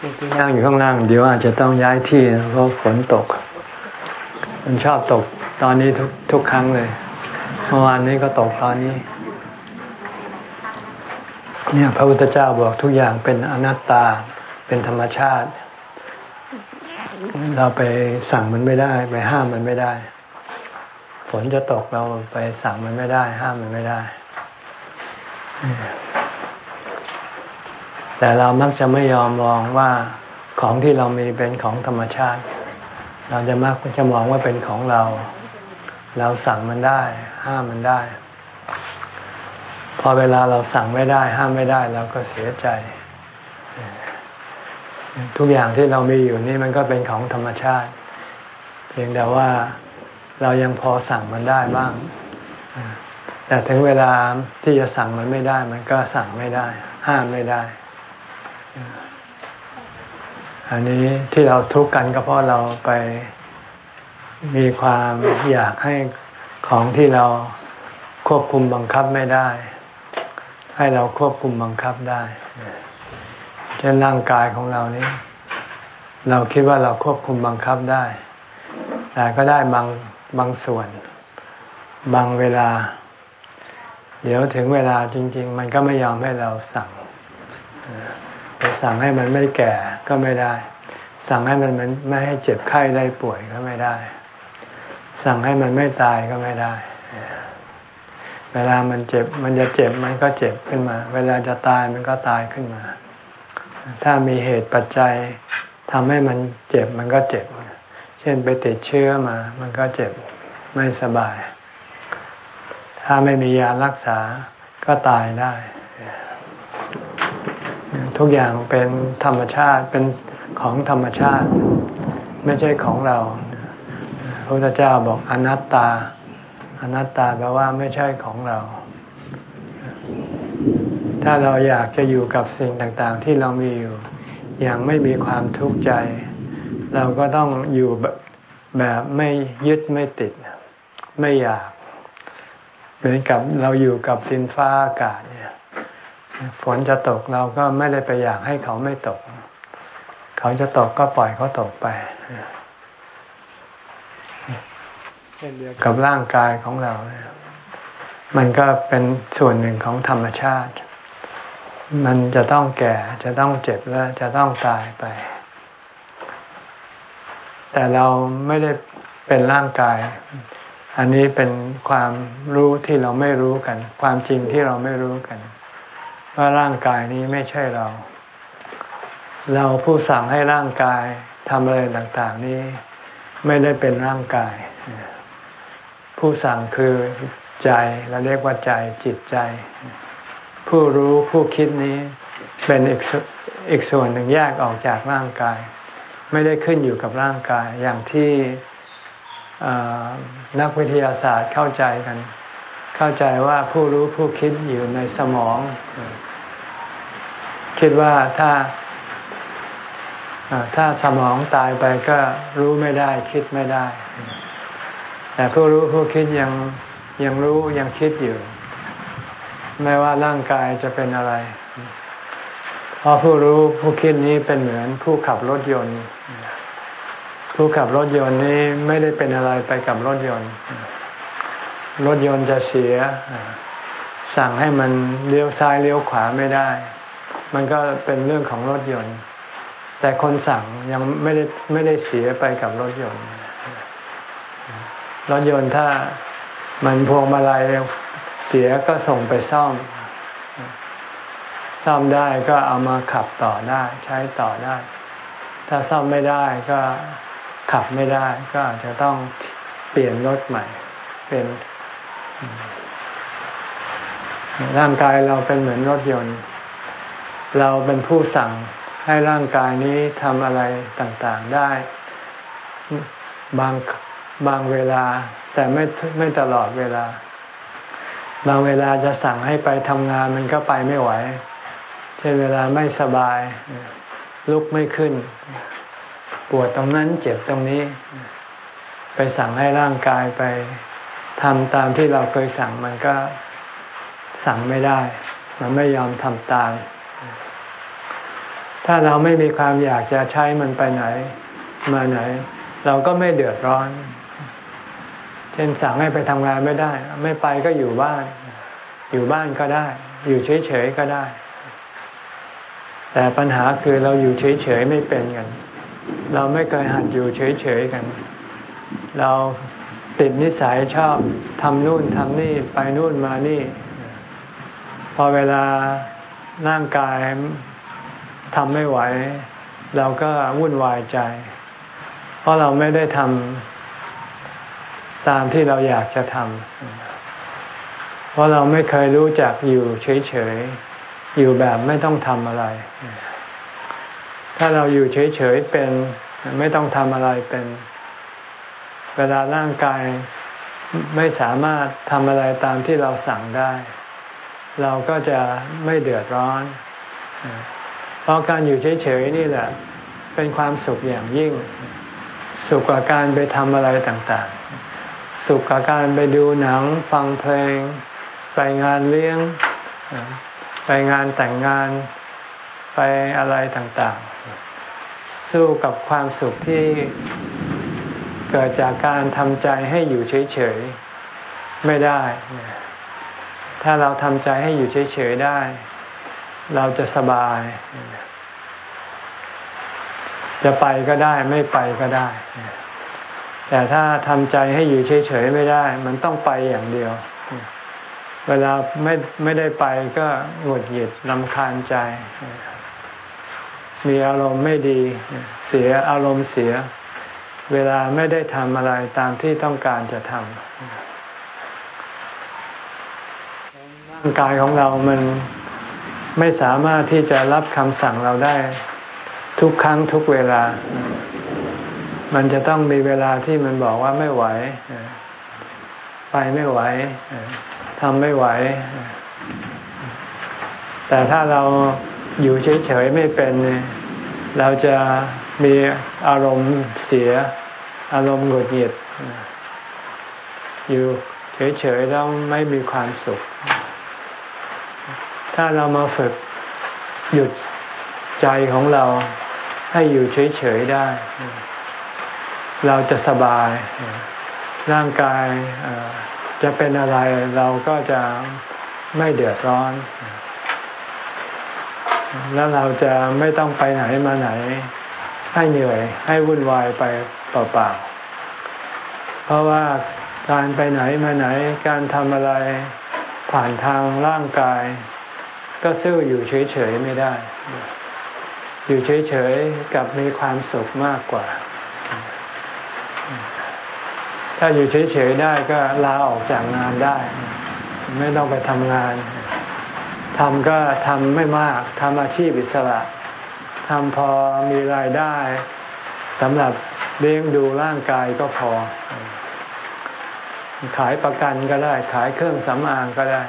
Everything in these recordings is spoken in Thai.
ที่นั่งอยู่ข้างล่างเดี๋ยวอาจจะต้องย้ายที่เพราะฝนตก มันชอบตกตอนนี้ทุกทุกครั้งเลยเมื่อวานนี้ก็ตกตอนนี้ เนี่ยพระพุทธเจ้าบอกทุกอย่างเป็นอนัตตาเป็นธรรมชาติ เราไปสั่งมันไม่ได้ ไปห้ามมันไม่ได้ฝนจะตกเราไปสั่งมันไม่ได้ ห้ามมันไม่ได้ แต่เรามักจะไม่ยอมมองว่าของที่เรามีเป็นของธรรมชาติ เราจะมักจะมองว่าเป็นของเรา เราสั่งมันได้ ห้ามมันได้ พอเวลาเราสั่งไม่ได้ ห้ามไม่ได้เราก็เสียใจ ทุกอย่างที่เรามีอยู่นี่มันก็เป็นของธรรมชาติ เพียงแต่ว่าเรายังพอสั่งมันได้บ้าง แต่ถึงเวลาที่จะสั่งมันไม่ได้ มันก็สั่งไม่ได้ ห้ามไม่ได้ อันนี้ที่เราทุกข์กันก็เพราะเราไปมีความอยากให้ของที่เราควบคุมบังคับไม่ได้ ให้เราควบคุมบังคับได้เช่นร่างกายของเรานี้ เราคิดว่าเราควบคุมบังคับได้ แต่ก็ได้บางบางส่วน บางเวลา เดี๋ยวถึงเวลาจริง ๆ มันก็ไม่ยอมให้เราสั่ง ไปสั่งให้มันไม่แก่ก็ไม่ได้ สั่งให้มันไม่ให้เจ็บไข้ได้ป่วยก็ไม่ได้ สั่งให้มันไม่ตายก็ไม่ได้ เวลามันเจ็บ มันจะเจ็บมันก็เจ็บขึ้นมา เวลาจะตายมันก็ตายขึ้นมา ถ้ามีเหตุปัจจัยทำให้มันเจ็บมันก็เจ็บ เช่นไปติดเชื้อมา มันก็เจ็บไม่สบาย ถ้าไม่มียารักษาก็ตายได้ ทุกอย่างเป็นธรรมชาติเป็นของธรรมชาติ ไม่ใช่ของเราพระพุทธเจ้าบอกอนัตตา อนัตตาแปลว่าไม่ใช่ของเรา ถ้าเราอยากจะอยู่กับสิ่งต่างๆ ที่เรามีอยู่อย่างไม่มีความทุกข์ใจ เราก็ต้องอยู่แบบไม่ยึดไม่ติด ไม่อยาก เหมือนกับเราอยู่กับดินฟ้าอากาศเนี่ย ฝนจะตกเราก็ไม่ได้ไปอยากให้เขาไม่ตก เขาจะตกก็ปล่อยเขาตกไปเช่นเดียวกับร่างกายของเรา มันก็เป็นส่วนหนึ่งของธรรมชาติ มันจะต้องแก่ จะต้องเจ็บและจะต้องตายไป แต่เราไม่ได้เป็นร่างกาย อันนี้เป็นความรู้ที่เราไม่รู้กัน ความจริงที่เราไม่รู้กัน ว่าร่างกายนี้ไม่ใช่เรา เราผู้สั่งให้ร่างกายทำอะไรต่างๆนี้ ไม่ได้เป็นร่างกาย ผู้สั่งคือใจเราเรียกว่าใจจิตใจ ผู้รู้ผู้คิดนี้เป็นอีกอีกส่วนหนึ่งแยกออกจากร่างกาย ไม่ได้ขึ้นอยู่กับร่างกายอย่างที่นักวิทยาศาสตร์เข้าใจกัน เข้าใจว่าผู้รู้ผู้คิดอยู่ในสมอง คิดว่าถ้าถ้าสมองตายไปก็รู้ไม่ได้ คิดไม่ได้ แต่ผู้รู้ผู้คิดยังยังรู้ยังคิดอยู่ ไม่ว่าร่างกายจะเป็นอะไร เพราะผู้รู้ผู้คิดนี้เป็นเหมือนผู้ขับรถยนต์ ผู้ขับรถยนต์นี้ไม่ได้เป็นอะไรไปกับรถยนต์ รถยนต์จะเสีย สั่งให้มันเลี้ยวซ้ายเลี้ยวขวาไม่ได้ มันก็เป็นเรื่องของรถยนต์ แต่คนสั่งยังไม่ได้ไม่ได้เสียไปกับรถยนต์ รถยนต์ถ้ามันพวงมาลัยเสียก็ส่งไปซ่อม ซ่อมได้ก็เอามาขับต่อได้ ใช้ต่อได้ ถ้าซ่อมไม่ได้ก็ขับไม่ได้ ก็อาจจะต้องเปลี่ยนรถใหม่ เป็น ร่างกายเราเป็นเหมือนรถยนต์ เราเป็นผู้สั่งให้ร่างกายนี้ทำอะไรต่างๆได้ บางบางเวลา แต่ไม่ไม่ตลอดเวลา บางเวลาจะสั่งให้ไปทำงานมันก็ไปไม่ไหว เช่นเวลาไม่สบาย ลุกไม่ขึ้น ปวดตรงนั้นเจ็บตรงนี้ ไปสั่งให้ร่างกายไป ทำตามที่เราเคยสั่งมันก็สั่งไม่ได้ มันไม่ยอมทำตาม ถ้าเราไม่มีความอยากจะใช้มันไปไหน มาไหน เราก็ไม่เดือดร้อน เช่นสั่งให้ไปทำงานไม่ได้ ไม่ไปก็อยู่บ้าน อยู่บ้านก็ได้ อยู่เฉยๆก็ได้ แต่ปัญหาคือเราอยู่เฉยๆไม่เป็นกัน เราไม่เคยหัดอยู่เฉยๆกัน เรา ติดนิสัยชอบทำนู่นทำนี่ไปนู่นมานี่ พอเวลาร่างกายทำไม่ไหว เราก็วุ่นวายใจ เพราะเราไม่ได้ทำตามที่เราอยากจะทำเพราะเราไม่เคยรู้จักอยู่เฉยๆ อยู่แบบไม่ต้องทำอะไร ถ้าเราอยู่เฉยๆเป็นไม่ต้องทำอะไรเป็น เวลาร่างกายไม่สามารถทำอะไรตามที่เราสั่งได้ เราก็จะไม่เดือดร้อน เพราะการอยู่เฉยๆนี่แหละ เป็นความสุขอย่างยิ่ง สุขกับการไปทำอะไรต่างๆ สุขกับการไปดูหนัง ฟังเพลง ไปงานเลี้ยง ไปงานแต่งงาน ไปอะไรต่างๆ สู้กับความสุขที่ เกิดจากการทำใจให้อยู่เฉยๆไม่ได้ ถ้าเราทำใจให้อยู่เฉยๆได้ เราจะสบาย จะไปก็ได้ไม่ไปก็ได้ แต่ถ้าทำใจให้อยู่เฉยๆไม่ได้ มันต้องไปอย่างเดียว เวลาไม่ไม่ได้ไปก็หงุดหงิดลำคาญใจ มีอารมณ์ไม่ดี เสียอารมณ์เสีย เวลาไม่ได้ทำอะไรตามที่ต้องการจะทำร่างกายของเรามันไม่สามารถที่จะรับคำสั่งเราได้ทุกครั้งทุกเวลา มันจะต้องมีเวลาที่มันบอกว่าไม่ไหว ไปไม่ไหวทำไม่ไหว แต่ถ้าเราอยู่เฉยๆไม่เป็น เราจะมีอารมณ์เสีย อารมณ์หงุดหงิดอยู่เฉยๆแล้วไม่มีความสุข ถ้าเรามาฝึกหยุดใจของเราให้อยู่เฉยๆได้ เราจะสบาย ร่างกายจะเป็นอะไรเราก็จะไม่เดือดร้อน แล้วเราจะไม่ต้องไปไหนมาไหน ให้เหนื่อยให้วุ่นวายไปเปล่าๆ เพราะว่าการไปไหนมาไหนการทำอะไรผ่านทางร่างกาย ก็สู้อยู่เฉยๆไม่ได้ อยู่เฉยๆกับมีความสุขมากกว่า ถ้าอยู่เฉยๆได้ก็ลาออกจากงานได้ ไม่ต้องไปทำงานทำก็ทำไม่มากทำอาชีพอิสระ ทำพอมีรายได้สำหรับเลี้ยงดูร่างกายก็พอ ขายประกันก็ได้ ขายเครื่องสำอางก็ได้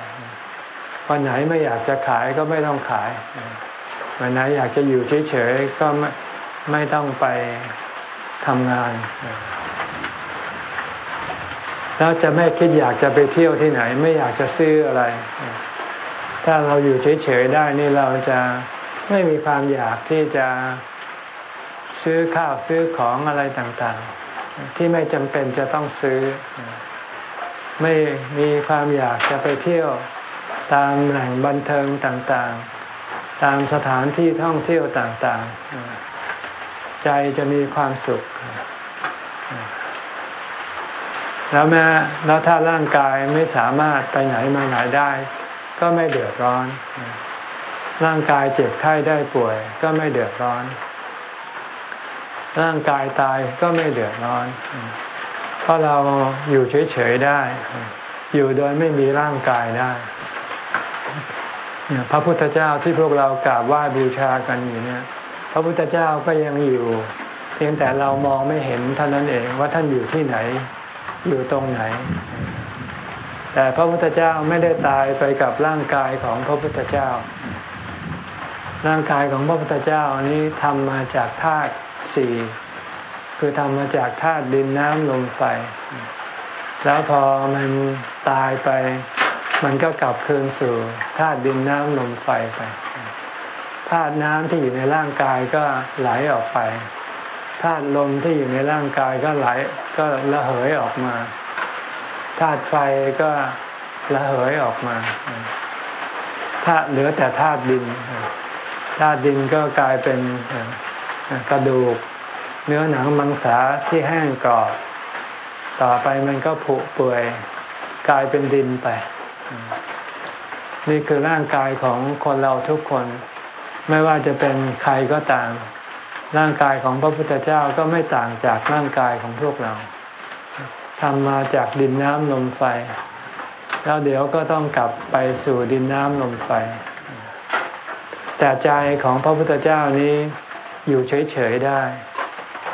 วันไหนไม่อยากจะขายก็ไม่ต้องขายวันไหนอยากจะอยู่เฉยๆก็ไม่ไม่ต้องไปทำงานแล้วจะไม่คิดอยากจะไปเที่ยวที่ไหน ไม่อยากจะซื้ออะไร ถ้าเราอยู่เฉยๆได้นี่เราจะ ไม่มีความอยากที่จะซื้อข้าวซื้อของอะไรต่างๆ ที่ไม่จำเป็นจะต้องซื้อ ไม่มีความอยากจะไปเที่ยวตามแหล่งบันเทิงต่างๆ ตามสถานที่ท่องเที่ยวต่างๆ ใจจะมีความสุข แล้วแม้แล้วถ้าร่างกายไม่สามารถไปไหนมาไหนได้ ก็ไม่เดือดร้อน ร่างกายเจ็บไข้ได้ป่วย ก็ไม่เดือดร้อน ร่างกายตายก็ไม่เดือดร้อน เพราะเราอยู่เฉยๆได้ อยู่โดยไม่มีร่างกายได้ พระพุทธเจ้าที่พวกเรากราบไหว้บูชากันอยู่เนี่ย พระพุทธเจ้าก็ยังอยู่ เพียงแต่เรามองไม่เห็นเท่านั้นเองว่าท่านอยู่ที่ไหน อยู่ตรงไหนแต่พระพุทธเจ้าไม่ได้ตายไปกับร่างกายของพระพุทธเจ้า ร่างกายของพระพุทธเจ้านี้ทำมาจากธาตุสี่คือทำมาจากธาตุดินน้ำลมไฟ แล้วพอมันตายไป มันก็กลับคืนสู่ธาตุดินน้ำลมไฟไปธาตุน้ำที่อยู่ในร่างกายก็ไหลออกไปธาตุลมที่อยู่ในร่างกายก็ไหลก็ระเหยออกมาธาตุไฟก็ระเหยออกมาธาตุเหลือแต่ธาตุดิน ธาตุดินก็กลายเป็นกระดูก เนื้อหนังมังสาที่แห้งกรอบ ต่อไปมันก็ผุเปื่อยกลายเป็นดินไป นี่คือร่างกายของคนเราทุกคน ไม่ว่าจะเป็นใครก็ตาม ร่างกายของพระพุทธเจ้าก็ไม่ต่างจากร่างกายของพวกเราทำมาจากดินน้ำลมไฟ แล้วเดี๋ยวก็ต้องกลับไปสู่ดินน้ำลมไฟ แต่ใจของพระพุทธเจ้านี้อยู่เฉยๆได้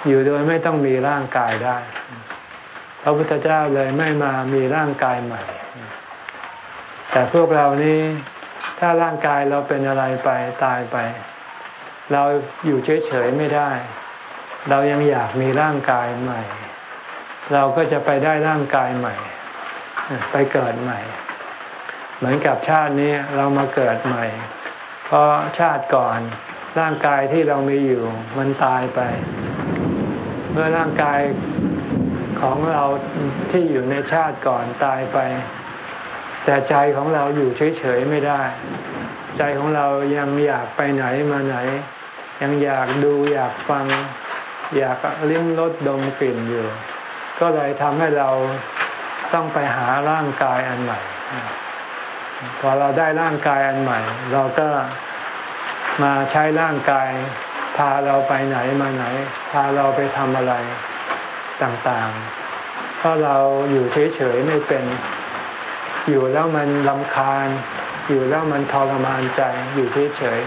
อยู่โดยไม่ต้องมีร่างกายได้ พระพุทธเจ้าเลยไม่มามีร่างกายใหม่ แต่พวกเรานี้ถ้าร่างกายเราเป็นอะไรไปตายไป เราอยู่เฉยๆไม่ได้ เรายังอยากมีร่างกายใหม่ เราก็จะไปได้ร่างกายใหม่ ไปเกิดใหม่ เหมือนกับชาตินี้เรามาเกิดใหม่ เพราะชาติก่อนร่างกายที่เรามีอยู่ มันตายไป เมื่อร่างกายของเราที่อยู่ในชาติก่อนตายไป แต่ใจของเราอยู่เฉยๆไม่ได้ ใจของเรายังอยากไปไหนมาไหน ยังอยากดูอยากฟัง อยากลิ้มรสดมกลิ่นอยู่ ก็เลยทำให้เราต้องไปหาร่างกายอันใหม่ พอเราได้ร่างกายอันใหม่ เราก็มาใช้ร่างกาย พาเราไปไหนมาไหน พาเราไปทำอะไรต่างๆ เพราะเราอยู่เฉยๆไม่เป็น อยู่แล้วมันลำคาญ อยู่แล้วมันทรมานใจอยู่เฉย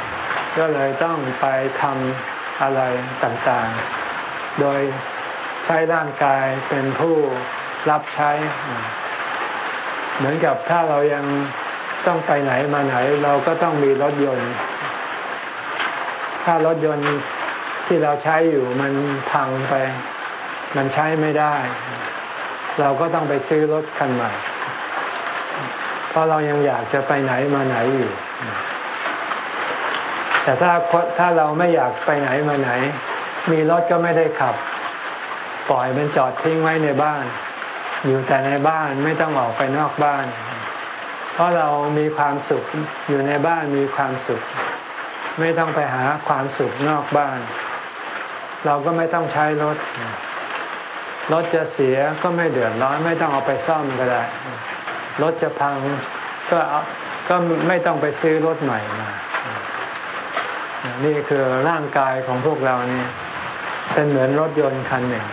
ๆก็เลยต้องไปทำอะไรต่างๆ โดยใช้ร่างกายเป็นผู้รับใช้ เหมือนกับถ้าเรายังต้องไปไหนมาไหน เราก็ต้องมีรถยนต์ ถ้ารถยนต์ที่เราใช้อยู่มันพังไป มันใช้ไม่ได้ เราก็ต้องไปซื้อรถคันใหม่เพราะเรายังอยากจะไปไหนมาไหนอยู่ แต่ถ้าถ้าเราไม่อยากไปไหนมาไหน มีรถก็ไม่ได้ขับ ปล่อยมันจอดทิ้งไว้ในบ้าน อยู่แต่ในบ้านไม่ต้องออกไปนอกบ้าน เพราะเรามีความสุขอยู่ในบ้านมีความสุข ไม่ต้องไปหาความสุขนอกบ้าน เราก็ไม่ต้องใช้รถรถจะเสียก็ไม่เดือดร้อนไม่ต้องเอาไปซ่อมก็ได้รถจะพังก็ก็ไม่ต้องไปซื้อรถใหม่มานี่คือร่างกายของพวกเรานี่เป็นเหมือนรถยนต์คันหนึ่ง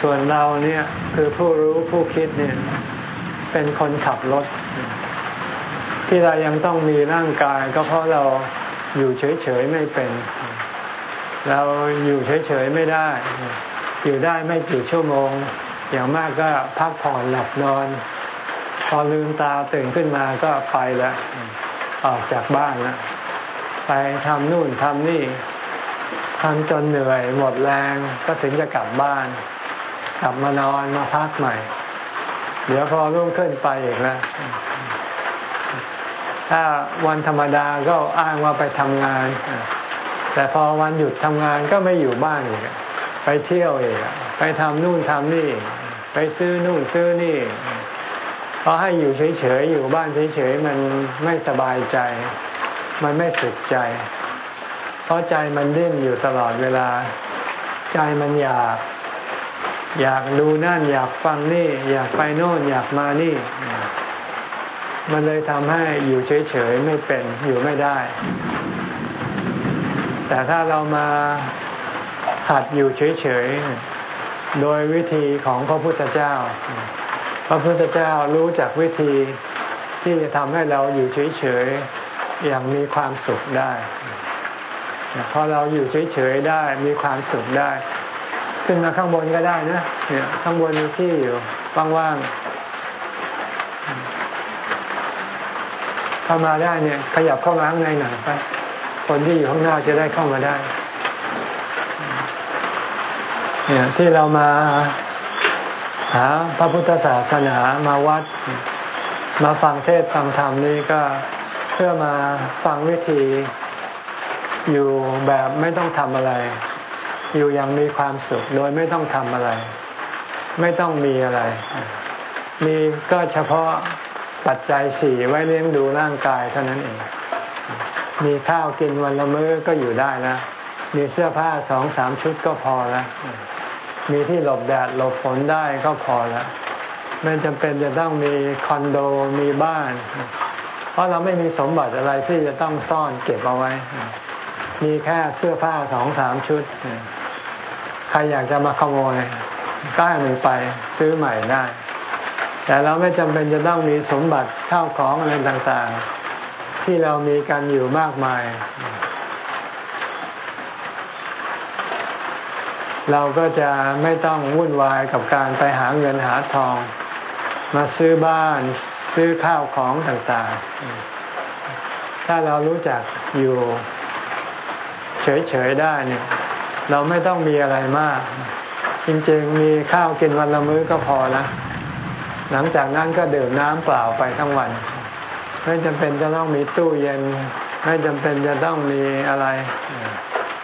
ส่วนเราเนี่ยคือผู้รู้ผู้คิดเนี่ยเป็นคนขับรถ ที่เรายังต้องมีร่างกายก็เพราะเราอยู่เฉยๆไม่เป็น เราอยู่เฉยๆไม่ได้ อยู่ได้ไม่กี่ชั่วโมง อย่างมากก็พักผ่อนหลับนอน พอลืมตาตื่นขึ้นมาก็ไปแล้ว ออกจากบ้านแล้วไปทำนู่นทำนี่ทำจนเหนื่อยหมดแรงก็ถึงจะกลับบ้าน กลับมานอนมาพักใหม่ เดี๋ยวพอรุ่งขึ้นไปอีกแล้วถ้าวันธรรมดาก็อ้างว่าไปทำงาน แต่พอวันหยุดทำงานก็ไม่อยู่บ้านอีกไปเที่ยวอีกไปทำนู่นทำนี่ ไปซื้อนู่นซื้อนี่เพราะให้อยู่เฉยๆอยู่บ้านเฉยๆมันไม่สบายใจ มันไม่สุขใจ เพราะใจมันดิ้นอยู่ตลอดเวลา ใจมันอยาก อยากดูนั่นอยากฟังนี่ อยากไปโน่นอยากมานี่ มันเลยทำให้อยู่เฉยๆไม่เป็นอยู่ไม่ได้ แต่ถ้าเรามาหัดอยู่เฉยๆโดยวิธีของพระพุทธเจ้า พระพุทธเจ้ารู้จักวิธีที่จะทำให้เราอยู่เฉยๆอย่างมีความสุขได้พอเราอยู่เฉยๆได้มีความสุขได้ ขึ้นมาข้างบนก็ได้นะเนี่ยข้างบนมีที่อยู่ว่างๆเข้ามาได้เนี่ย ขยับเข้ามาข้างในหน่อยไปคนที่อยู่ข้างหน้าจะได้เข้ามาได้ เนี่ยที่เรามาหาพระพุทธศาสนามาวัด มาฟังเทศฟังธรรมนี่ก็เพื่อมาฟังวิธีอยู่แบบไม่ต้องทำอะไร อยู่อย่างมีความสุขโดยไม่ต้องทำอะไร ไม่ต้องมีอะไร มีก็เฉพาะปัจจัยสี่ไว้เลี้ยงดูร่างกายเท่านั้นเอง มีข้าวกินวันละมื้อก็อยู่ได้นะ มีเสื้อผ้าสองสามชุดก็พอล้วมีที่หลบแดดหลบฝนได้ก็พอล้วไม่จำเป็นจะต้องมีคอนโดมีบ้าน เพราะเราไม่มีสมบัติอะไรที่จะต้องซ่อนเก็บเอาไว้ มีแค่เสื้อผ้าสองสามชุด ใครอยากจะมาขโมยก็ให้มันไปซื้อใหม่ได้ แต่เราไม่จำเป็นจะต้องมีสมบัติเข้าของอะไรต่างๆ ที่เรามีกันอยู่มากมาย เราก็จะไม่ต้องวุ่นวายกับการไปหาเงินหาทอง มาซื้อบ้านซื้อข้าวของต่างๆ ถ้าเรารู้จักอยู่เฉยๆได้เนี่ย เราไม่ต้องมีอะไรมาก จริงๆมีข้าวกินวันละมื้อก็พอละหลังจากนั้นก็ดื่มน้ำเปล่าไปทั้งวัน ไม่จำเป็นจะต้องมีตู้เย็น ไม่จำเป็นจะต้องมีอะไร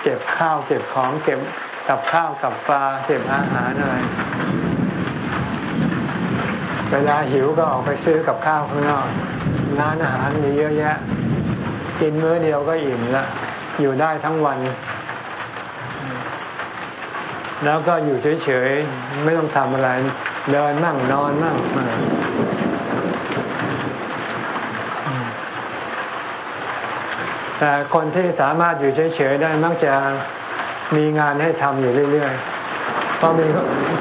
เก็บข้าวเก็บของเก็บกับข้าวกับปลาเก็บอาหารอะไรเวลาหิวก็ออกไปซื้อกับข้าวข้างนอกร้านอาหารมีเยอะแยะ กินมื้อเดียวก็อิ่มละอยู่ได้ทั้งวัน แล้วก็อยู่เฉยๆไม่ต้องทำอะไร เดินนั่งนอนนั่งแต่คนที่สามารถอยู่เฉยๆได้มักจะมีงานให้ทำอยู่เรื่อยๆเพราะมี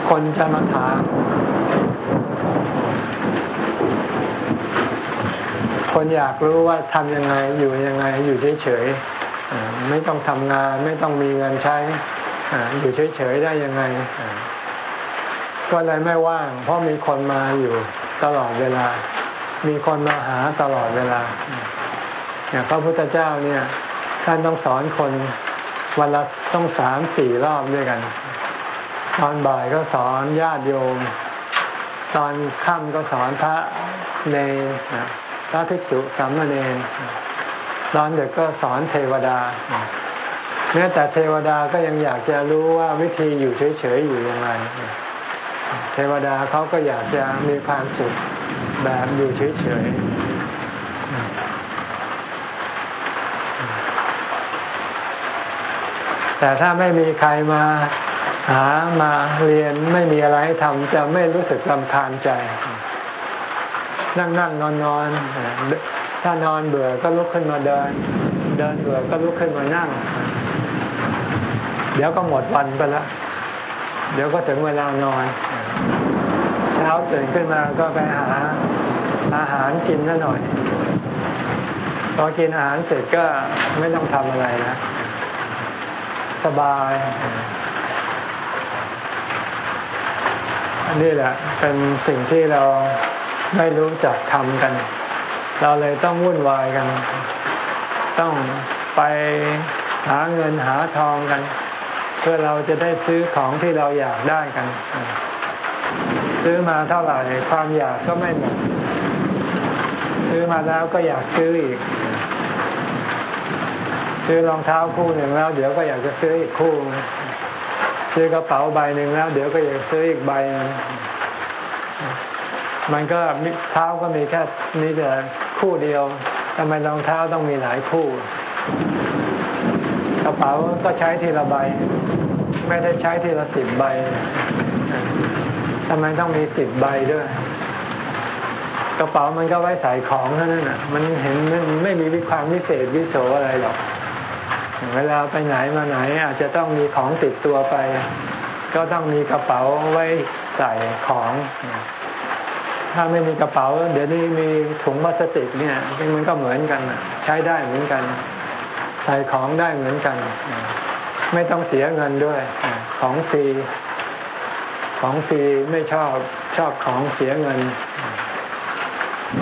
คนจะมาถามคนอยากรู้ว่าทำยังไงอยู่ยังไงอยู่เฉยๆไม่ต้องทำงาน ไม่ต้องมีเงินใช้ อยู่เฉยๆได้ยังไง ก็เลยไม่ว่าง เพราะมีคนมาอยู่ตลอดเวลา มีคนมาหาตลอดเวลาอย่างพระพุทธเจ้าเนี่ย ท่านต้องสอนคนวันละต้องสามสี่รอบด้วยกัน ตอนบ่ายก็สอนญาติโยม ตอนค่ำก็สอนพระในพระภิกษุสามเณรตอนเด็กก็สอนเทวดา แม้แต่เทวดาก็ยังอยากจะรู้ว่าวิธีอยู่เฉยๆอยู่ยังไง เทวดาเขาก็อยากจะมีความสุขแบบอยู่เฉยๆ แต่ถ้าไม่มีใครมาหามาเรียนไม่มีอะไรให้ทำจะไม่รู้สึกลำคาญใจ นั่งนั่งนอนนอนถ้านอนเบื่อก็ลุกขึ้นมาเดิน เดินเบื่อก็ลุกขึ้นมานั่ง เดี๋ยวก็หมดวันไปแล้วเดี๋ยวก็ถึงเวลานอน เช้าตื่นขึ้นมาก็ไปหาอาหารกินซะหน่อยพอกินอาหารเสร็จก็ไม่ต้องทำอะไรนะสบาย อันนี้แหละ เป็นสิ่งที่เราไม่รู้จักทำกัน เราเลยต้องวุ่นวายกัน ต้องไปหาเงินหาทองกัน เพื่อเราจะได้ซื้อของที่เราอยากได้กัน ซื้อมาเท่าไหร่ความอยากก็ไม่หมด ซื้อมาแล้วก็อยากซื้ออีก ซื้อรองเท้าคู่หนึ่งแล้ว เดี๋ยวก็อยากจะซื้ออีกคู่ซื้อกระเป๋าใบหนึ่งแล้ว เดี๋ยวก็อยากซื้ออีกใบมันก็เท้าก็มีแค่นี้แต่คู่เดียวทำไมรองเท้าต้องมีหลายคู่ ป๋าก็ใช้ทีละใบ ไม่ได้ใช้ทีละสิบใบทำไมต้องมีสิบใบด้วย กระเป๋ามันก็ไว้ใส่ของเท่านั้นอะ มันเห็นมันไม่มีวิความวิเศษวิโสอะไรหรอก เวลาไปไหนมาไหนอาจจะต้องมีของติดตัวไป ก็ต้องมีกระเป๋าไว้ใส่ของ ถ้าไม่มีกระเป๋า เดี๋ยวนี้มีถุงพลาสติกเนี่ยมันก็เหมือนกันใช้ได้เหมือนกัน ใส่ของได้เหมือนกัน ไม่ต้องเสียเงินด้วย ของฟรีของฟรีไม่ชอบชอบของเสียเงิน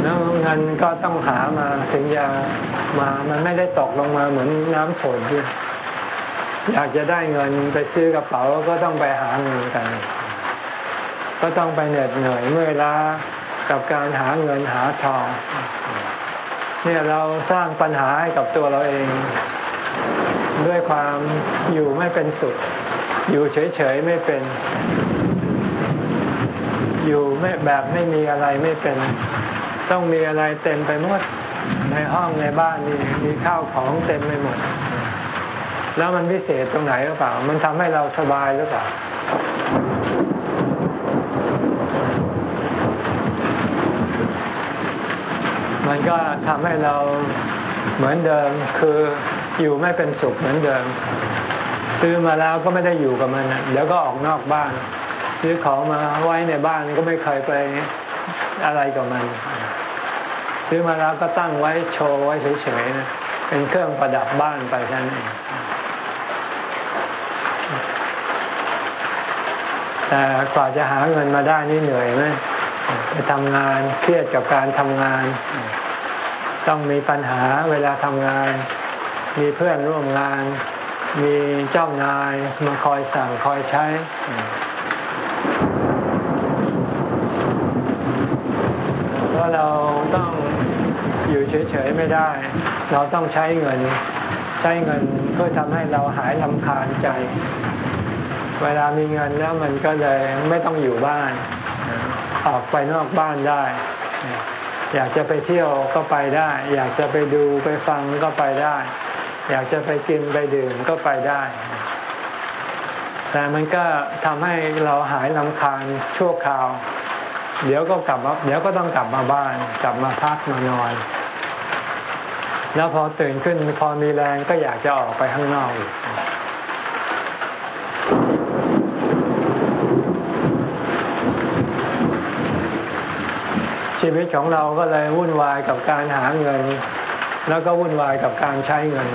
แล้วเงินก็ต้องหามาถึงจะมามันไม่ได้ตกลงมาเหมือนน้ำฝนที่อยากจะได้เงินไปซื้อกระเป๋าก็ต้องไปหาเงินกัน ก็ต้องไปเหน็ดเหนื่อยเมื่อเวลากับการหาเงินหาทอง เนี่ยเราสร้างปัญหาให้กับตัวเราเอง ด้วยความอยู่ไม่เป็นสุข อยู่เฉยๆไม่เป็น อยู่ไม่แบบไม่มีอะไรไม่เป็น ต้องมีอะไรเต็มไปหมดในห้องในบ้านนี่มีข้าวของเต็มไปหมด แล้วมันพิเศษตรงไหนหรือเปล่า มันทำให้เราสบายหรือเปล่า มันก็ทำให้เราเหมือนเดิมคืออยู่ไม่เป็นสุขเหมือนเดิม ซื้อมาแล้วก็ไม่ได้อยู่กับมันเดี๋ยวก็ออกนอกบ้าน ซื้อของมาไว้ในบ้านก็ไม่เคยไปอะไรกับมัน ซื้อมาแล้วก็ตั้งไว้โชว์ไว้เฉยๆนะเป็นเครื่องประดับบ้านไปแค่นนเองแต่กว่าจะหาเงินมาได้นี่เหนื่อยไหม ไปทำงานเครียดกับการทำงาน ต้องมีปัญหาเวลาทำงาน มีเพื่อนร่วมงาน มีเจ้านายมาคอยสั่งคอยใช้เพราะเราต้องอยู่เฉยๆไม่ได้ เราต้องใช้เงิน ใช้เงินเพื่อทำให้เราหายลำคาญใจ เวลามีเงินแล้วมันก็เลยไม่ต้องอยู่บ้าน ออกไปนอกบ้านได้ อยากจะไปเที่ยวก็ไปได้ อยากจะไปดูไปฟังก็ไปได้ อยากจะไปกินไปดื่มก็ไปได้ แต่มันก็ทำให้เราหายลำคาญชั่วคราว เดี๋ยวก็กลับมาเดี๋ยวก็ต้องกลับมาบ้าน กลับมาพักมานอน แล้วพอตื่นขึ้นพอมีแรงก็อยากจะออกไปข้างนอกอีก ชีวิตของเราก็เลยวุ่นวายกับการหาเงิน แล้วก็วุ่นวายกับการใช้เงิน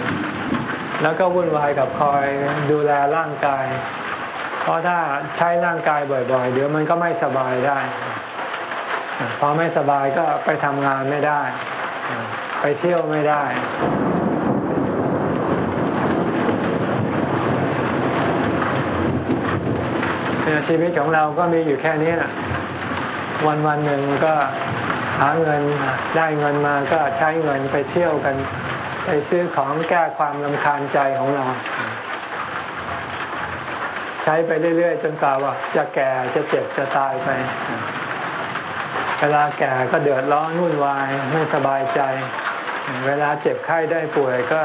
แล้วก็วุ่นวายกับคอยดูแลร่างกาย เพราะถ้าใช้ร่างกายบ่อยๆ เดี๋ยวมันก็ไม่สบายได้ พอไม่สบายก็ไปทำงานไม่ได้ ไปเที่ยวไม่ได้ชีวิตของเราก็มีอยู่แค่นี้แหละ วันวันหนึ่งก็หาเงินได้เงินมาก็ใช้เงินไปเที่ยวกัน ไปซื้อของแก้ความลำคาญใจของเรา ใช้ไปเรื่อยๆ จนกว่าว่าจะแก่จะเจ็บจะตายไป เวลาแก่ก็เดือดร้อนวุ่นวายไม่สบายใจ เวลาเจ็บไข้ได้ป่วยก็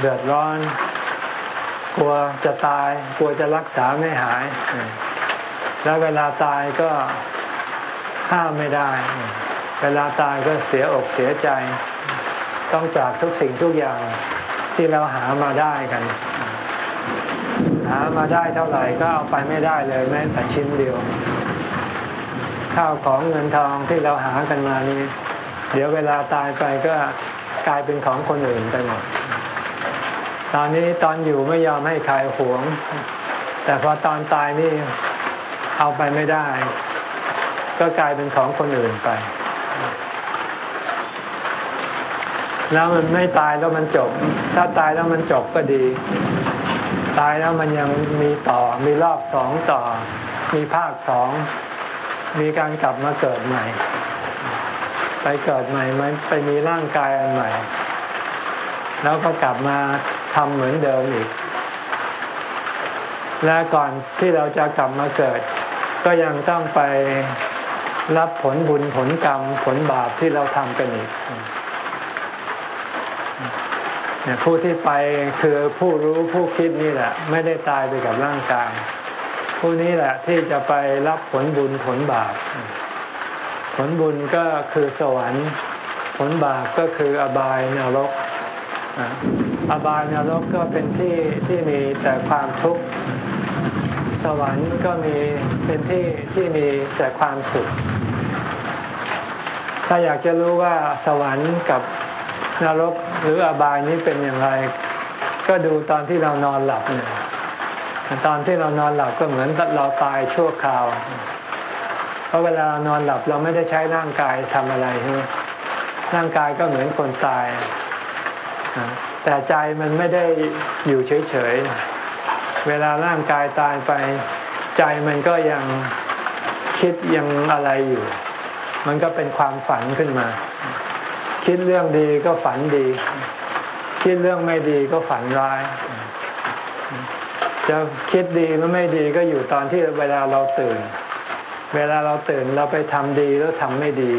เดือดร้อน กลัวจะตาย กลัวจะรักษาไม่หาย แล้วเวลาตายก็ ห้ามไม่ได้ เวลาตายก็เสียอกเสียใจ ต้องจากทุกสิ่งทุกอย่างที่เราหามาได้กัน หามาได้เท่าไหร่ก็เอาไปไม่ได้เลยแม้แต่ชิ้นเดียว ข้าวของเงินทองที่เราหากันมานี้ เดี๋ยวเวลาตายไปก็กลายเป็นของคนอื่นไปหมดตอนนี้ตอนอยู่ไม่ยอมให้ใครหวง แต่พอตอนตายนี่เอาไปไม่ได้ ก็กลายเป็นของคนอื่นไป แล้วมันไม่ตายแล้วมันจบ ถ้าตายแล้วมันจบก็ดี ตายแล้วมันยังมีต่อ มีรอบสองต่อ มีภาคสอง มีการกลับมาเกิดใหม่ ไปเกิดใหม่ไหมไปมีร่างกายอันใหม่ แล้วก็กลับมาทำเหมือนเดิมอีกและก่อนที่เราจะกลับมาเกิด ก็ยังต้องไป รับผลบุญผลกรรมผลบาปที่เราทำกันอีกผู้ที่ไปคือผู้รู้ผู้คิดนี่แหละ ไม่ได้ตายไปกับร่างกาย ผู้นี้แหละที่จะไปรับผลบุญผลบาป ผลบุญก็คือสวรรค์ ผลบาปก็คืออบายนรก อบายนรกก็เป็นที่ที่มีแต่ความทุกข์ สวรรค์ก็มีเป็นที่ที่มีแต่ความสุข ถ้าอยากจะรู้ว่าสวรรค์กับนรกหรืออบายนี้เป็นอย่างไร ก็ดูตอนที่เรานอนหลับเนี่ยตอนที่เรานอนหลับก็เหมือนเราตายชั่วคราว เพราะเวลาเรานอนหลับเราไม่ได้ใช้ร่างกายทำอะไรใช่ไหมร่างกายก็เหมือนคนตาย แต่ใจมันไม่ได้อยู่เฉย เวลาร่างกายตายไป ใจมันก็ยังคิดยังอะไรอยู่ มันก็เป็นความฝันขึ้นมา คิดเรื่องดีก็ฝันดี คิดเรื่องไม่ดีก็ฝันร้าย จะคิดดีหรือไม่ดีก็อยู่ตอนที่เวลาเราตื่น เวลาเราตื่นเราไปทำดีแล้วทำไม่ดี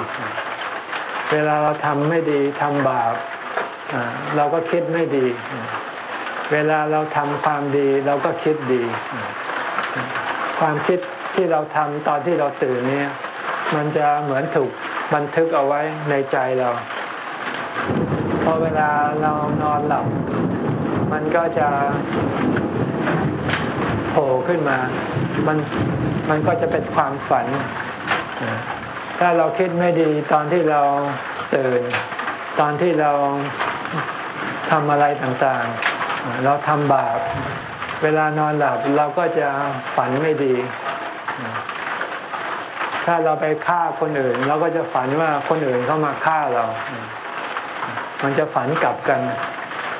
เวลาเราทำไม่ดีทำบาปเราก็คิดไม่ดี เวลาเราทำความดีเราก็คิดดี ความคิดที่เราทำตอนที่เราตื่นเนี่ย มันจะเหมือนถูกบันทึกเอาไว้ในใจเรา พอเวลาเรานอนหลับ มันก็จะโผล่ขึ้นมา มันมันก็จะเป็นความฝัน ถ้าเราคิดไม่ดีตอนที่เราตื่น ตอนที่เราทำอะไรต่างๆ เราทำบาป เวลานอนหลับเราก็จะฝันไม่ดี ถ้าเราไปฆ่าคนอื่น เราก็จะฝันว่าคนอื่นเข้ามาฆ่าเรา มันจะฝันกลับกัน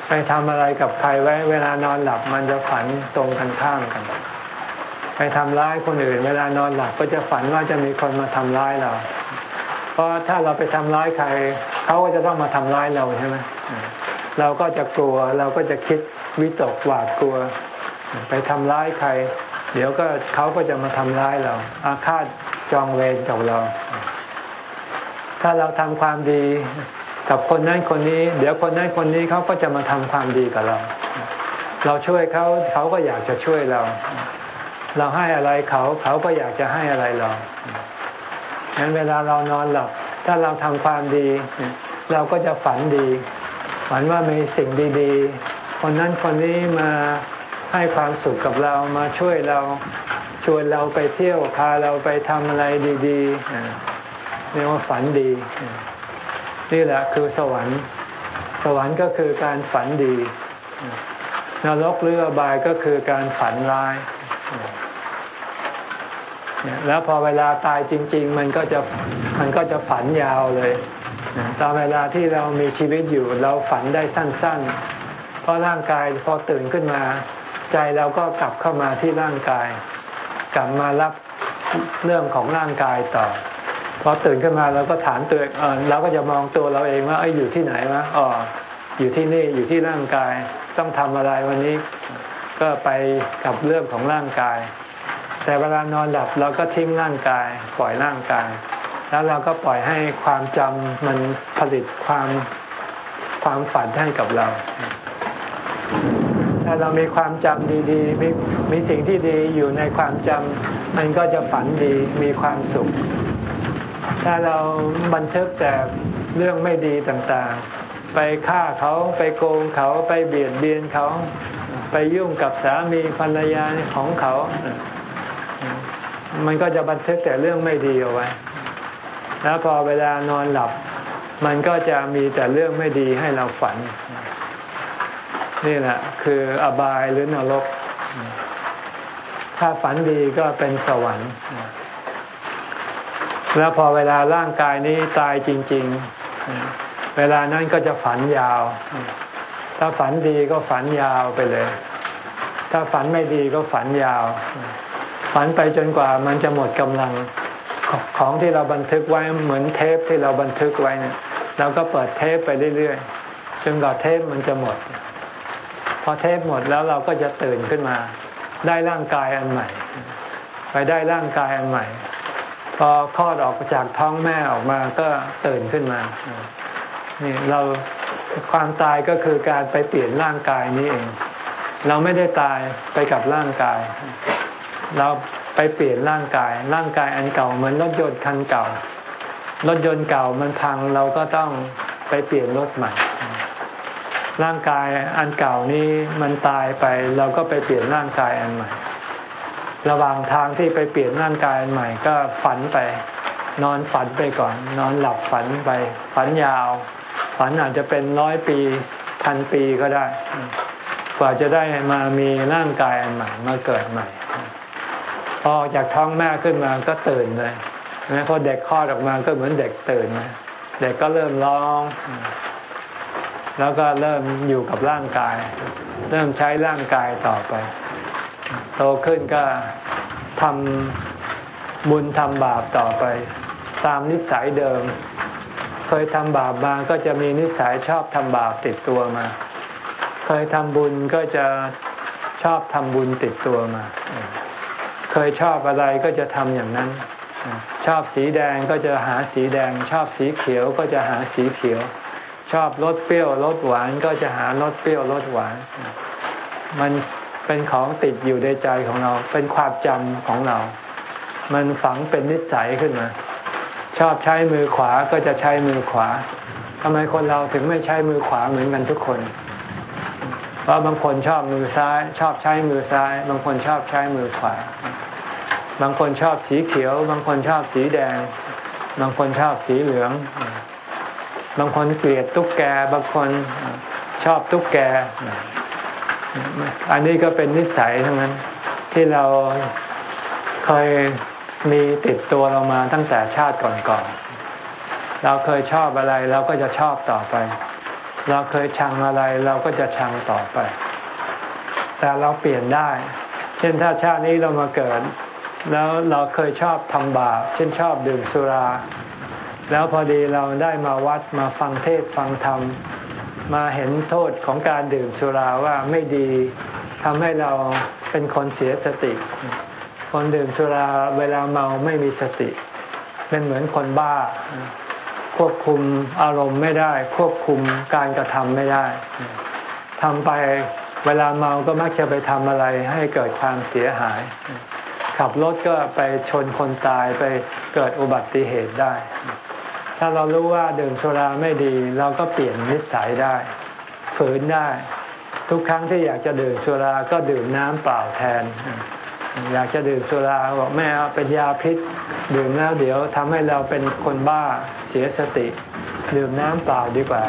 ไปทำอะไรกับใครไว้ เวลานอนหลับมันจะฝันตรงกันข้ามกัน ไปทำร้ายคนอื่น เวลานอนหลับก็จะฝันว่าจะมีคนมาทำร้ายเรา เพราะถ้าเราไปทำร้ายใคร เขาก็จะต้องมาทำร้ายเราใช่ไหม เราก็จะกลัวเราก็จะคิดวิตกหวาดกลัว ไปทำร้ายใคร เดี๋ยวก็เขาก็จะมาทำร้ายเรา อาฆาตจองเวรกับเรา ถ้าเราทำความดีกับคนนั้นคนนี้ เดี๋ยวคนนั้นคนนี้เขาก็จะมาทำความดีกับเรา เราช่วยเขาเขาก็อยากจะช่วยเรา เราให้อะไรเขาเขาก็อยากจะให้อะไรเรางั้นเวลาเรานอนหลับ ถ้าเราทำความดี เราก็จะฝันดี ฝันว่ามีสิ่งดีๆ คนนั้นคนนี้มาให้ความสุขกับเรามาช่วยเราชวนเราไปเที่ยวพาเราไปทำอะไรดีๆเรียกว่าฝันดี นี่แหละคือสวรรค์ สวรรค์ก็คือการฝันดี นรกหรืออบายก็คือการฝันร้ายแล้วพอเวลาตายจริง ๆ มันก็จะมันก็จะฝันยาวเลย ตอนเวลาที่เรามีชีวิตอยู่เราฝันได้สั้น ๆ เพราะร่างกายพอตื่นขึ้นมา ใจเราก็กลับเข้ามาที่ร่างกาย กลับมารับเรื่องของร่างกายต่อพอตื่นขึ้นมาเราก็ถามตัวเออเราก็จะมองตัวเราเองว่าไอ้อยู่ที่ไหนวะอ๋ออยู่ที่นี่อยู่ที่ร่างกายต้องทำอะไรวันนี้ก็ไปกับเรื่องของร่างกาย แต่เวลานอนหลับเราก็ทิ้งร่างกายปล่อยร่างกาย แล้วเราก็ปล่อยให้ความจำมันผลิตความความฝันให้กับเรา ถ้าเรามีความจำดีๆ มีมีสิ่งที่ดีอยู่ในความจำมันก็จะฝันดีมีความสุข ถ้าเราบันทึกแต่เรื่องไม่ดีต่างๆ ไปฆ่าเขาไปโกงเขาไปเบียดเบียนเขา ไปยุ่งกับสามีภรรยาของเขา มันก็จะบันทึกแต่เรื่องไม่ดีเอาไว้ แล้วพอเวลานอนหลับ มันก็จะมีแต่เรื่องไม่ดีให้เราฝัน นี่แหละ คืออบายหรือนรก ถ้าฝันดีก็เป็นสวรรค์ แล้วพอเวลาร่างกายนี้ตายจริง ๆ เวลานั้นก็จะฝันยาว ถ้าฝันดีก็ฝันยาวไปเลย ถ้าฝันไม่ดีก็ฝันยาว ฝันไปจนกว่ามันจะหมดกำลัง ของที่เราบันทึกไว้เหมือนเทปที่เราบันทึกไว้เนี่ยเราก็เปิดเทปไปเรื่อยๆจนกว่าเทปมันจะหมด พอเทปหมดแล้วเราก็จะตื่นขึ้นมา ได้ร่างกายอันใหม่ ไปได้ร่างกายอันใหม่ พอคลอดออกจากท้องแม่ออกมาก็ตื่นขึ้นมานี่เราความตายก็คือการไปเปลี่ยนร่างกายนี้เอง เราไม่ได้ตายไปกับร่างกาย เราไปเปลี่ยนร่างกาย ร่างกายอันเก่าเหมือนรถยนต์คันเก่า รถยนต์เก่ามันพังเราก็ต้องไปเปลี่ยนรถใหม่ ร่างกายอันเก่านี้มันตายไป เราก็ไปเปลี่ยนร่างกายอันใหม่ ระหว่างทางที่ไปเปลี่ยนร่างกายอันใหม่ก็ฝันไป นอนฝันไปก่อน นอนหลับฝันไป ฝันยาว ฝันอาจจะเป็นร้อยปีพันปีก็ได้ กว่าจะได้มามีร่างกายอันใหม่มาเกิดใหม่ พอจากท้องแม่ขึ้นมาก็ตื่นเลยนะพอเด็กคลอดออกมาก็เหมือนเด็กตื่นนะเด็กก็เริ่มร้อง แล้วก็เริ่มอยู่กับร่างกาย เริ่มใช้ร่างกายต่อไป โตขึ้นก็ทำบุญทำบาปต่อไป ตามนิสัยเดิม เคยทำบาปมาก็จะมีนิสัยชอบทำบาปติดตัวมา เคยทำบุญก็จะชอบทำบุญติดตัวมา เคยชอบอะไรก็จะทำอย่างนั้น ชอบสีแดงก็จะหาสีแดง ชอบสีเขียวก็จะหาสีเขียว ชอบรสเปรี้ยวรสหวานก็จะหารสเปรี้ยวรสหวาน มันเป็นของติดอยู่ในใจของเรา เป็นความจำของเรา มันฝังเป็นนิสัยขึ้นมา ชอบใช้มือขวาก็จะใช้มือขวาทำไมคนเราถึงไม่ใช้มือขวาเหมือนกันทุกคน เพราะบางคนชอบมือซ้าย ชอบใช้มือซ้าย บางคนชอบใช้มือขวา บางคนชอบสีเขียว บางคนชอบสีแดง บางคนชอบสีเหลือง บางคนเกลียดตุ๊กแก บางคนชอบตุ๊กแก อันนี้ก็เป็นนิสัยทั้งนั้นที่เราเคยมีติดตัวเรามาตั้งแต่ชาติก่อนๆ เราเคยชอบอะไรเราก็จะชอบต่อไป เราเคยชังอะไรเราก็จะชังต่อไป แต่เราเปลี่ยนได้ เช่นถ้าชาตินี้เรามาเกิด แล้วเราเคยชอบทำบาปเช่นชอบดื่มสุรา แล้วพอดีเราได้มาวัดมาฟังเทศฟังธรรม มาเห็นโทษของการดื่มสุราว่าไม่ดีทำให้เราเป็นคนเสียสติ คนดื่มสุราเวลาเมาไม่มีสติ เป็นเหมือนคนบ้า ควบคุมอารมณ์ไม่ได้ ควบคุมการกระทำไม่ได้ทำไปเวลาเมาก็มักจะไปทำอะไรให้เกิดความเสียหาย ขับรถก็ไปชนคนตายไปเกิดอุบัติเหตุได้ ถ้าเรารู้ว่าดื่มสุราไม่ดี เราก็เปลี่ยนนิสัยได้ ฝืนได้ ทุกครั้งที่อยากจะดื่มสุราก็ดื่มน้ำเปล่าแทน อยากจะดื่มสุราบอกแม่เอาเป็นยาพิษ ดื่มแล้วเดี๋ยวทำให้เราเป็นคนบ้าเสียสติ ดื่มน้ำเปล่าดีกว่า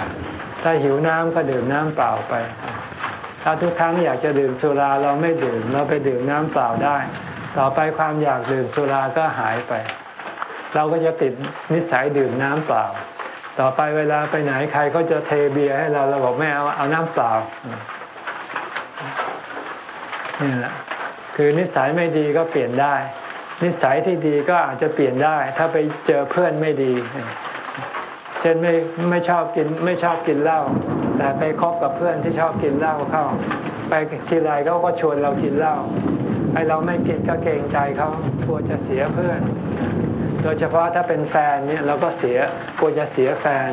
ถ้าหิวน้ำก็ดื่มน้ำเปล่าไป ถ้าทุกครั้งอยากจะดื่มสุราเราไม่ดื่ม เราไปดื่มน้ำเปล่าได้ ต่อไปความอยากดื่มสุราก็หายไป เราก็จะติดนิสัยดื่มน้ำเปล่า ต่อไปเวลาไปไหนใครก็จะเทเบียร์ให้เราเราบอกไม่เอาเอาน้ำเปล่านี่แหละ คือนิสัยไม่ดีก็เปลี่ยนได้ นิสัยที่ดีก็อาจจะเปลี่ยนได้ ถ้าไปเจอเพื่อนไม่ดี เช่นไม่ไม่ชอบกินไม่ชอบกินเหล้าแต่ไปคบกับเพื่อนที่ชอบกินเหล้าเข้า ไปทีไรเขาก็ชวนเรากินเหล้าให้เราไม่กินก็เกรงใจเขากลัวจะเสียเพื่อน โดยเฉพาะถ้าเป็นแฟนเนี่ยเราก็เสียกลัวจะเสียแฟน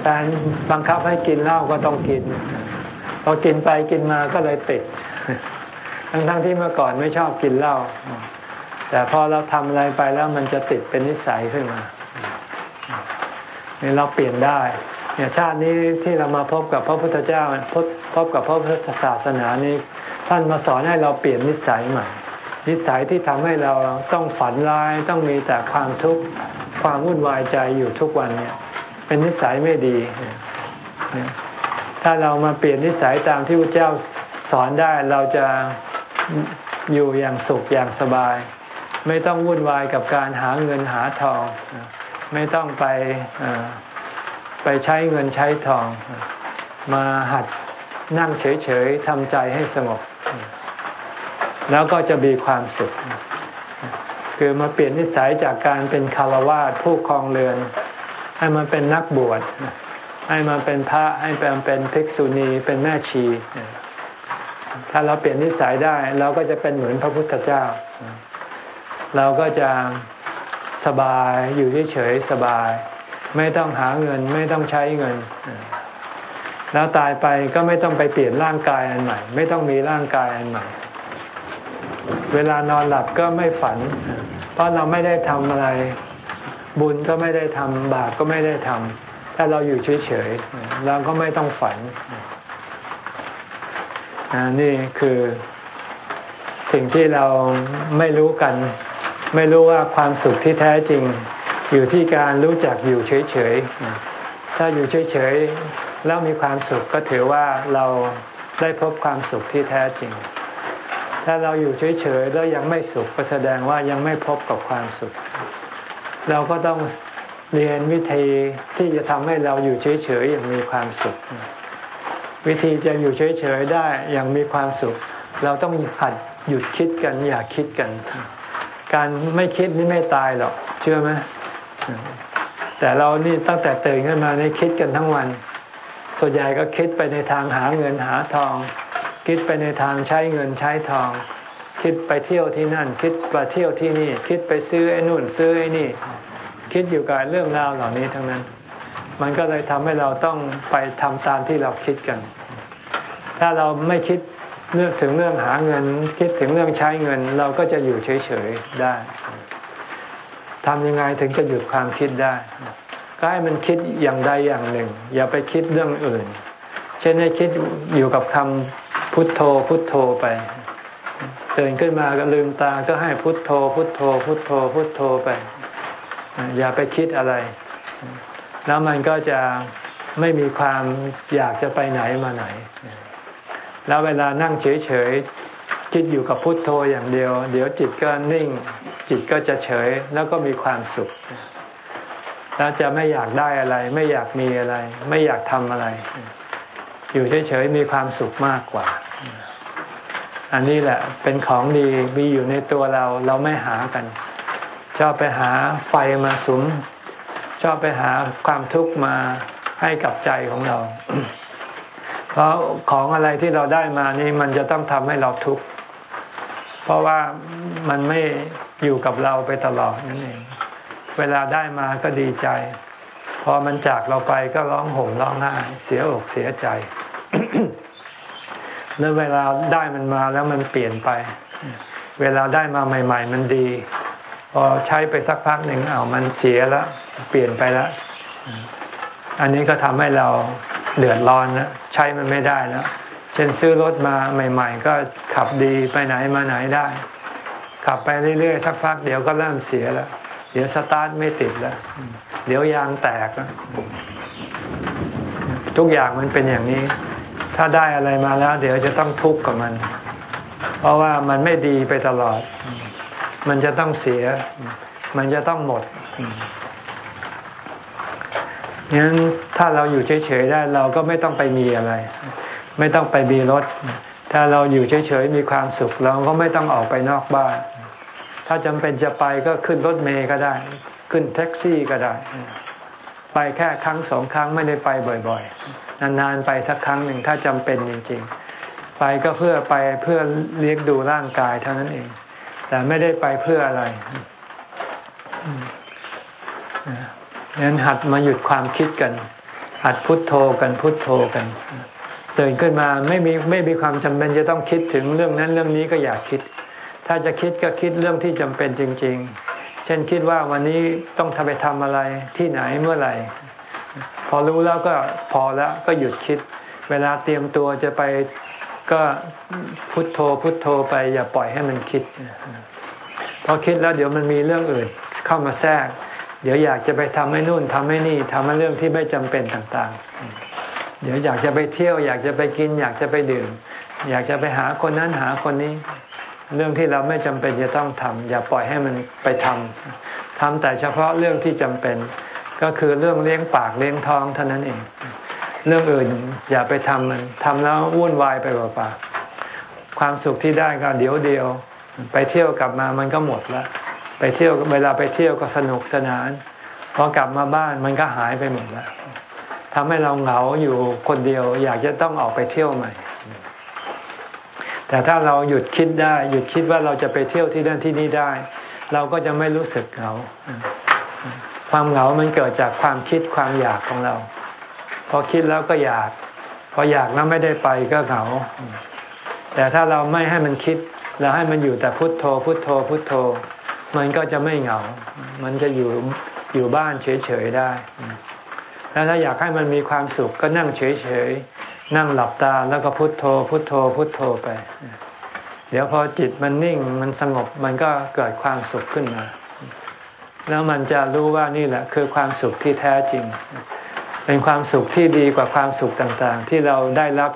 แฟนบังคับให้กินเหล้าก็ต้องกินพอกินไปกินมาก็เลยติด ทั้งๆทที่เมื่อก่อนไม่ชอบกินเหล้าแต่พอเราทำอะไรไปแล้วมันจะติดเป็นนิสัยขึ้นมาเนี่ยเราเปลี่ยนได้เนี่ยชาตินี้ที่เรามาพบกับพระพุทธเจ้าพบพบกับพระพุทธศาสนานี้ ท่านมาสอนให้เราเปลี่ยนนิสัยใหม่ นิสัยที่ทำให้เราต้องฝันร้ายต้องมีแต่ความทุกข์ความวุ่นวายใจอยู่ทุกวันเนี่ย เป็นนิสัยไม่ดี ถ้าเรามาเปลี่ยนนิสัยตามที่พระเจ้าสอนได้เราจะ อยู่อย่างสุขอย่างสบาย ไม่ต้องวุ่นวายกับการหาเงินหาทอง ไม่ต้องไปไปใช้เงินใช้ทอง มาหัดนั่งเฉยๆทำใจให้สงบ แล้วก็จะมีความสุข คือมาเปลี่ยนนิสัยจากการเป็นคารวาสผู้ครองเรือน ให้มันเป็นนักบวชให้มันเป็นพระให้เป็นเป็นภิกษุณีเป็นแม่ชี ถ้าเราเปลี่ยนนิสัยได้ เราก็จะเป็นเหมือนพระพุทธเจ้า เราก็จะสบายอยู่เฉยๆสบาย ไม่ต้องหาเงินไม่ต้องใช้เงิน แล้วตายไปก็ไม่ต้องไปเปลี่ยนร่างกายอันใหม่ ไม่ต้องมีร่างกายอันใหม่ เวลานอนหลับก็ไม่ฝัน เพราะเราไม่ได้ทำอะไร บุญก็ไม่ได้ทำบาปก็ไม่ได้ทำถ้าเราอยู่เฉยๆเราก็ไม่ต้องฝัน นี่คือสิ่งที่เราไม่รู้กัน ไม่รู้ว่าความสุขที่แท้จริง อยู่ที่การรู้จักอยู่เฉยๆ ถ้าอยู่เฉยๆ แล้วมีความสุขก็ถือว่าเราได้พบความสุขที่แท้จริง ถ้าเราอยู่เฉยๆ แล้วยังไม่สุขก็แสดงว่ายังไม่พบกับความสุข เราก็ต้องเรียนวิธีที่จะทำให้เราอยู่เฉยๆอย่างมีความสุข วิธีจะอยู่เฉยๆได้อย่างมีความสุข เราต้องหัดหยุดคิดกันอย่าคิดกัน การไม่คิดนี่ไม่ตายหรอกเชื่อไหมแต่เรานี่ตั้งแต่ตื่นขึ้นมาในคิดกันทั้งวัน ส่วนใหญ่ก็คิดไปในทางหาเงินหาทอง คิดไปในทางใช้เงินใช้ทอง คิดไปเที่ยวที่นั่น คิดไปเที่ยวที่นี่ คิดไปซื้อไอ้นู่นซื้อไอ้นี่ คิดอยู่กับเรื่องราวเหล่านี้ทั้งนั้น มันก็เลยทำให้เราต้องไปทำตามที่เราคิดกัน ถ้าเราไม่คิดเรื่องถึงเรื่องหาเงิน คิดถึงเรื่องใช้เงิน เราก็จะอยู่เฉยๆได้ทำยังไงถึงจะหยุดความคิดได้ ก็ให้มันคิดอย่างใดอย่างหนึ่ง อย่าไปคิดเรื่องอื่น เช่นให้คิดอยู่กับคำพุทโธพุทโธไปตื่นขึ้นมาก็ลืมตาก็ให้พุทโธ พุทโธ พุทโธ พุทโธไป อย่าไปคิดอะไร แล้วมันก็จะไม่มีความอยากจะไปไหนมาไหน แล้วเวลานั่งเฉยๆคิดอยู่กับพุทโธอย่างเดียว เดี๋ยวจิตก็นิ่ง จิตก็จะเฉยแล้วก็มีความสุข แล้วจะไม่อยากได้อะไร ไม่อยากมีอะไร ไม่อยากทำอะไร อยู่เฉยๆมีความสุขมากกว่า อันนี้แหละเป็นของดีมีอยู่ในตัวเราเราไม่หากันชอบไปหาไฟมาสุม ชอบไปหาความทุกข์มาให้กับใจของเรา เพราะของอะไรที่เราได้มานี่มันจะต้องทำให้เราทุกข์ เพราะว่ามันไม่อยู่กับเราไปตลอดนั่นเอง เวลาได้มาก็ดีใจ พอมันจากเราไปก็ร้องห่มร้องไห้เสียอกเสียใจ แล้วเวลาได้มันมาแล้วมันเปลี่ยนไป เวลาได้มาใหม่ ๆ มันดี พอใช้ไปสักพักหนึ่งเอามันเสียแล้ว เปลี่ยนไปแล้ว อันนี้ก็ทำให้เราเดือดร้อนแล้วใช้มันไม่ได้แล้วเช่นซื้อรถมาใหม่ ๆ ก็ขับดีไปไหนมาไหนได้ ขับไปเรื่อยๆสักพักเดี๋ยวก็เริ่มเสียแล้วเดี๋ยวสตาร์ทไม่ติดแล้ว เดี๋ยวยางแตกทุกอย่างมันเป็นอย่างนี้ ถ้าได้อะไรมาแล้ว เดี๋ยวจะต้องทุกข์กับมัน เพราะว่ามันไม่ดีไปตลอด มันจะต้องเสีย มันจะต้องหมดงั้นถ้าเราอยู่เฉยๆได้เราก็ไม่ต้องไปมีอะไร ไม่ต้องไปมีรถ ถ้าเราอยู่เฉยๆมีความสุขเราก็ไม่ต้องออกไปนอกบ้าน ถ้าจำเป็นจะไปก็ขึ้นรถเมย์ก็ได้ ขึ้นแท็กซี่ก็ได้ ไปแค่ครั้งสองครั้งไม่ได้ไปบ่อยๆ นานๆไปสักครั้งหนึ่งถ้าจำเป็นจริงๆ ไปก็เพื่อไปเพื่อเลี้ยงดูร่างกายเท่านั้นเอง แต่ไม่ได้ไปเพื่ออะไรนั้นหัดมาหยุดความคิดกัน หัดพุทโธกันพุทโธกันตื่นขึ้นมาไม่มีไม่มีความจำเป็นจะต้องคิดถึงเรื่องนั้นเรื่องนี้ก็อยากคิด ถ้าจะคิดก็คิดเรื่องที่จำเป็นจริง ๆ เช่นคิดว่าวันนี้ต้องทำไปทำอะไรที่ไหนเมื่อไหร่ พอรู้แล้วก็พอแล้วก็หยุดคิด เวลาเตรียมตัวจะไป ก็พุทโธพุทโธไปอย่าปล่อยให้มันคิดพอคิดแล้วเดี๋ยวมันมีเรื่องอื่นเข้ามาแทรก เดี๋ยวอยากจะไปทำให้นู่นทำให้นี่ทำให้เรื่องที่ไม่จำเป็นต่างๆ เดี๋ยวอยากจะไปเที่ยว อยากจะไปกิน อยากจะไปดื่ม อยากจะไปหาคนนั้นหาคนนี้ เรื่องที่เราไม่จำเป็นจะต้องทำอย่าปล่อยให้มันไปทำทำแต่เฉพาะเรื่องที่จำเป็น ก็คือเรื่องเลี้ยงปากเลี้ยงท้องเท่านั้นเอง เรื่องอื่นอย่าไปทำมันทำแล้ววุ่นวายไปเปล่าๆความสุขที่ได้ก็เดี๋ยวเดียว ไปเที่ยวกลับมามันก็หมดล้วไปเที่ยวเวลาไปเที่ยวก็สนุกสนานพอกลับมาบ้านมันก็หายไปหมดล้วทำให้เราเหงาอยู่คนเดียว อยากจะต้องออกไปเที่ยวใหม่ แต่ถ้าเราหยุดคิดได้ หยุดคิดว่าเราจะไปเที่ยวที่นั่นที่นี่ได้ เราก็จะไม่รู้สึกเหงาความเหงามันเกิดจากความคิดความอยากของเรา พอคิดแล้วก็อยาก พออยากแล้วไม่ได้ไปก็เหงา แต่ถ้าเราไม่ให้มันคิด เราให้มันอยู่แต่พุทโธ พุทโธ พุทโธ มันก็จะไม่เหงา มันจะอยู่อยู่บ้านเฉยๆได้ แล้วถ้าอยากให้มันมีความสุขก็นั่งเฉยๆ นั่งหลับตาแล้วก็พุโทโธ พุโทโธ พุโทโธไป เดี๋ยวพอจิตมันนิ่งมันสงบมันก็เกิดความสุขขึ้นมา แล้วมันจะรู้ว่านี่แหละ คือความสุขที่แท้จริง เป็นความสุขที่ดีกว่าความสุขต่างๆ ที่เราได้รับ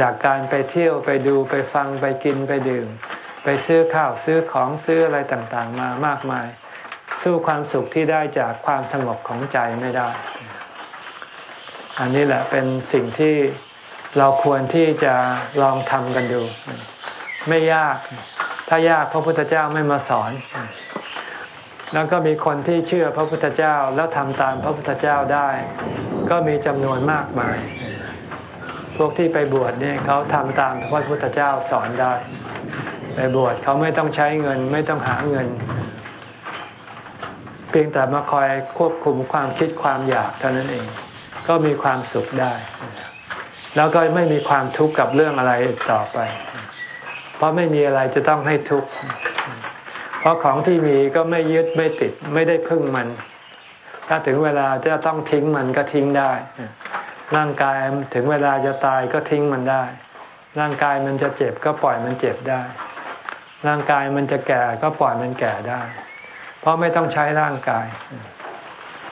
จากการไปเที่ยวไปดูไปฟังไปกินไปดื่ม ไปซื้อข้าวซื้อของซื้ออะไรต่างๆ มามากมาย สู้ความสุขที่ได้จากความสงบของใจไม่ได้ อันนี้แหละเป็นสิ่งที่เราควรที่จะลองทำกันดู ไม่ยาก ถ้ายากพระพุทธเจ้าไม่มาสอน แล้วก็มีคนที่เชื่อพระพุทธเจ้าแล้วทำตามพระพุทธเจ้าได้ ก็มีจำนวนมากมาย พวกที่ไปบวชเนี่ยเขาทำตามพระพุทธเจ้าสอนได้ ไปบวชเขาไม่ต้องใช้เงิน ไม่ต้องหาเงิน เพียงแต่มาคอยควบคุมความคิดความอยากเท่านั้นเอง ก็มีความสุขได้ แล้วก็ไม่มีความทุกข์กับเรื่องอะไรต่อไป เพราะไม่มีอะไรจะต้องให้ทุกข์ ราะของที่มีก็ไม่ยึดไม่ติดไม่ได้พึ่งมัน ถ้าถึงเวลาจะต้องทิ้งมันก็ทิ้งได้ ร่างกายถึงเวลาจะตายก็ทิ้งมันได้ ร่างกายมันจะเจ็บก็ปล่อยมันเจ็บได้ ร่างกายมันจะแก่ก็ปล่อยมันแก่ได้ เพราะไม่ต้องใช้ร่างกาย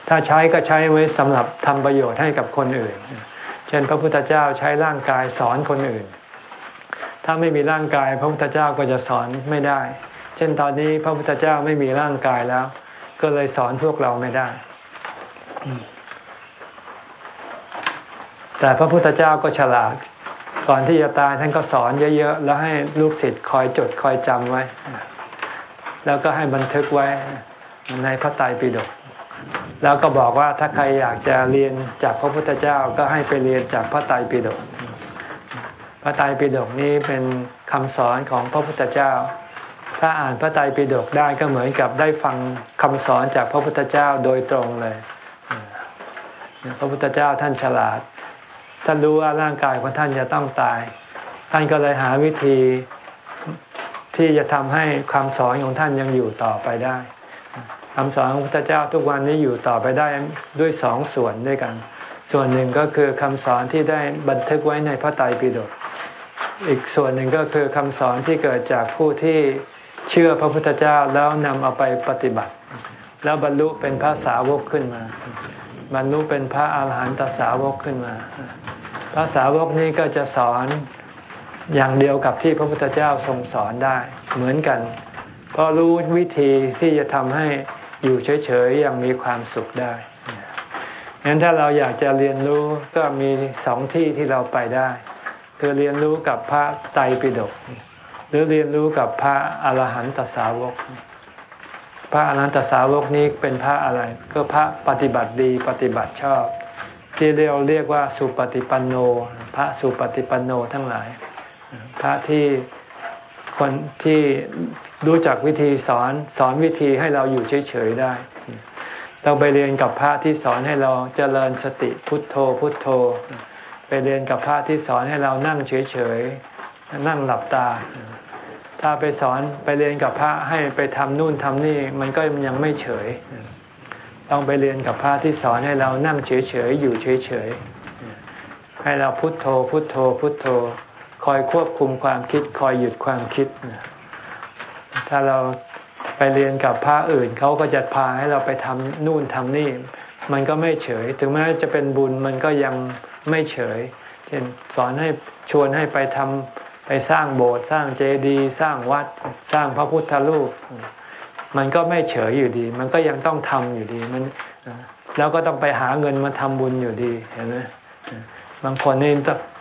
ถ้าใช้ก็ใช้ไว้สำหรับทำประโยชน์ให้กับคนอื่น เช่น พระพุทธเจ้าใช้ร่างกายสอนคนอื่น ถ้าไม่มีร่างกาย พระพุทธเจ้าก็จะสอนไม่ได้ เช่นตอนนี้พระพุทธเจ้าไม่มีร่างกายแล้ว ก็เลยสอนพวกเราไม่ได้ แต่พระพุทธเจ้าก็ฉลาด ก่อนที่จะตายท่านก็สอนเยอะ ๆ แล้วให้ลูกศิษย์คอยจดคอยจำไว้ แล้วก็ให้บันทึกไว้ในพระไตรปิฎกแล้วก็บอกว่าถ้าใครอยากจะเรียนจากพระพุทธเจ้าก็ให้ไปเรียนจากพระไตรปิฎกพระไตรปิฎกนี้เป็นคำสอนของพระพุทธเจ้า ถ้าอ่านพระไตรปิฎกได้ก็เหมือนกับได้ฟังคำสอนจากพระพุทธเจ้าโดยตรงเลย พระพุทธเจ้าท่านฉลาด ท่านรู้ว่าร่างกายของท่านจะต้องตาย ท่านก็เลยหาวิธีที่จะทำให้คำสอนของท่านยังอยู่ต่อไปได้คำสอนของพระพุทธเจ้าทุกวันนี้อยู่ต่อไปได้ด้วยสองส่วนด้วยกัน ส่วนหนึ่งก็คือคำสอนที่ได้บันทึกไว้ในพระไตรปิฎกอีกส่วนหนึ่งก็คือคำสอนที่เกิดจากผู้ที่ เชื่อพระพุทธเจ้าแล้วนำเอาไปปฏิบัติ แล้วบรรลุเป็นพระสาวกขึ้นมา บรรลุเป็นพระอาหารหันตสาวกขึ้นมา พระสาวกนี้ก็จะสอนอย่างเดียวกับที่พระพุทธเจ้าทรงสอนได้เหมือนกัน เพราะรู้วิธีที่จะทำให้อยู่เฉยๆย่างมีความสุขได้งั้นถ้าเราอยากจะเรียนรู้ก็มีสองที่ที่เราไปได้ คือเรียนรู้กับพระไตรปิฎก หรือเรียนรู้กับพระอรหันตสาวก พระอรหันตสาวกนี้เป็นพระอะไร ก็พระปฏิบัติดีปฏิบัติชอบ ที่เรียกเรียกว่าสุปฏิปันโน พระสุปฏิปันโนทั้งหลาย พระที่คนที่รู้จักวิธีสอนสอนวิธีให้เราอยู่เฉยๆได้ เราไปเรียนกับพระที่สอนให้เราเจริญสติพุทโธพุทโธ ไปเรียนกับพระที่สอนให้เรานั่งเฉยๆ นั่งหลับตา ถ้าไปสอนไปเรียนกับพระให้ไปทำนู่นทำนี่ มันก็ยังไม่เฉย ต้องไปเรียนกับพระที่สอนให้เรานั่งเฉยๆอยู่เฉยๆให้เราพุโทโธ พุโทโธ พุโทโธ คอยควบคุมความคิด คอยหยุดความคิด ถ้าเราไปเรียนกับพระอื่นเขาก็จะพาให้เราไปทำนู่นทำนี่ มันก็ไม่เฉย ถึงแม้จะเป็นบุญมันก็ยังไม่เฉย เช่นสอนให้ชวนให้ไปทำ ไปสร้างโบสถ์สร้างเจดีย์สร้างวัดสร้างพระพุทธรูป มันก็ไม่เฉยอยู่ดี มันก็ยังต้องทำอยู่ดีมันแล้วก็ต้องไปหาเงินมาทำบุญอยู่ดีเห็นไหมบางคนนี่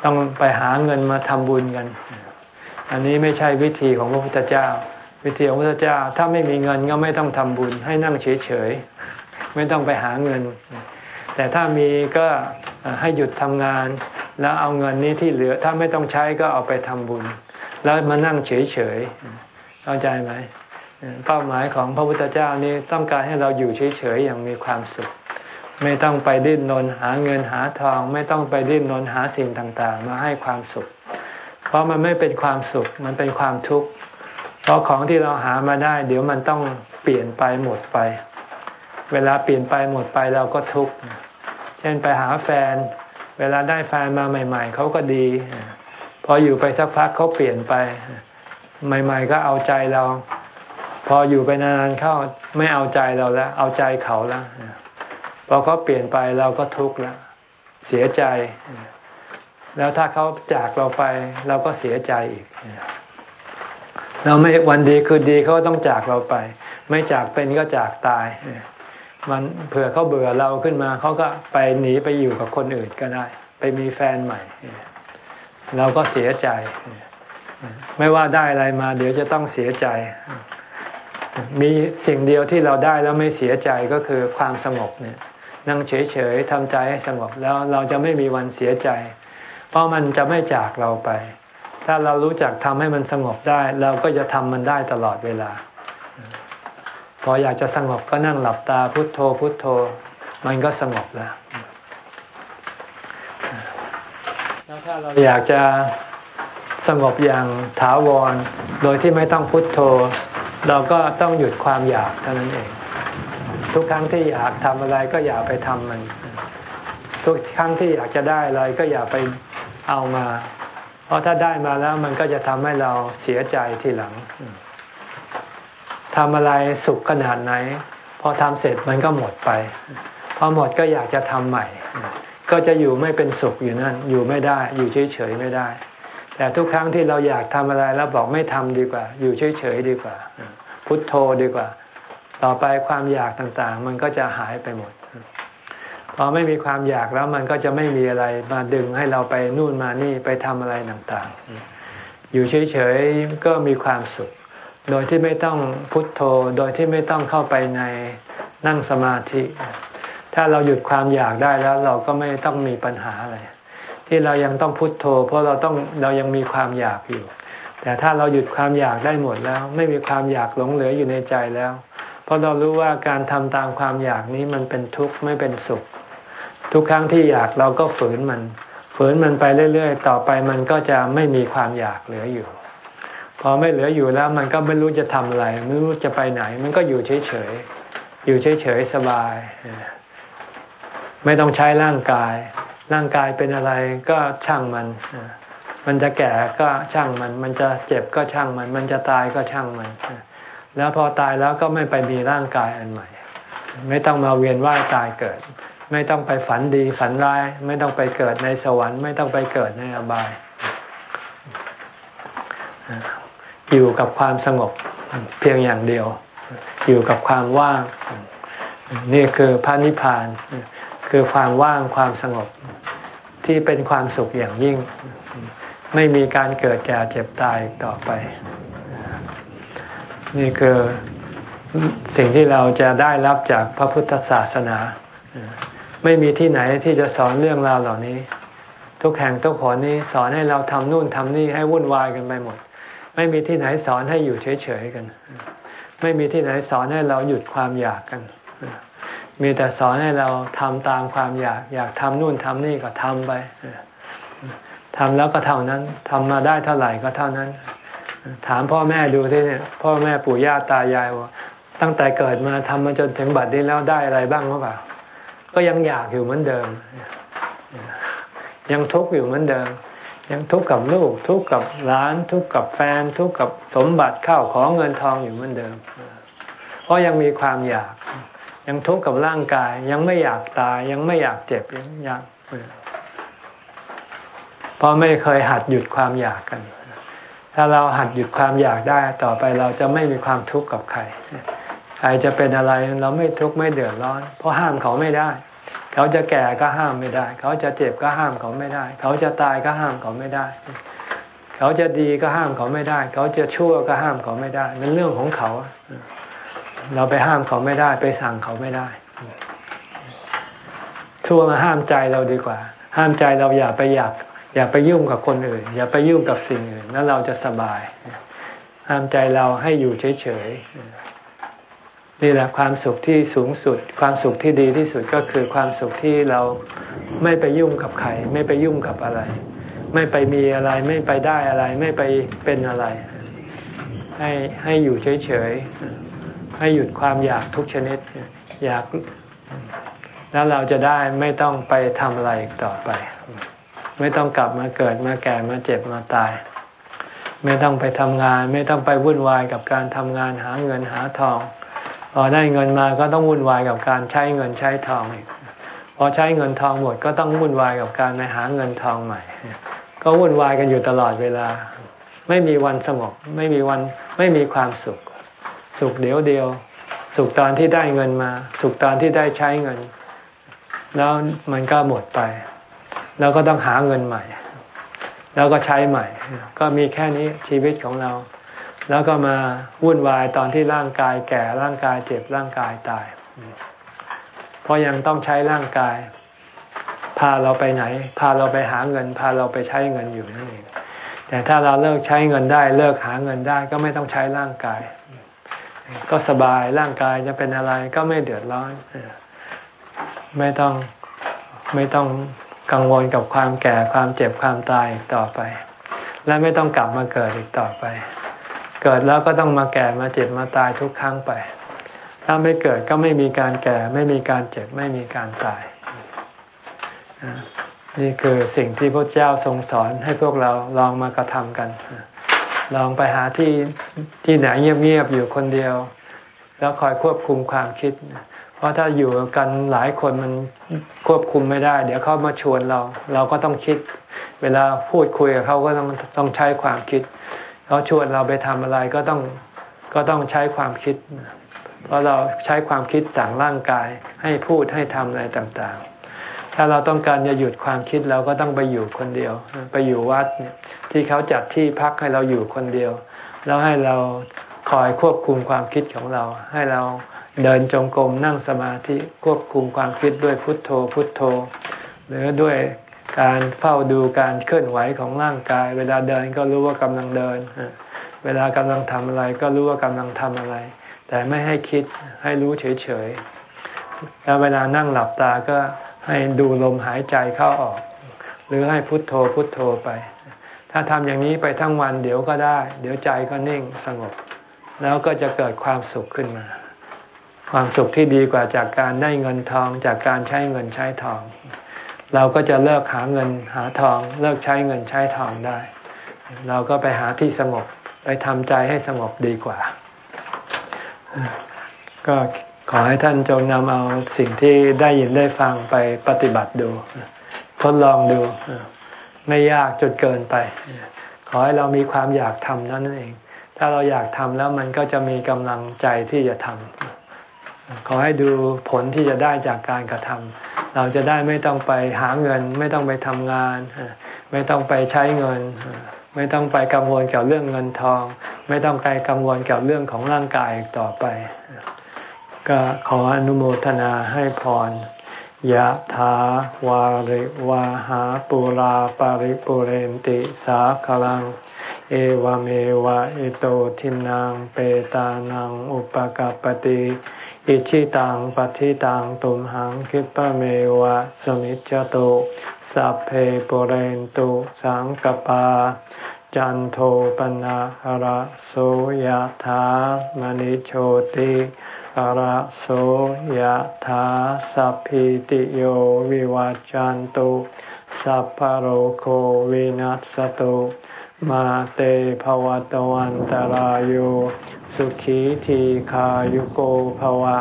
ต้องไปหาเงินมาทำบุญกัน อันนี้ไม่ใช่วิธีของพระพุทธเจ้า วิธีของพระพุทธเจ้า ถ้าไม่มีเงินก็ไม่ต้องทำบุญ ให้นั่งเฉยๆไม่ต้องไปหาเงิน แต่ถ้ามีก็ ให้หยุดทำงาน แล้วเอาเงินนี้ที่เหลือถ้าไม่ต้องใช้ก็เอาไปทำบุญ แล้วมานั่งเฉยๆเข้าใจไหมเป้าหมายของพระพุทธเจ้านี้ต้องการให้เราอยู่เฉยๆอย่างมีความสุข ไม่ต้องไปดิ้นรนหาเงินหาทอง ไม่ต้องไปดิ้นรนหาสิ่งต่างๆ มาให้ความสุข เพราะมันไม่เป็นความสุขมันเป็นความทุกข์เพราะของที่เราหามาได้ เดี๋ยวมันต้องเปลี่ยนไปหมดไป เวลาเปลี่ยนไปหมดไปเราก็ทุกข์ ช่นไปหาแฟน เวลาได้แฟนมาใหม่ ๆเขาก็ดี พออยู่ไปสักพักเขาเปลี่ยนไป ใหม่ ๆ ก็เอาใจเรา พออยู่ไปนานๆเข้าไม่เอาใจเราแล้ว เอาใจเขาแล้วพอเขาเปลี่ยนไปเราก็ทุกข์แล้วเสียใจ แล้วถ้าเขาจากเราไป เราก็เสียใจอีก เราไม่วันดีคือดีเขาต้องจากเราไป ไม่จากเป็นก็จากตาย มันเผื่อเขาเบื่อเราขึ้นมาเขาก็ไปหนีไปอยู่กับคนอื่นก็ได้ ไปมีแฟนใหม่ เราก็เสียใจ ไม่ว่าได้อะไรมา เดี๋ยวจะต้องเสียใจ มีสิ่งเดียวที่เราได้แล้วไม่เสียใจก็คือความสงบเนี่ยนั่งเฉยๆทำใจให้สงบแล้วเราจะไม่มีวันเสียใจ เพราะมันจะไม่จากเราไป ถ้าเรารู้จักทำให้มันสงบได้ เราก็จะทำมันได้ตลอดเวลา พออยากจะสงบก็นั่งหลับตาพุโทโธพุโทโธ มันก็สงบแล้วแล้วถ้าเราอยากจะสงบอย่างถาวร โดยที่ไม่ต้องพุโทโธ เราก็ต้องหยุดความอยากเท่านั้นเอง ทุกครั้งที่อยากทำอะไรก็อย่าไปทำมัน ทุกครั้งที่อยากจะได้อะไรก็อย่าไปเอามา เพราะถ้าได้มาแล้วมันก็จะทำให้เราเสียใจทีหลัง ทำอะไรสุขขนาดไหน พอทำเสร็จมันก็หมดไป พอหมดก็อยากจะทำใหม่ ก็จะอยู่ไม่เป็นสุขอยู่นั่น อยู่ไม่ได้ อยู่เฉยๆไม่ได้ แต่ทุกครั้งที่เราอยากทำอะไรแล้วบอกไม่ทำดีกว่า อยู่เฉยๆดีกว่า พุทโธดีกว่า ต่อไปความอยากต่างๆ มันก็จะหายไปหมดพอไม่มีความอยากแล้วมันก็จะไม่มีอะไรมาดึงให้เราไปนู่นมานี่ไปทำอะไรต่างๆ อยู่เฉยๆก็มีความสุข โดยที่ไม่ต้องพุทโธ โดยที่ไม่ต้องเข้าไปในนั่งสมาธิ ถ้าเราหยุดความอยากได้แล้วเราก็ไม่ต้องมีปัญหาอะไร ที่เรายังต้องพุทโธ เพราะเราต้องเรายังมีความอยากอยู่ แต่ถ้าเราหยุดความอยากได้หมดแล้ว ไม่มีความอยากหลงเหลืออยู่ในใจแล้ว เพราะเรารู้ว่าการทำตามความอยากนี้มันเป็นทุกข์ไม่เป็นสุข ทุกครั้งที่อยากเราก็ฝืนมัน ฝืนมันไปเรื่อย ๆ ต่อไปมันก็จะไม่มีความอยากเหลืออยู่ อไม่เหลืออยู่แล้วมันก็ไม่รู้จะทำอะไร ไม่รู้จะไปไหน มันก็อยู่เฉยๆ อยู่เฉยๆ สบาย ไม่ต้องใช้ร่างกาย ร่างกายเป็นอะไรก็ช่างมัน มันจะแก่ก็ช่างมัน มันจะเจ็บก็ช่างมัน มันจะตายก็ช่างมัน แล้วพอตายแล้วก็ไม่ไปมีร่างกายอันใหม่ ไม่ต้องมาเวียนว่ายตายเกิด ไม่ต้องไปฝันดีฝันร้าย ไม่ต้องไปเกิดในสวรรค์ ไม่ต้องไปเกิดในอบาย อยู่กับความสงบเพียงอย่างเดียว อยู่กับความว่าง นี่คือพระนิพพาน คือความว่างความสงบที่เป็นความสุขอย่างยิ่ง ไม่มีการเกิดแก่เจ็บตายต่อไป นี่คือสิ่งที่เราจะได้รับจากพระพุทธศาสนา ไม่มีที่ไหนที่จะสอนเรื่องราวเหล่านี้ ทุกแห่งทุกหนนี้สอนให้เราทำนู่นทำนี่ให้วุ่นวายกันไปหมด ไม่มีที่ไหนสอนให้อยู่เฉยๆกัน ไม่มีที่ไหนสอนให้เราหยุดความอยากกัน มีแต่สอนให้เราทำตามความอยาก อยากทำนู่นทำนี่ก็ทำไปทำแล้วก็เท่านั้นทำมาได้เท่าไหร่ก็เท่านั้น ถามพ่อแม่ดูที่เนี่ย พ่อแม่ปู่ย่าตายายว่าตั้งแต่เกิดมาทำมาจนถึงบัดนี้แล้วได้อะไรบ้างหรือเปล่า ก็ยังอยากอยู่เหมือนเดิม ยังทุกข์อยู่เหมือนเดิม ยังทุกข์กับลูก ทุกข์กับหลาน ทุกข์กับแฟน ทุกข์กับสมบัติข้าวของเงินทองอยู่เหมือนเดิม เพราะยังมีความอยาก ยังทุกข์กับร่างกาย ยังไม่อยากตาย ยังไม่อยากเจ็บยังอยากเพราะไม่เคยหัดหยุดความอยากกัน ถ้าเราหัดหยุดความอยากได้ ต่อไปเราจะไม่มีความทุกข์กับใคร ใครจะเป็นอะไรเราไม่ทุกข์ไม่เดือดร้อน เพราะห้ามเขาไม่ได้ เขาจะแก่ก็ห้ามไม่ได้ เขาจะเจ็บก็ห้ามเขาไม่ได้ เขาจะตายก็ห้ามเขาไม่ได้ เขาจะดีก็ห้ามเขาไม่ได้ เขาจะชั่วก็ห้ามเขาไม่ได้นั่นเรื่องของเขา เราไปห้ามเขาไม่ได้ ไปสั่งเขาไม่ได้ทั่วมาห้ามใจเราดีกว่า ห้ามใจเราอย่าไปอยาก อย่าไปยุ่งกับคนอื่น อย่าไปยุ่งกับสิ่งอื่นแล้วเราจะสบาย ห้ามใจเราให้อยู่เฉยๆ นี่แหละความสุขที่สูงสุด ความสุขที่ดีที่สุดก็คือความสุขที่เราไม่ไปยุ่งกับใครไม่ไปยุ่งกับอะไร ไม่ไปมีอะไรไม่ไปได้อะไร ไม่ไปเป็นอะไร ให้ให้อยู่เฉยๆให้หยุดความอยากทุกชนิด อยาก แล้วเราจะได้ไม่ต้องไปทำอะไรต่อไป ไม่ต้องกลับมาเกิดมาแก่มาเจ็บมาตาย ไม่ต้องไปทำงาน ไม่ต้องไปวุ่นวายกับการทำงานหาเงินหาทอง พอได้เงินมาก็ต้องวุ่นวายกับการใช้เงินใช้ทองอีกพอใช้เงินทองหมดก็ต้องวุ่นวายกับการไปหาเงินทองใหม่ ก็วุ่นวายกันอยู่ตลอดเวลา ไม่มีวันสงบไม่มีวันไม่มีความสุข สุขเดียวเดียว สุขตอนที่ได้เงินมา สุขตอนที่ได้ใช้เงิน แล้วมันก็หมดไป แล้วก็ต้องหาเงินใหม่ แล้วก็ใช้ใหม่ ก็มีแค่นี้ชีวิตของเรา แล้วก็มาวุ่นวายตอนที่ร่างกายแก่ร่างกายเจ็บร่างกายตาย เพราะยังต้องใช้ร่างกาย พาเราไปไหน พาเราไปหาเงิน พาเราไปใช้เงินอยู่นั่นเองแต่ถ้าเราเลิกใช้เงินได้ เลิกหาเงินได้ก็ไม่ต้องใช้ร่างกาย ก็สบายร่างกายจะเป็นอะไรก็ไม่เดือดร้อนไม่ต้องไม่ต้องกังวลกับความแก่ความเจ็บความตายต่อไป และไม่ต้องกลับมาเกิดอีกต่อไป เกิดแล้วก็ต้องมาแก่มาเจ็บมาตายทุกครั้งไป ถ้าไม่เกิดก็ไม่มีการแก่ ไม่มีการเจ็บไม่มีการตาย นี่คือสิ่งที่พระเจ้าทรงสอนให้พวกเราลองมากระทำกัน ลองไปหาที่ที่ไหนเงียบๆอยู่คนเดียว แล้วคอยควบคุมความคิด เพราะถ้าอยู่กันหลายคนมันควบคุมไม่ได้ เดี๋ยวเขามาชวนเรา เราก็ต้องคิด เวลาพูดคุยกับเขาก็ต้องต้องใช้ความคิด เขาชวนเราไปทำอะไรก็ต้องก็ต้องใช้ความคิด เพราะเราใช้ความคิดสั่งร่างกายให้พูดให้ทำอะไรต่างๆ ถ้าเราต้องการจะหยุดความคิดเราก็ต้องไปอยู่คนเดียว ไปอยู่วัดเนี่ยที่เขาจัดที่พักให้เราอยู่คนเดียว แล้วให้เราคอยควบคุมความคิดของเรา ให้เราเดินจงกรมนั่งสมาธิควบคุมความคิดด้วยพุทโธพุทโธ หรือด้วย การเฝ้าดูการเคลื่อนไหวของร่างกาย เวลาเดินก็รู้ว่ากำลังเดิน เวลากำลังทำอะไรก็รู้ว่ากำลังทำอะไร แต่ไม่ให้คิดให้รู้เฉยๆแล้วเวลานั่งหลับตาก็ให้ดูลมหายใจเข้าออก หรือให้พุทโธพุทโธไป ถ้าทำอย่างนี้ไปทั้งวันเดี๋ยวก็ได้ เดี๋ยวใจก็นิ่งสงบ แล้วก็จะเกิดความสุขขึ้นมา ความสุขที่ดีกว่าจากการได้เงินทองจากการใช้เงินใช้ทอง เราก็จะเลิกหาเงินหาทอง เลิกใช้เงินใช้ทองได้ เราก็ไปหาที่สงบไปทำใจให้สงบดีกว่า ก็ขอให้ท่านจงนำเอาสิ่งที่ได้ยินได้ฟังไปปฏิบัติดู ทดลองดู ไม่ยากจนเกินไป ขอให้เรามีความอยากทำนั่นเอง ถ้าเราอยากทำแล้วมันก็จะมีกำลังใจที่จะทำ ขอให้ดูผลที่จะได้จากการกระทำเราจะได้ไม่ต้องไปหาเงิน ไม่ต้องไปทำงาน ไม่ต้องไปใช้เงิน ไม่ต้องไปกังวลเกี่ยวเรื่องเงินทอง ไม่ต้องไปกังวลเกี่ยวเรื่องของร่างกายต่อไป ก็ขออนุโมทนาให้พรยะถาวาริวาหาปุราปาริปุเรนติสาคลัง เอวเมวะอิโตทินังเปตานังอุปกัปติ อิชิตังปฏิตังตุมหังคิปะเมวะสมิจจตุสัพเพปเรนตุสังกปา จันโทปนะหระโสยะถามณิโชติระโสยธาสัพพิติโยวิวัจจันตุสัพพโรโควินัสตุ มาเตภวตวันตารโยสุขีทีขายุโกภวะ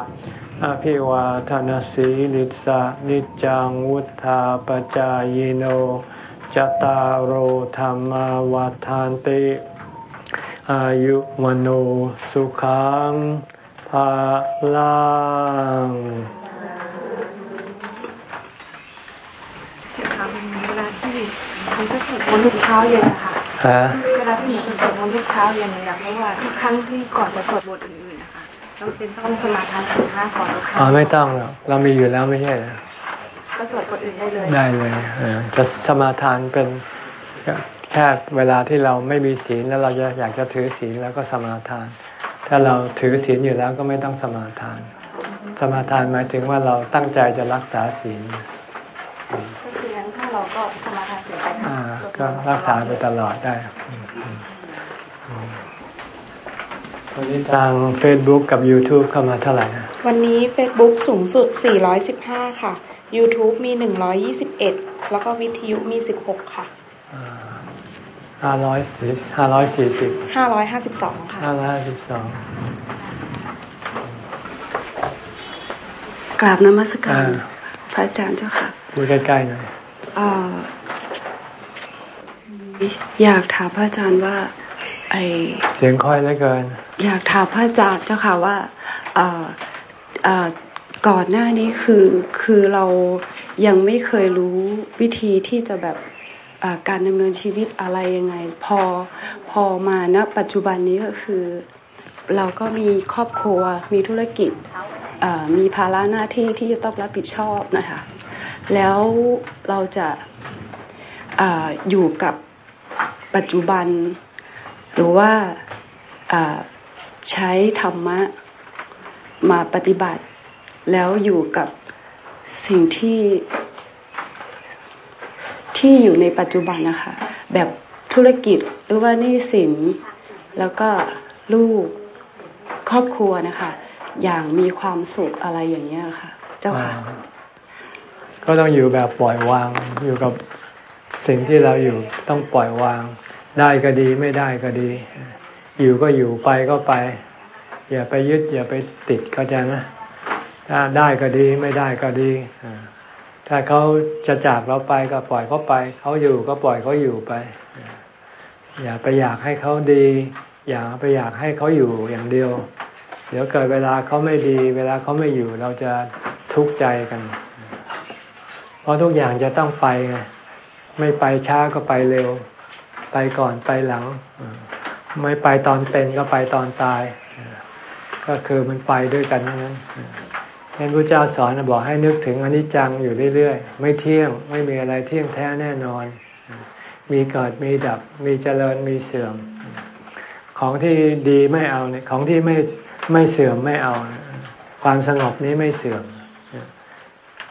อภิวาทนสีลิสะนิจังวุธาปจายโนจตารโหธรรมวาทานติ อายุมโนสุขังภาลังค่ะเวลาที่มันก็สวดมนต์ทุกเช้าเย็นนะคะ เวลาที่หนูสวดมนต์ทุกเช้าเย็นอยากรู้ว่าทุกครั้งที่ก่อนจะสวดบทอื่นๆนะคะเราเป็นต้องสมาทานสิบห้าก่อนทุกครั้งอ๋อไม่ต้องหรอกเรามีอยู่แล้วไม่ใช่เหรอก็สวดบทอื่นได้เลยได้เลยจะสมาทานเป็นแค่เวลาที่เราไม่มีศีลแล้วเราจะอยากจะถือศีลแล้วก็สมาทาน ถ้าเราถือศีลอยู่แล้วก็ไม่ต้องสมาทาน สมาทานหมายถึงว่าเราตั้งใจจะรักษาศีลก็คืองั้นถ้า เราก็สมาทานศีลไปก็รักษาไปตลอดได้วันนี้ทาง Facebook กับ YouTube เข้ามาเท่าไหร่นะวันนี้ Facebook สูงสุด 415 ค่ะ YouTube มี 121 แล้วก็วิทยุมี 16 ค่ะห้าร้อยสิบห้าร้อยสี่สิบห้าร้อยห้าสิบสองค่ะห้าร้อยห้าสิบสองกราบนมัสการพระอาจารย์เจ้าค่ะพูดใกล้ๆหน่อย อยากถามพระอาจารย์ว่า ไอเสียงค่อยเหลือเกิน อยากถามพระอาจารย์เจ้าค่ะว่าก่อนหน้านี้คือคือเรายังไม่เคยรู้วิธีที่จะแบบการดำเนินชีวิตอะไรยังไง พอพอมาณปัจจุบันนี้ก็คือ เราก็มีครอบครัวมีธุรกิจมีภาระหน้าที่ที่จะต้องรับผิดชอบนะคะ แล้วเราจะออยู่กับปัจจุบัน หรือว่าใช้ธรรมะมาปฏิบัติ แล้วอยู่กับสิ่งที่ที่อยู่ในปัจจุบันนะคะ แบบธุรกิจหรือว่านี่สินแล้วก็ลูกครอบครัวนะคะ อย่างมีความสุขอะไรอย่างเงี้ยค่ะ เจ้าค่ะ ก็ต้องอยู่แบบปล่อยวาง อยู่กับสิ่งที่เราอยู่ต้องปล่อยวาง ได้ก็ดีไม่ได้ก็ดี อยู่ก็อยู่ไปก็ไป อย่าไปยึด อย่าไปติดเข้าใจไหมถ้าได้ก็ดีไม่ได้ก็ดีถ้าเขาจะจากเราไปก็ปล่อยเขาไป เขาอยู่ก็ปล่อยเขาอยู่ไป อย่าไปอยากให้เขาดี อย่าไปอยากให้เขาอยู่อย่างเดียว เดี๋ยวเกิดเวลาเขาไม่ดี เวลาเขาไม่อยู่เราจะทุกข์ใจกัน เพราะทุกอย่างจะต้องไปไงไม่ไปช้าก็ไปเร็ว ไปก่อนไปหลัง ไม่ไปตอนเป็นก็ไปตอนตาย ก็คือมันไปด้วยกันนั้นพระพุทธเจ้าสอนบอกให้นึกถึงอนิจจังอยู่เรื่อยๆ ไม่เที่ยง ไม่มีอะไรเที่ยงแท้แน่นอน มีเกิดมีดับ มีเจริญมีเสื่อม ของที่ดีไม่เอาเนี่ยของที่ไม่ไม่เสื่อมไม่เอา ความสงบนี้ไม่เสื่อม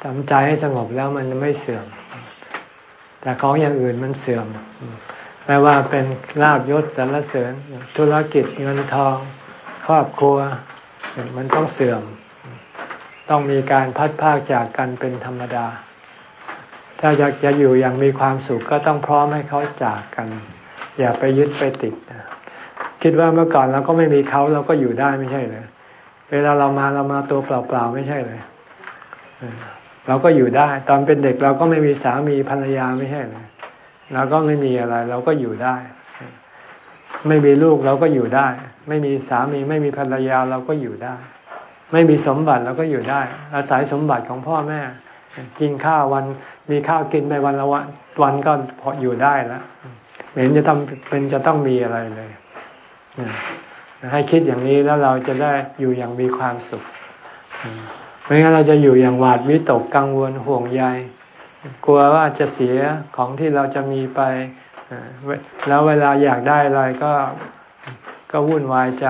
ทำใจให้สงบแล้วมันไม่เสื่อม แต่ของอย่างอื่นมันเสื่อมไม่ว่าเป็นลาบยศสรรเสริญ ธุรกิจเงินทอง ครอบครัว มันต้องเสื่อม ต้องมีการพัดพากจากกันเป็นธรรมดา ถ้าอยากจะอยู่อย่างมีความสุขก็ต้องพร้อมให้เขาจากกัน อย่าไปยึดไปติด คิดว่าเมื่อก่อนเราก็ไม่มีเขาเราก็อยู่ได้ไม่ใช่เลยเวลาเรามาเรามาตัวเปล่าๆไม่ใช่เลย เราก็อยู่ได้ ตอนเป็นเด็กเราก็ไม่มีสามีภรรยาไม่ใช่เลยเราก็ไม่มีอะไร เราก็อยู่ได้ ไม่มีลูกเราก็อยู่ได้ ไม่มีสามีไม่มีภรรยาเราก็อยู่ได้ ไม่มีสมบัติเราก็อยู่ได้ อาศัยสมบัติของพ่อแม่ กินข้าววันมีข้าวกินไปวันละวันวันก็พออยู่ได้แล้วเหม็นจะต้องเป็นจะต้องมีอะไรเลยให้คิดอย่างนี้แล้วเราจะได้อยู่อย่างมีความสุข ไม่งั้นเราจะอยู่อย่างหวาดวิตกกังวลห่วงใย กลัวว่าจะเสียของที่เราจะมีไป แล้วเวลาอยากได้อะไรก็ก็วุ่นวายใจ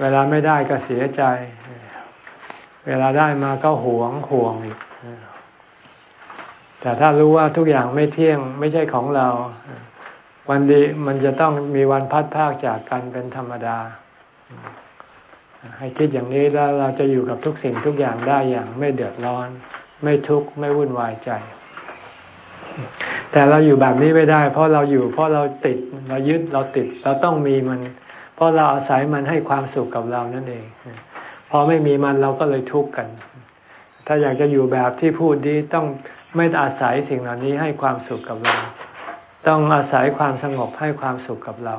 เวลาไม่ได้ก็เสียใจ เวลาได้มาก็หวงห่วงอีกแต่ถ้ารู้ว่าทุกอย่างไม่เที่ยงไม่ใช่ของเรา วันดีมันจะต้องมีวันพัดพากจากกันเป็นธรรมดา ให้คิดอย่างนี้แล้วเราจะอยู่กับทุกสิ่งทุกอย่างได้อย่างไม่เดือดร้อน ไม่ทุกข์ไม่วุ่นวายใจ แต่เราอยู่แบบนี้ไม่ได้ เพราะเราอยู่ เพราะเราติดเรายึดเราติด เราต้องมีมัน เพราะเราอาศัยมันให้ความสุขกับเรานั่นเองพอไม่มีมันเราก็เลยทุกข์กัน ถ้าอยากจะอยู่แบบที่พูดดีต้องไม่อาศัยสิ่งเหล่านี้ให้ความสุขกับเรา ต้องอาศัยความสงบให้ความสุขกับเรา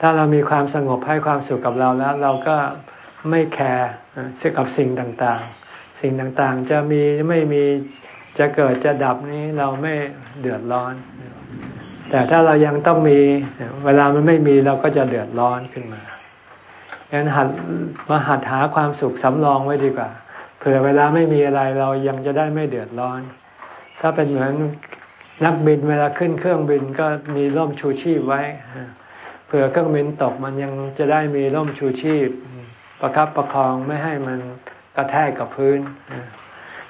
ถ้าเรามีความสงบให้ความสุขกับเราแล้ว เราก็ไม่แคร์กับสิ่งต่างๆ สิ่งต่างๆ จะมีไม่มีจะเกิดจะดับนี้เราไม่เดือดร้อน แต่ถ้าเรายังต้องมีเวลามันไม่มีเราก็จะเดือดร้อนขึ้นมางั้นหัดมาหัดหาความสุขสำรองไว้ดีกว่าเผื่อเวลาไม่มีอะไรเรายังจะได้ไม่เดือดร้อน ถ้าเป็นเหมือนนักบินเวลาขึ้นเครื่องบินก็มีร่มชูชีพไว้ ผื่อเครื่องบินตกมันยังจะได้มีร่มชูชีพ ประครับประคองไม่ให้มันกระแทกกับพื้น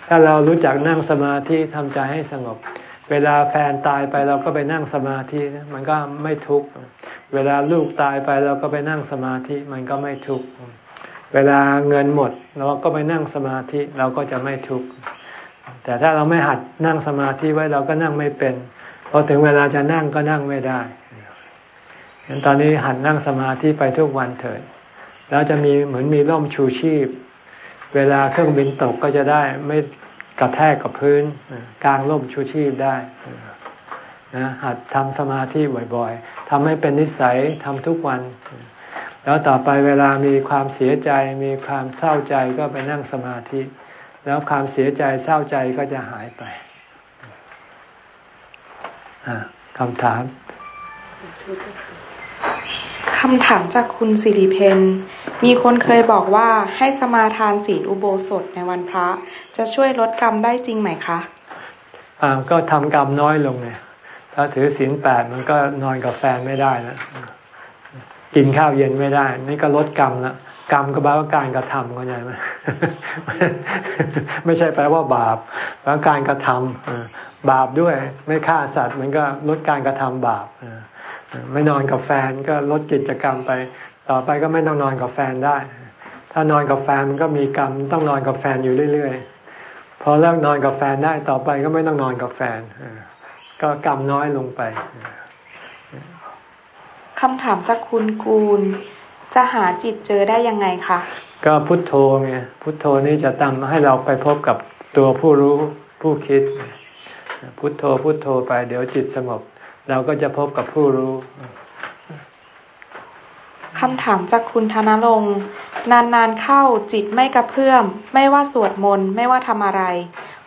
ถ้าเรารู้จักนั่งสมาธิทำใจให้สงบ เวลาแฟนตายไปเราก็ไปนั่งสมาธิมันก็ไม่ทุกข์เวลาลูกตายไปเราก็ไปนั่งสมาธิมันก็ไม่ทุกข์เวลาเงินหมดเราก็ไปนั่งสมาธิเราก็จะไม่ทุกข์แต่ถ้าเราไม่หัดนั่งสมาธิไว้เราก็นั่งไม่เป็นพอถึงเวลาจะนั่งก็นั่งไม่ได้ ฉะนั้นตอนนี้หัดนั่งสมาธิไปทุกวันเถิด แล้วจะมีเหมือนมีร่มชูชีพ เวลาเครื่องบินตกก็จะได้ไม่กระแทกกับพื้นกลางร่มชูชีพได้นะหัดทำสมาธิบ่อยๆทำให้เป็นนิสัยทำทุกวัน แล้วต่อไปเวลามีความเสียใจมีความเศร้าใจก็ไปนั่งสมาธิ แล้วความเสียใจเศร้าใจก็จะหายไปคำถาม คำถามจากคุณสิริเพนมีคนเคยบอกว่าให้สมาทานศีลอุโบสถในวันพระ จะช่วยลดกรรมได้จริงไหมคะอ่าก็ทำกรรมน้อยลงไงถ้าถือศีลแปดมันก็นอนกับแฟนไม่ได้นะกินข้าวเย็นไม่ได้ นี่ก็ลดกรรมละกรรมก็แปลว่าการกระทำเข้าใจไหมไม่ใช่แปลว่าบาปแปลว่าการกระทำบาปด้วยไม่ฆ่าสัตว์ มันก็ลดการกระทำบาป ไม่นอนกับแฟนก็ลดกิจกรรมไป ต่อไปก็ไม่ต้องนอนกับแฟนได้ ถ้านอนกับแฟนมันก็มีกรรมต้องนอนกับแฟนอยู่เรื่อยๆ พอเลิกนอนกับแฟนได้ต่อไปก็ไม่ต้องนอนกับแฟน ก็กรรมน้อยลงไปคำถามจากคุณกูล จะหาจิตเจอได้ยังไงคะก็พุทโธไงพุทโธนี่จะทำให้เราไปพบกับตัวผู้รู้ผู้คิด พุทโธพุทโธไปเดี๋ยวจิตสงบ เราก็จะพบกับผู้รู้คำถามจากคุณธนลงนานๆเข้าจิตไม่กระเพื่อม ไม่ว่าสวดมนต์ไม่ว่าทำอะไร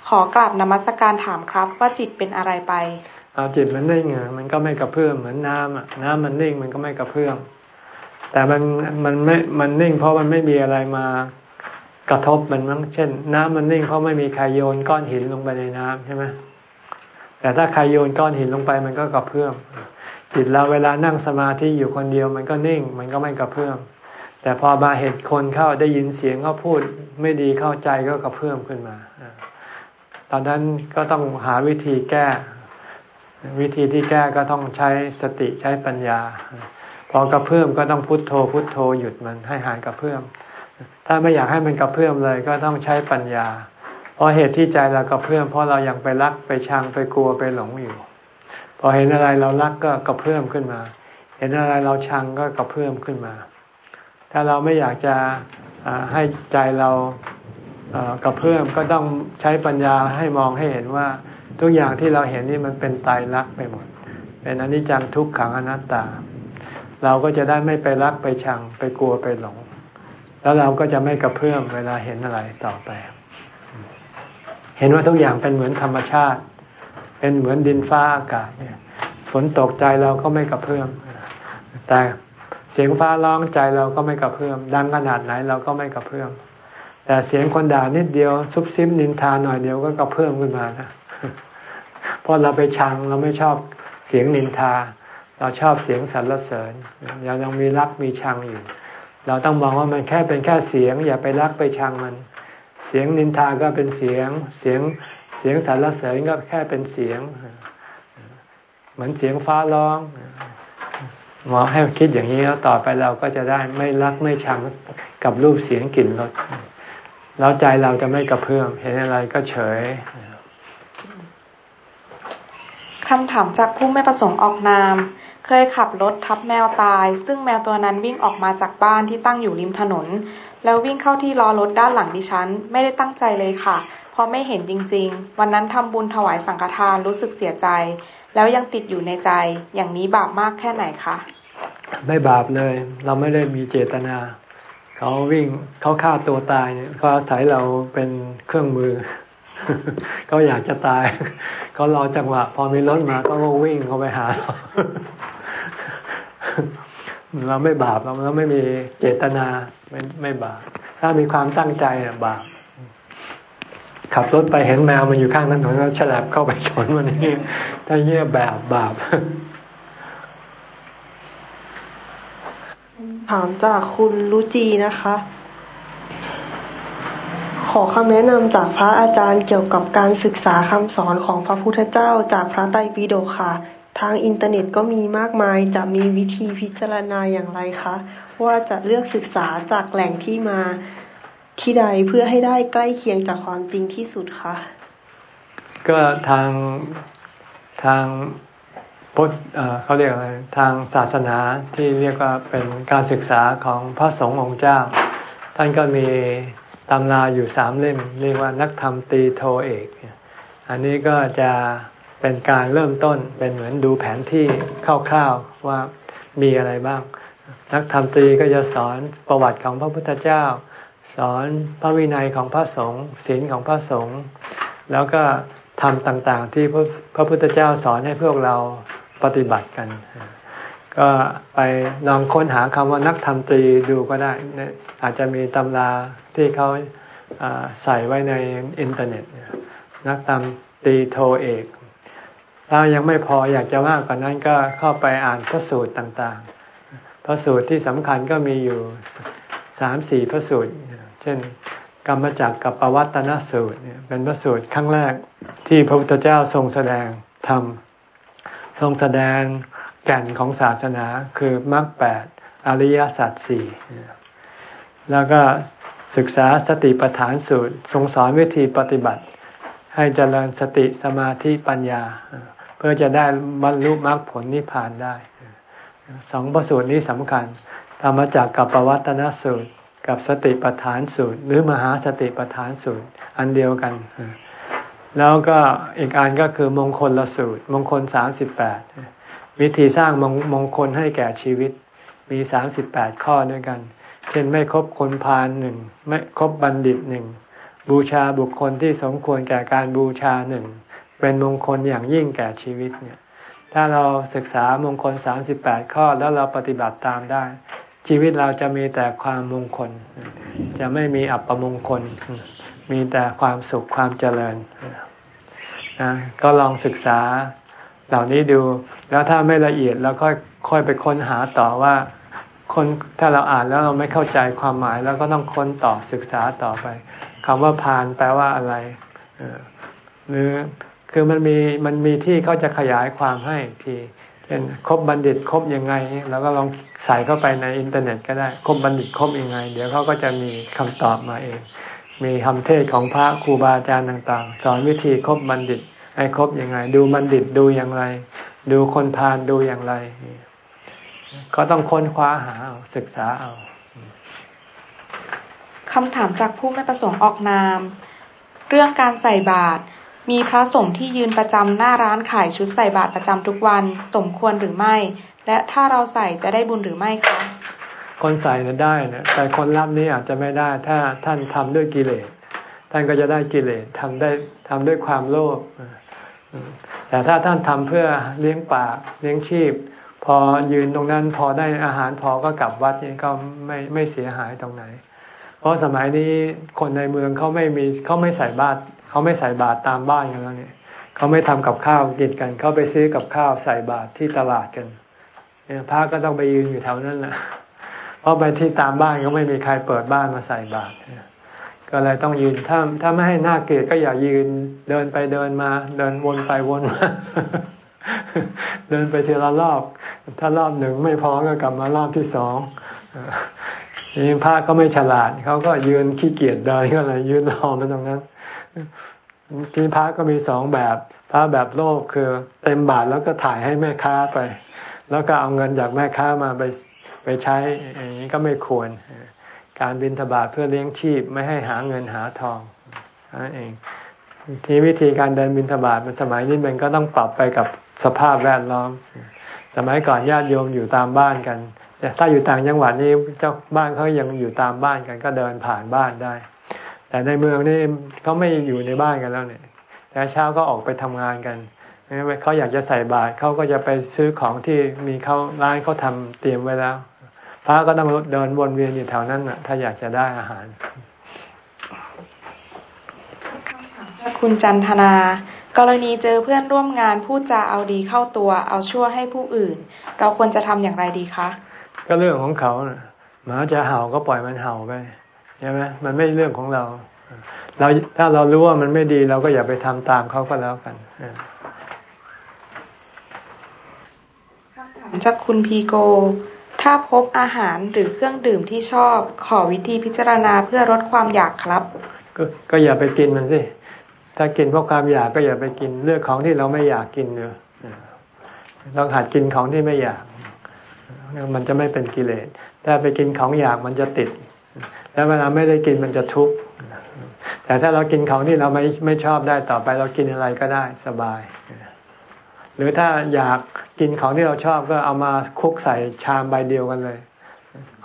ขอกลับนมัสการถามครับ ว่าจิตเป็นอะไรไปเอาจิตมันนิ่งอะมันก็ไม่กระเพื่อมเหมือนน้ำอะน้ำมันนิ่งมันก็ไม่กระเพื่อมแต่มันมันไม่มันนิ่ง เพราะมันไม่มีอะไรมากระทบมันมั้งเช่น น้ำมันนิ่งเพราะไม่มีใครโยนก้อนหินลงไปในน้ำใช่ไหม แต่ถ้าใครโยนก้อนหินลงไปมันก็กระเพื่อมจิตเราเวลานั่งสมาธิอยู่คนเดียวมันก็นิ่ง มันก็ไม่กระเพื่อมแต่พอมาเห็นคนเข้าได้ยินเสียงเขาพูดไม่ดีเข้าใจก็กระเพื่อมขึ้นมาตอนนั้นก็ต้องหาวิธีแก้ วิธีที่แก้ก็ต้องใช้สติใช้ปัญญา พอกระเพื่อมก็ต้องพุทโธพุทโธหยุดมันให้หายกระเพื่อมถ้าไม่อยากให้มันกระเพื่อมเลยก็ต้องใช้ปัญญา เพราะเหตุที่ใจเรากระเพื่อมเพราะเรายังไปรักไปชังไปกลัวไปหลงอยู่ พอเห็นอะไรเรารักก็กระเพื่อมขึ้นมา เห็นอะไรเราชังก็กระเพื่อมขึ้นมา ถ้าเราไม่อยากจะให้ใจเรากระเพื่อมก็ต้องใช้ปัญญาให้มองให้เห็นว่าทุกอย่างที่เราเห็นนี่มันเป็นตายรักไปหมด เป็นอนิจจังทุกขังอนัตตา เราก็จะได้ไม่ไปรักไปชังไปกลัวไปหลง แล้วเราก็จะไม่กระเพื่อมเวลาเห็นอะไรต่อไป เห็นว่าทุกอย่างเป็นเหมือนธรรมชาติ เป็นเหมือนดินฟ้าอากาศเนี่ยฝนตกใจเราก็ไม่กระเพื่อมแต่เสียงฟ้าร้องใจเราก็ไม่กระเพื่อมดังขนาดไหนเราก็ไม่กระเพื่อมแต่เสียงคนด่านิดเดียวซุบซิบนินทาหน่อยเดียวก็กระเพื่อมขึ้นมานะเพราะเราไปชังเราไม่ชอบเสียงนินทา เราชอบเสียงสรรเสริญเรายังมีรักมีชังอยู่ เราต้องมองว่ามันแค่เป็นแค่เสียง อย่าไปรักไปชังมัน เสียงนินทาก็เป็นเสียง เสียงเสียงสรรเสริญก็แค่เป็นเสียง เหมือนเสียงฟ้าร้องหมอให้คิดอย่างนี้แล้วต่อไปเราก็จะได้ไม่รักไม่ชังกับรูปเสียงกลิ่นรสแล้วใจเราจะไม่กระเพื่อมเห็นอะไรก็เฉยคำถามจากผู้ไม่ประสงค์ออกนาม เคยขับรถทับแมวตาย ซึ่งแมวตัวนั้นวิ่งออกมาจากบ้านที่ตั้งอยู่ริมถนน แล้ววิ่งเข้าที่ล้อรถด้านหลังดิฉัน ไม่ได้ตั้งใจเลยค่ะ เพราะไม่เห็นจริง ๆ วันนั้นทำบุญถวายสังฆทานรู้สึกเสียใจ แล้วยังติดอยู่ในใจ อย่างนี้บาปมากแค่ไหนคะ ไม่บาปเลย เราไม่ได้มีเจตนา เขาวิ่งเขาฆ่าตัวตายเนี่ยเขาอาศัยเราเป็นเครื่องมือ เขาอยากจะตาย เขารอจังหวะ พอมีรถมาเขาก็วิ่งเขาไปหาเรา เราไม่บาปเราเราไม่มีเจตนาไม่ไม่บาป ถ้ามีความตั้งใจบาปขับรถไปเห็นแมวมันอยู่ข้างถนนแล้วฉลับเข้าไปชนมันนี่ถ้าเยี่ยแบบบาปถามจากคุณรุจีนะคะ ขอคำแนะนำจากพระอาจารย์เกี่ยวกับการศึกษาคำสอนของพระพุทธเจ้าจากพระไตรปิฎกค่ะ ทางอินเทอร์เน็ตก็มีมากมาย จะมีวิธีพิจารณาอย่างไรคะ ว่าจะเลือกศึกษาจากแหล่งที่มาที่ใดเพื่อให้ได้ใกล้เคียงจากความจริงที่สุดคะก็ทางทางพุทธเขาเรียกอะไรทางศาสนาที่เรียกว่าเป็นการศึกษาของพระสงฆ์องค์เจ้า ท่านก็มีตำราอยู่สามเล่ม เรียกว่านักธรรมตีโทเอก อันนี้ก็จะ เป็นการเริ่มต้นเป็นเหมือนดูแผนที่คร่าวๆว่ามีอะไรบ้าง นักธรรมตรีก็จะสอนประวัติของพระพุทธเจ้า สอนพระวินัยของพระสงฆ์ศีลของพระสงฆ์แล้วก็ธรรมต่างๆที่พระพุทธเจ้าสอนให้พวกเราปฏิบัติกัน ก็ไปลองค้นหาคำว่านักธรรมตรีดูก็ได้ อาจจะมีตำราที่เขาใส่ไว้ในอินเทอร์เน็ตนักธรรมตรีโทเอก ถ้ายังไม่พออยากจะมากกว่านั้นก็เข้าไปอ่านพระสูตรต่างๆ พระสูตรที่สำคัญก็มีอยู่สามสี่พระสูตร เช่น กรรมจักกับปวัตนสูตรเป็นพระสูตรครั้งแรกที่พระพุทธเจ้าทรงแสดงธรรมทรงแสดงแก่นของศาสนาคือมรรคแปดอริยสัจสี่แล้วก็ศึกษาสติปัฏฐานสูตรทรงสอนวิธีปฏิบัติ ให้เจริญสติสมาธิปัญญา เพื่อจะได้บรรลุมรรคผลนิพพานได้สองประสูตรนี้สำคัญ ธรรมจักกับปวัตนสูตร กับสติปัฏฐานสูตร หรือมหาสติปัฏฐานสูตร อันเดียวกัน แล้วก็อีกอันก็คือมงคลละสูตร มงคลสามสิบแปดวิธีสร้างมงมงคลให้แก่ชีวิตมีสามสิบแปดข้อด้วยกัน เช่นไม่คบคนพาลหนึ่งไม่คบบัณฑิตหนึ่งบูชาบุคคลที่สมควรแก่การบูชาหนึ่ง เป็นมงคลอย่างยิ่งแก่ชีวิตเนี่ย ถ้าเราศึกษามงคลสามสิบแปดข้อแล้วเราปฏิบัติตามได้ ชีวิตเราจะมีแต่ความมงคล จะไม่มีอัปมงคล มีแต่ความสุขความเจริญนะก็ลองศึกษาเหล่านี้ดู แล้วถ้าไม่ละเอียดแล้วก็ค่อยไปค้นหาต่อว่าคนถ้าเราอ่านแล้วเราไม่เข้าใจความหมายแล้วก็ต้องค้นต่อศึกษาต่อไปคำว่าพานแปลว่าอะไรหรือ คือมันมีมันมีที่เขาจะขยายความให้ทีเช่นคบบัณฑิตคบยังไงแล้วก็ลองใส่เข้าไปในอินเทอร์เน็ตก็ได้คบบัณฑิตคบยังไง เดี๋ยวเขาก็จะมีคำตอบมาเอง มีคำเทศของพระครูบาอาจารย์ต่าง ๆ สอนวิธีคบบัณฑิตให้คบยังไง ดูบัณฑิตดูอย่างไร ดูคนพาลดูอย่างไร ก็ต้องค้นคว้าหาเอาศึกษาเอาคำถามจากผู้ไม่ประสงค์ออกนาม เรื่องการใส่บาตร มีพระสงฆ์ที่ยืนประจำหน้าร้านขายชุดใส่บาตรประจำทุกวันสมควรหรือไม่ และถ้าเราใส่จะได้บุญหรือไม่คะคนใส่นะได้นะแต่คนรับนี้อาจจะไม่ได้ ถ้าท่านทำด้วยกิเลสท่านก็จะได้กิเลสทำได้ทำด้วยความโลภแต่ถ้าท่านทำเพื่อเลี้ยงปากเลี้ยงชีพ พอยืนตรงนั้นพอได้อาหารพอก็กลับวัดนี่ก็ไม่ไม่เสียหายตรงไหน เพราะสมัยนี้คนในเมืองเขาไม่มีเขาไม่ใส่บาตร เขาไม่ใส่บาตรตามบ้านกันแล้วเนี่ยเขาไม่ทำกับข้าวกินกัน เขาไปซื้อกับข้าวใส่บาตรที่ตลาดกันเนี่ยพระก็ต้องไปยืนอยู่แถวนั้นแหละเพราะไปที่ตามบ้านก็ไม่มีใครเปิดบ้านมาใส่บาตรก็เลยต้องยืนถ้าถ้าไม่ให้หน้าเกลียดก็อย่ายืนเดินไปเดินมา เดินวนไปวนมาเดินไปทีละรอบ ถ้ารอบหนึ่งไม่พอก็กลับมารอบที่สองนี่พระก็ไม่ฉลาดเขาก็ยืนขี้เกียจเดินก็เลยยืนรอมาตรงนั้น ที่พระก็มีสองแบบ พระแบบโลภคือเต็มบาทแล้วก็ถ่ายให้แม่ค้าไป แล้วก็เอาเงินจากแม่ค้ามาไปไปใช้อย่างนี้ก็ไม่ควร การบินทบาทเพื่อเลี้ยงชีพไม่ให้หาเงินหาทองนั่นเองทีวิธีการเดินบินทบาทมันสมัยนี้มันก็ต้องปรับไปกับสภาพแวดล้อม สมัยก่อนญาติโยมอยู่ตามบ้านกันแต่ถ้าอยู่ต่างจังหวัดนี่เจ้าบ้านเขายังอยู่ตามบ้านกันก็เดินผ่านบ้านได้ แต่ในเมืองนี่เขาไม่อยู่ในบ้านกันแล้วเนี่ย แต่เช้าก็ออกไปทำงานกันเขาอยากจะใส่บาตรเขาก็จะไปซื้อของที่มีเขาร้านเขาทาเตรียมไว้แล้ว พระก็ต้องเดินวนเวียนอยู่แถวนั้นน่ะ ถ้าอยากจะได้อาหารคุณจันทนากรณีเจอเพื่อนร่วมงานพูดจาเอาดีเข้าตัว เอาชั่วให้ผู้อื่น เราควรจะทำอย่างไรดีคะ ก็เรื่องของเขาหมาจะเห่าก็ปล่อยมันเห่าไป ใช่ไหมมันไม่เรื่องของเรา เราถ้าเรารู้ว่ามันไม่ดีเราก็อย่าไปทำตามเขาก็แล้วกันคำถามจากคุณพีโก ถ้าพบอาหารหรือเครื่องดื่มที่ชอบ ขอวิธีพิจารณาเพื่อลดความอยากครับ ก็ก็อย่าไปกินมันสิถ้ากินเพราะความอยากก็อย่าไปกินเลือกของที่เราไม่อยากกินเนอะเราหัดกินของที่ไม่อยาก มันจะไม่เป็นกิเลส ถ้าไปกินของอยากมันจะติด แล้วเวลาไม่ได้กินมันจะทุกข์แต่ถ้าเรากินของที่เราไม่ไม่ชอบได้ต่อไป เรากินอะไรก็ได้สบาย หรือถ้าอยากกินของที่เราชอบก็เอามาคุกใส่ชามใบเดียวกันเลย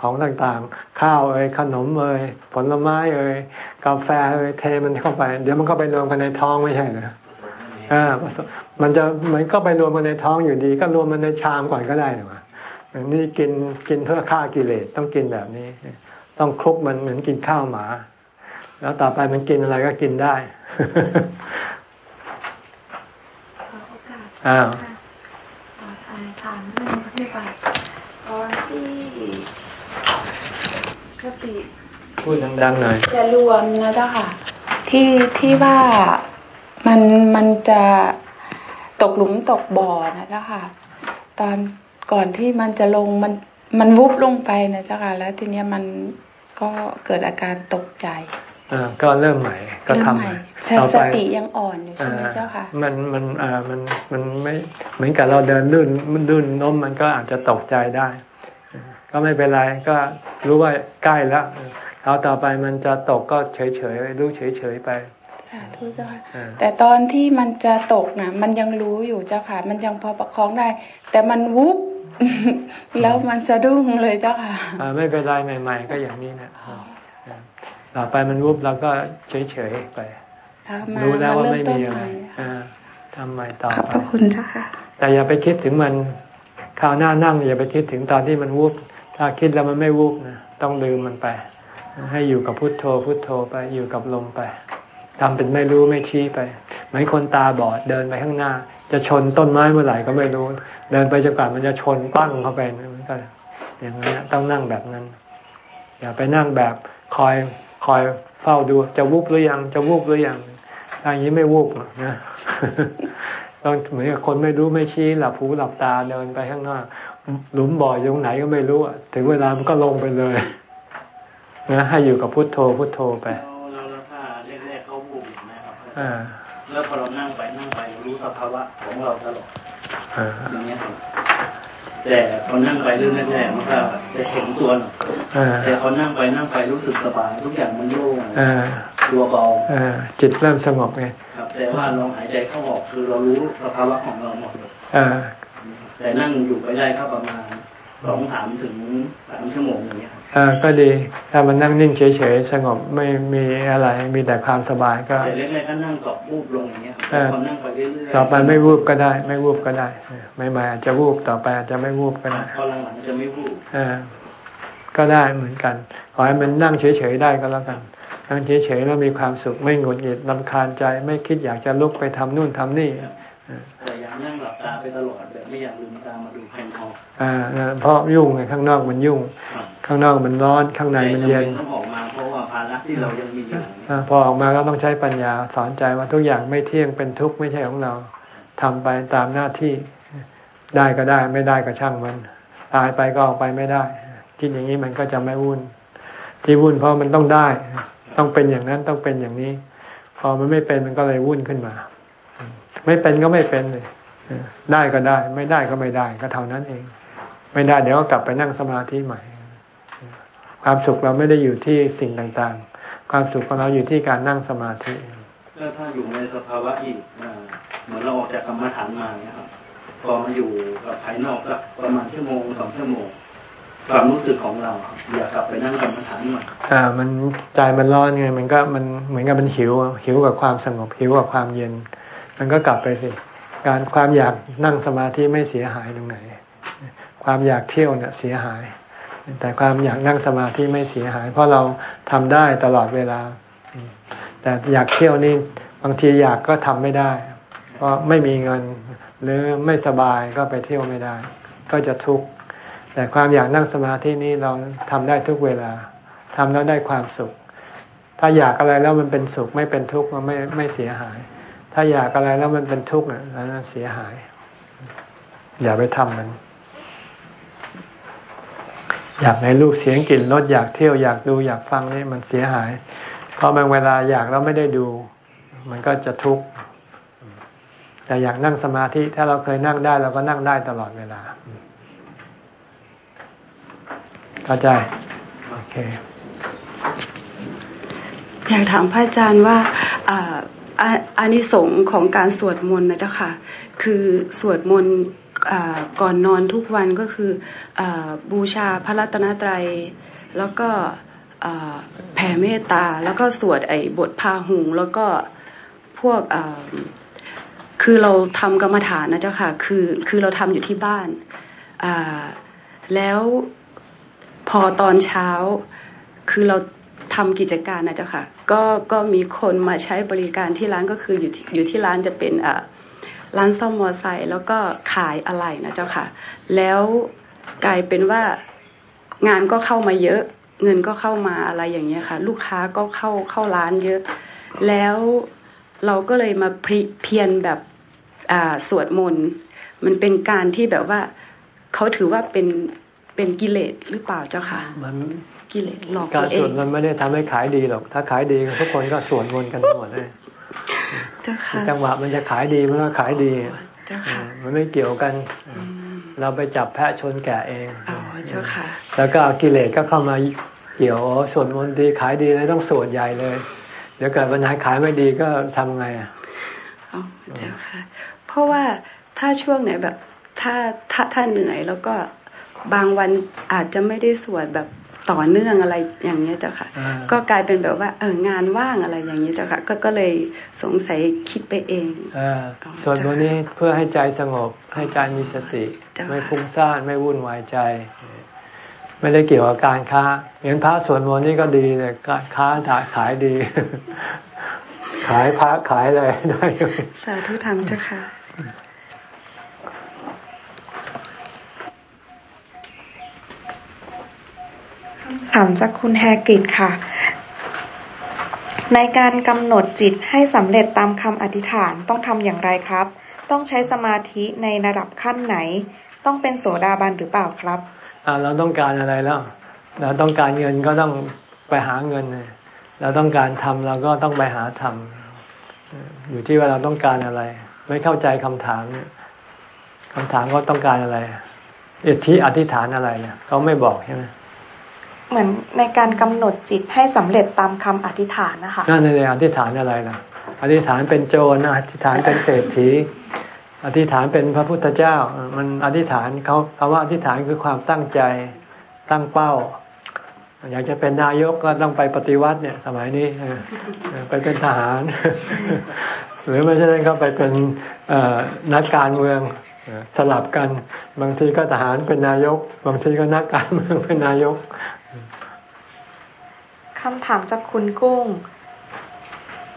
ของต่างๆ ข้าวเอ่ยขนมเอ่ยผลไม้เอ่ยกาแฟเอ่ยเทมันเข้าไป เดี๋ยวมันก็ไปรวมกันในท้องไม่ใช่เหรออ่ามันจะมันก็ไปรวมมันในท้องอยู่ดี ก็รวมมันในชามก่อนก็ได้หรือวะนี่กินกินเพื่อฆ่ากิเลสต้องกินแบบนี้ ต้องคลุกมันเหมือนกินข้าวหมา แล้วต่อไปมันกินอะไรก็กินได้อ้าวถามเรื่องที่ไปตอนที่สติพูดดังๆหน่อยจะรวมนะเจ้าค่ะ ที่ที่ว่ามันมันจะตกหลุมตกบ่อนะเจ้าค่ะ ตอนก่อนที่มันจะลงมัน มันวุบลงไปนะเจ้าค่ะแล้วทีเนี้ยมันก็เกิดอาการตกใจอ่าก็เริ่มใหม่ก็ทำใหม่สติยังอ่อนอยู่ใช่ไหมเจ้าค่ะมันมันอ่ามันมันไม่เหมือนกับเราเดินลื่นมันลื่นน้มมันก็อาจจะตกใจได้ ก็ไม่เป็นไรก็รู้ว่าใกล้แล้วเอาต่อไปมันจะตกก็เฉยเฉยรู้เฉยเฉยไปสาธุเจ้าค่ะแต่ตอนที่มันจะตกนะมันยังรู้อยู่เจ้าค่ะ มันยังพอประคองได้ แต่มันวุบ แล้วมันสะดุ้งเลยเจ้าค่ะไม่เป็นไรใหม่ ๆ ก็อย่างนี้นะต่อไปมันวุบเราก็เฉยเฉยไปรู้แล้วว่าไม่มีอะไรทำใหม่ต่อไปขอบคุณเจ้าค่ะแต่อย่าไปคิดถึงมันคราวหน้านั่งอย่าไปคิดถึงตอนที่มันวุบถ้าคิดแล้วมันไม่วุบนะต้องลืมมันไป ให้อยู่กับพุทโธ พุทโธไปอยู่กับลมไปทำเป็นไม่รู้ไม่ชี้ไป เหมือนคนตาบอดเดินไปข้างหน้า จะชนต้นไม้เมื่อไหร่ก็ไม่รู้ เดินไปจนกว่ามันจะชนปั้งเข้าไปมันก็อย่างนี้ต้องนั่งแบบนั้น อย่าไปนั่งแบบคอยคอยเฝ้าดูจะวุบหรือยัง จะวุบหรือยังอย่างนี้ไม่วุบนะต้องเหมือนกับคนไม่รู้ไม่ชี้หลับหูหลับตาเดินไปข้างหน้าหลุมบ่อยตรงไหนก็ไม่รู้อะถึงเวลามันก็ลงไปเลยนะให้อยู่กับพุทโธพุทโธไปแล้วถ้า แรกๆเขาบุกนะครับแล้วพอเรานั่งไปนั่งไปรู้สภาวะของเราตลอดอย่างเงี้ยแต่พอนั่งไปเรื่องแรกๆมันก็จะเห็นตัวแต่พอนั่งไปนั่งไปรู้สึกสบาย ทุกอย่างมันโล่งตัวเบาจิตเริ่มสงบไงครับแต่ว่าลองหายใจเข้าออกคือเรารู้สภาวะของเราหมดเลยแต่นั่งอยู่ไปได้ครับประมาณ สองถามถึงสามชั่วโมงอย่างเงี้ยอ่าก็ดี ถ้ามันนั่งนิ่งเฉยๆสงบไม่มีอะไรมีแต่ความสบายก็แต่เล็กๆก็นั่งกอบวูบลงอย่างเงี้ยพอนั่งไปเรื่อยๆต่อไปไม่วูบก็ได้ ไม่วูบก็ได้ไม่มาอาจจะวูบต่อไปอาจจะไม่วูบก็ได้พอหลังๆจะไม่วูบอ่าก็ได้เหมือนกันขอให้มันนั่งเฉยๆได้ก็แล้วกันนั่งเฉยๆแล้วมีความสุขไม่หงุดหงิดลำคาญใจ ไม่คิดอยากจะลุกไปทำนู่นทำนี่แต่ยัง นั่งหลับตาไปตลอดแบบไม่อยากลืมตามาดูภายนอกอ่าเพราะยุ่งไงข้างนอกมันยุ่ง ข้างนอกมันร้อนข้างในมันเย็นต้องออกมาเพราะว่าภาระที่เรายังมีอยู่พอออกมาก็ต้องใช้ปัญญาสอนใจว่าทุกอย่างไม่เที่ยงเป็นทุกข์ไม่ใช่ของเราทำไปตามหน้าที่ได้ก็ได้ไม่ได้ก็ช่างมันตายไปก็ออกไปไม่ได้คิดอย่างนี้มันก็จะไม่วุ่น ที่วุ่นเพราะมันต้องได้ ต้องเป็นอย่างนั้นต้องเป็นอย่างนี้ พอมันไม่เป็นมันก็เลยวุ่นขึ้นมา ไม่เป็นก็ไม่เป็นเลย ได้ก็ได้ ไม่ได้ก็ไม่ได้ ก็เท่านั้นเอง ไม่ได้เดี๋ยวก็กลับไปนั่งสมาธิใหม่ ความสุขเราไม่ได้อยู่ที่สิ่งต่างๆ ความสุขของเราอยู่ที่การนั่งสมาธิแล้วถ้าอยู่ในสภาวะอีกเหมือนเราออกจากกรรมฐานมาเนี่ยครับพอมาอยู่กับภายนอกสักประมาณชั่วโมงสองชั่วโมงความรู้สึกของเราอยากกลับไปนั่งกรรมฐานใหม่อ่า มันใจมันร้อนไงมันก็มันเหมือนกับมันหิวหิวกับความสงบหิวกับความเย็น มันก็กลับไปสิ การความอยากนั่งสมาธิไม่เสียหายตรงไหน ความอยากเที่ยวเนี่ยเสียหาย แต่ความอยากนั่งสมาธิไม่เสียหาย เพราะเราทำได้ตลอดเวลา แต่อยากเที่ยวนี่บางทีอยากก็ทำไม่ได้ เพราะไม่มีเงินหรือไม่สบายก็ไปเที่ยวไม่ได้ ก็จะทุกข์แต่ความอยากนั่งสมาธินี้เราทำได้ทุกเวลาทำแล้วได้ความสุข ถ้าอยากอะไรแล้วมันเป็นสุขไม่เป็นทุกข์มันไม่ไม่เสียหาย ถ้าอยากอะไรแล้วมันเป็นทุกข์นั้นเสียหาย อย่าไปทำมัน อยากในรูปเสียงกลิ่นรสอยากเที่ยวอยากดูอยากฟังนี่มันเสียหาย เพราะบางเวลาอยากแล้วไม่ได้ดู มันก็จะทุกข์แต่อยากนั่งสมาธิถ้าเราเคยนั่งได้เราก็นั่งได้ตลอดเวลาเข้าใจโอเคอยากถามพระอาจารย์ว่า อานิสงส์ของการสวดมนต์นะเจ้าค่ะ คือสวดมนต์ก่อนนอนทุกวันก็คืออบูชาพระรัตนตรัย แล้วก็แผ่เมตตา แล้วก็สวดไอ้บทพาหุง แล้วก็พวกคือเราทำกรรมฐานนะเจ้าค่ะ คือคือเราทำอยู่ที่บ้านแล้วพอตอนเช้าคือเรา ทำกิจการนะเจ้าค่ะ ก็ก็มีคนมาใช้บริการที่ร้านก็คืออยู่อยู่ที่ร้านจะเป็นอ่าร้านซ่อมมอเตอร์ไซค์แล้วก็ขายอะไรนะเจ้าค่ะ แล้วกลายเป็นว่างานก็เข้ามาเยอะ เงินก็เข้ามาอะไรอย่างเงี้ยค่ะ ลูกค้าก็เข้าเข้าร้านเยอะ แล้วเราก็เลยมาเพียนแบบอ่าสวดมนต์มันเป็นการที่แบบว่าเขาถือว่าเป็นเป็นกิเลสหรือเปล่าเจ้าค่ะ มัน กิเลสหลอกการสวดมันไม่ได้ทำให้ขายดีหรอก ถ้าขายดีทุกคนก็สวดมนต์กันหมดเลยจังหวะมันจะขายดีมันก็ขายดีมันไม่เกี่ยวกัน เราไปจับแพะชนแกะเองอ๋อเจ้าค่ะแล้วก็กิเลสก็เข้ามาเกี่ยวสวดมนต์ดีขายดีเลยต้องสวดใหญ่เลย เดี๋ยวเกิดปัญหาขายไม่ดีก็ทำไงอะอ๋อเจ้าค่ะ เพราะว่าถ้าช่วงไหนแบบถ้าถ้าถ้าเหนื่อยแล้วก็บางวันอาจจะไม่ได้สวดแบบ ต่อเนื่องอะไรอย่างเงี้ยเจ้าค่ะ ก็กลายเป็นแบบว่าเอองานว่างอะไรอย่างเงี้ยเจ้าค่ะ ก็ก็เลยสงสัยคิดไปเองอส่วนวันนี้เพื่อให้ใจสงบให้ใจมีสติ ไม่ฟุ้งซ่านไม่วุ่นวายใจ ไม่ได้เกี่ยวกับการค้าเห็นพระสวดมนต์นี่ก็ดีเลยการค้าขายดี ขายพระขายอะไรได้สาธุธรรมเจ้าค่ะ ถามจากคุณแฮกิตค่ะ ในการกำหนดจิตให้สำเร็จตามคำอธิษฐานต้องทำอย่างไรครับ ต้องใช้สมาธิในระดับขั้นไหน ต้องเป็นโสดาบันหรือเปล่าครับเราต้องการอะไรแล้ว เราต้องการเงินก็ต้องไปหาเงิน เราต้องการทำเราก็ต้องไปหาทำอยู่ที่ว่าเราต้องการอะไร ไม่เข้าใจคำถามเนี่ยคำถามก็ต้องการอะไรอิทธิอธิษฐานอะไรเนี่ยเขาไม่บอกใช่ไหม เหมือนในการกำหนดจิตให้สำเร็จตามคำอธิษฐานนะคะนั่นเลยอธิษฐานอะไรล่ะ อธิษฐานเป็นโจรอธิษฐานเป็นเศรษฐี อธิษฐานเป็นพระพุทธเจ้า มันอธิษฐานเขาคำว่าอธิษฐานคือความตั้งใจตั้งเป้า อยากจะเป็นนายกก็ต้องไปปฏิวัติเนี่ย สมัยนี้ไปเป็นทหาร หรือไม่ใช่ก็ไปเป็นนักการเมืองสลับกัน บางทีก็ทหารเป็นนายก บางทีก็นักการเมืองเป็นนายก คำถามจากคุณกุ้ง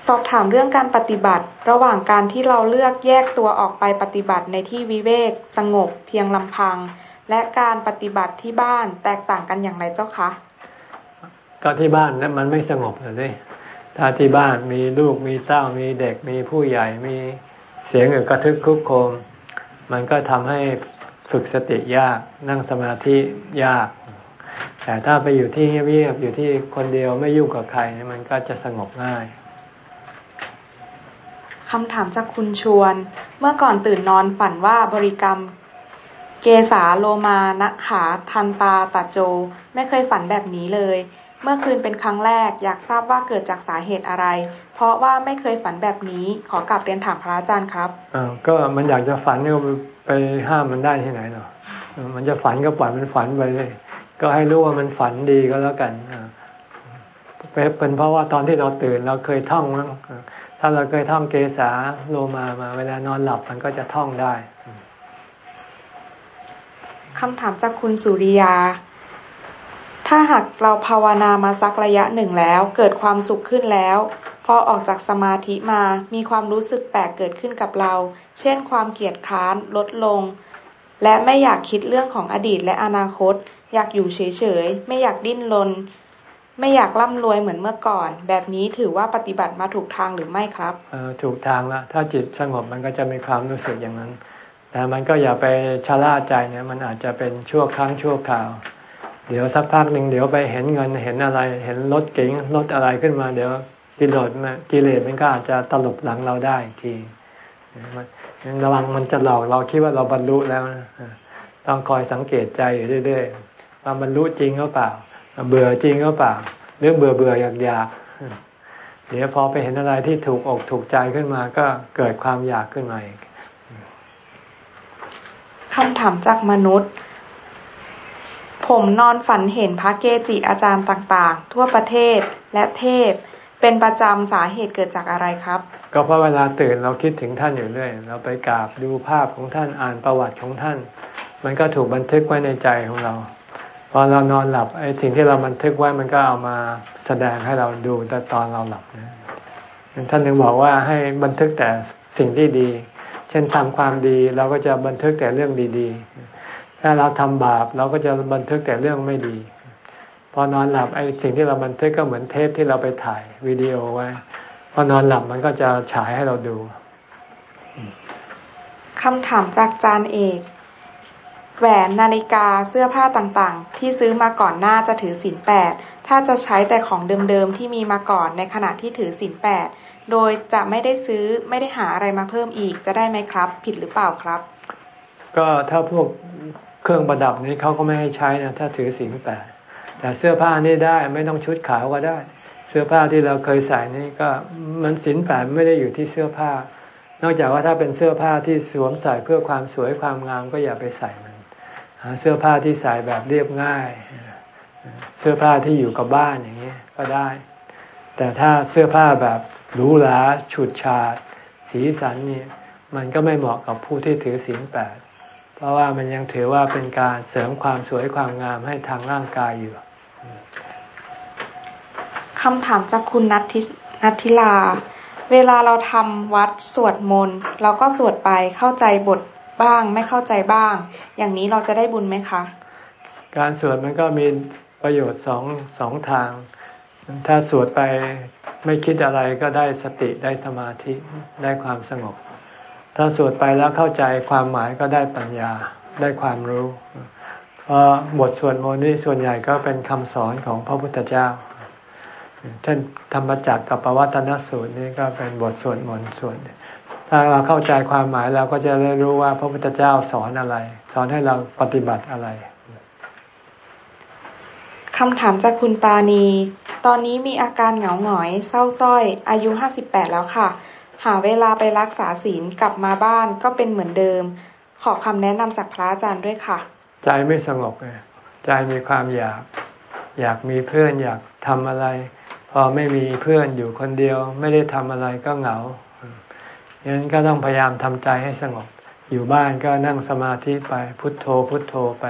สอบถามเรื่องการปฏิบัติ ระหว่างการที่เราเลือกแยกตัวออกไปปฏิบัติในที่วิเวก สงบเพียงลำพัง และการปฏิบัติที่บ้านแตกต่างกันอย่างไรเจ้าคะก็ที่บ้านนั้นมันไม่สงบเลยถ้าที่บ้านมีลูกมีเต้ามีเด็กมีผู้ใหญ่มีเสียงกระทึกคุกโคม มันก็ทำให้ฝึกสติยากนั่งสมาธิยาก แต่ถ้าไปอยู่ที่เงียบๆอยู่ที่คนเดียวไม่ยุ่งกับใครมันก็จะสงบง่ายคำถามจากคุณชวน เมื่อก่อนตื่นนอนฝันว่าบริกรรม เกษาโลมานะขาทันตาตาโจ ไม่เคยฝันแบบนี้เลย เมื่อคืนเป็นครั้งแรกอยากทราบว่าเกิดจากสาเหตุอะไร เพราะว่าไม่เคยฝันแบบนี้ขอกลับเรียนถามพระอาจารย์ครับอ่าก็มันอยากจะฝันก็ไปห้ามมันได้ที่ไหนหรอมันจะฝันก็ปล่อยมันฝันไปเลย ก็ให้รู้ว่ามันฝันดีก็แล้วกันเป็นเพราะว่าตอนที่เราตื่นเราเคยท่องถ้าเราเคยท่องเกษาโลมามา เวลานอนหลับมันก็จะท่องได้คำถามจากคุณสุริยา ถ้าหากเราภาวนามาสักระยะหนึ่งแล้ว เกิดความสุขขึ้นแล้วพอออกจากสมาธิมามีความรู้สึกแปลกเกิดขึ้นกับเรา เช่นความเกียดค้านลดลง และไม่อยากคิดเรื่องของอดีตและอนาคต อยากอยู่เฉยๆ ไม่อยากดิ้นรน ไม่อยากร่ำรวยเหมือนเมื่อก่อน แบบนี้ถือว่าปฏิบัติมาถูกทางหรือไม่ครับเออถูกทางละถ้าจิตสงบมันก็จะมีความรู้สึกอย่างนั้น แต่มันก็อย่าไปชะล่าใจเนี่ยมันอาจจะเป็นชั่วครั้งชั่วคราว เดี๋ยวสักพักหนึ่งเดี๋ยวไปเห็นเงินเห็นอะไร เห็นรถเก๋งรถอะไรขึ้นมาเดี๋ยวกิเลสมันกิเลสมันก็อาจจะตลบหลังเราได้ทีระวังมันจะหลอกเราคิดว่าเราบรรลุแล้วต้องคอยสังเกตใจอยู่เรื่อย ๆว่ามันรู้จริงก็เปล่า เบื่อจริงก็เปล่า หรือเบื่อเบื่ออยากอยากเดี๋ยวพอไปเห็นอะไรที่ถูกอกถูกใจขึ้นมาก็เกิดความอยากขึ้นมาอีกคำถามจากมนุษย์ ผมนอนฝันเห็นพระเกจิอาจารย์ต่างๆ ทั่วประเทศและเทพ เป็นประจำสาเหตุเกิดจากอะไรครับ ก็เพราะเวลาตื่นเราคิดถึงท่านอยู่เรื่อย เราไปกราบดูภาพของท่านอ่านประวัติของท่าน มันก็ถูกบันทึกไว้ในใจของเรา พอเรานอนหลับไอ้สิ่งที่เราบันทึกไว้มันก็เอามาแสดงให้เราดูแต่ตอนเราหลับนะท่านถึงบอกว่าให้บันทึกแต่สิ่งที่ดี เช่นทำความดีเราก็จะบันทึกแต่เรื่องดีๆ ถ้าเราทำบาปเราก็จะบันทึกแต่เรื่องไม่ดี พอนอนหลับไอ้สิ่งที่เราบันทึกก็เหมือนเทปที่เราไปถ่ายวิดีโอไว้ พอนอนหลับมันก็จะฉายให้เราดูคำถามจากจานเอก แหวนนาฬิกาเสื้อผ้าต่างๆ ที่ซื้อมาก่อนหน้าจะถือศีลแปดถ้าจะใช้แต่ของเดิมๆที่มีมาก่อนในขณะที่ถือศีลแปดโดยจะไม่ได้ซื้อไม่ได้หาอะไรมาเพิ่มอีกจะได้ไหมครับ ผิดหรือเปล่าครับ ก็ถ้าพวกเครื่องประดับนี้เขาก็ไม่ให้ใช้นะถ้าถือศีลแปดแต่เสื้อผ้านี่ได้ไม่ต้องชุดขาวก็ได้ เสื้อผ้าที่เราเคยใส่นี่ก็มันศีลแปดไม่ได้อยู่ที่เสื้อผ้า นอกจากว่าถ้าเป็นเสื้อผ้าที่สวมใส่เพื่อความสวยความงามก็อย่าไปใส่ มันเสื้อผ้าที่ใส่แบบเรียบง่าย เสื้อผ้าที่อยู่กับบ้านอย่างนี้ก็ได้ แต่ถ้าเสื้อผ้าแบบหรูหราฉุดฉาด สีสันนี่มันก็ไม่เหมาะกับผู้ที่ถือศีลแปดเพราะว่ามันยังถือว่าเป็นการเสริมความสวยความงามให้ทางร่างกายอยู่คำถามจากคุณนัทธินัทธิลา เวลาเราทำวัดสวดมนต์เราก็สวดไปเข้าใจบท บ้าง ไม่เข้าใจบ้าง อย่างนี้เราจะได้บุญไหมคะ การสวดมันก็มีประโยชน์สองสองทาง ถ้าสวดไปไม่คิดอะไรก็ได้สติได้สมาธิได้ความสงบ ถ้าสวดไปแล้วเข้าใจความหมายก็ได้ปัญญาได้ความรู้เพราะบทสวดมนต์นี่ส่วนใหญ่ก็เป็นคำสอนของพระพุทธเจ้าเช่นธรรมจักรกับปวัตนสูตรนี่ก็เป็นบทสวดมนต์ส่วน ถ้าเราเข้าใจความหมายเราก็จะได้รู้ว่าพระพุทธเจ้าสอนอะไร สอนให้เราปฏิบัติอะไรคำถามจากคุณปาณี ตอนนี้มีอาการเหงาหงอย เศร้าส้อย อายุห้าสิบแปดแล้วค่ะ หาเวลาไปรักษาศีลกลับมาบ้านก็เป็นเหมือนเดิม ขอคำแนะนำจากพระอาจารย์ด้วยค่ะ ใจไม่สงบเลยใจมีความอยาก อยากมีเพื่อนอยากทำอะไร พอไม่มีเพื่อนอยู่คนเดียว ไม่ได้ทำอะไรก็เหงา ฉะนั้นก็ต้องพยายามทำใจให้สงบ อยู่บ้านก็นั่งสมาธิไปพุทโธพุทโธไป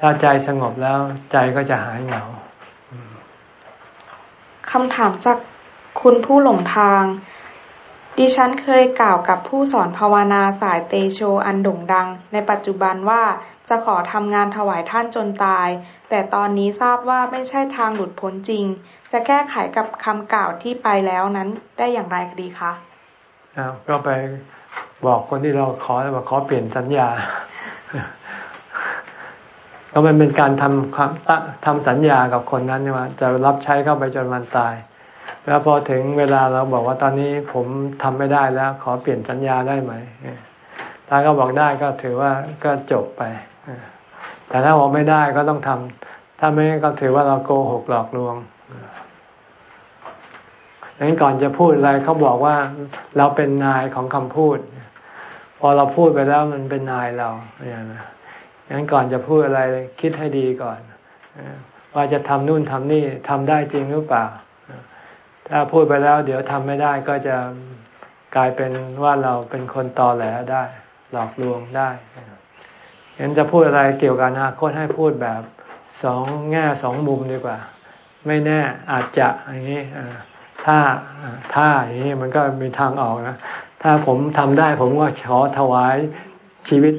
ถ้าใจสงบแล้วใจก็จะหายเหงาคำถามจากคุณผู้หลงทาง ดิฉันเคยกล่าวกับผู้สอนภาวนาสายเตโชอันโด่งดัง ในปัจจุบันว่าจะขอทำงานถวายท่านจนตาย แต่ตอนนี้ทราบว่าไม่ใช่ทางหลุดพ้นจริง จะแก้ไขกับคำกล่าวที่ไปแล้วนั้นได้อย่างไรดีคะ ก็ไปบอกคนที่เราขอว่าขอเปลี่ยนสัญญาก็มันเป็นการทำความทำสัญญากับคนนั้นว่าจะรับใช้เข้าไปจนวันตาย แล้วพอถึงเวลาเราบอกว่าตอนนี้ผมทำไม่ได้แล้ว ขอเปลี่ยนสัญญาได้ไหมถ้าก็บอกได้ก็ถือว่าก็จบไปแต่ถ้าบอกไม่ได้ก็ต้องทำถ้าไม่ก็ถือว่าเราโกหกหลอกลวง งั้นก่อนจะพูดอะไรเขาบอกว่าเราเป็นนายของคำพูด พอเราพูดไปแล้วมันเป็นนายเราอย่างนั้นงั้นก่อนจะพูดอะไรคิดให้ดีก่อน ว่าจะทำนู่นทำนี่ทำได้จริงหรือเปล่า ถ้าพูดไปแล้ว เดี๋ยวทำไม่ได้ก็จะกลายเป็นว่าเราเป็นคนตอแหลได้ หลอกลวงได้งั้นจะพูดอะไรเกี่ยวกับอนาคตให้พูดแบบสองแง่สองมุมดีกว่า ไม่แน่อาจจะอย่างนี้ ถ้าถ้าอย่างนี้มันก็มีทางออกนะถ้าผมทำได้ผมก็ขอถวายชีวิต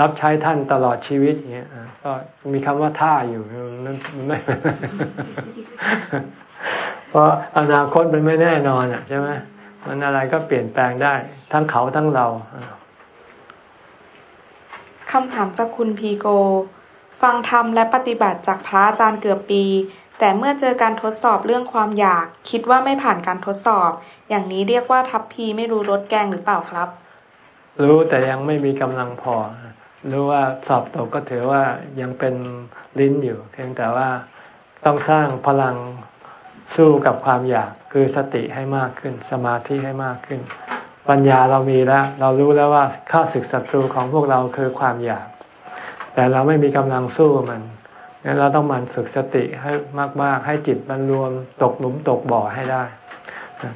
รับใช้ท่านตลอดชีวิตอย่างเงี้ยก็มีคำว่าท่าอยู่มันไม่เพราะอนาคตมันไม่แน่นอนอะใช่ไหมมันอะไรก็เปลี่ยนแปลงได้ ทั้งเขาทั้งเราคำถามจากคุณพีโก ฟังธรรมและปฏิบัติจากพระอาจารย์เกือบปี แต่เมื่อเจอการทดสอบเรื่องความอยาก คิดว่าไม่ผ่านการทดสอบ อย่างนี้เรียกว่าทัพพีไม่รู้รสแกงหรือเปล่าครับ รู้แต่ยังไม่มีกำลังพอ รู้ว่าสอบตกก็ถือว่ายังเป็นลิ้นอยู่ เพียงแต่ว่าต้องสร้างพลังสู้กับความอยากคือสติให้มากขึ้น สมาธิให้มากขึ้น ปัญญาเรามีแล้ว เรารู้แล้วว่าข้าศึกศัตรูของพวกเราคือความอยาก แต่เราไม่มีกำลังสู้มัน งั้นเราต้องมันฝึกสติให้มาก ๆ ให้จิตมันรวมตกหลุมตกบ่อให้ได้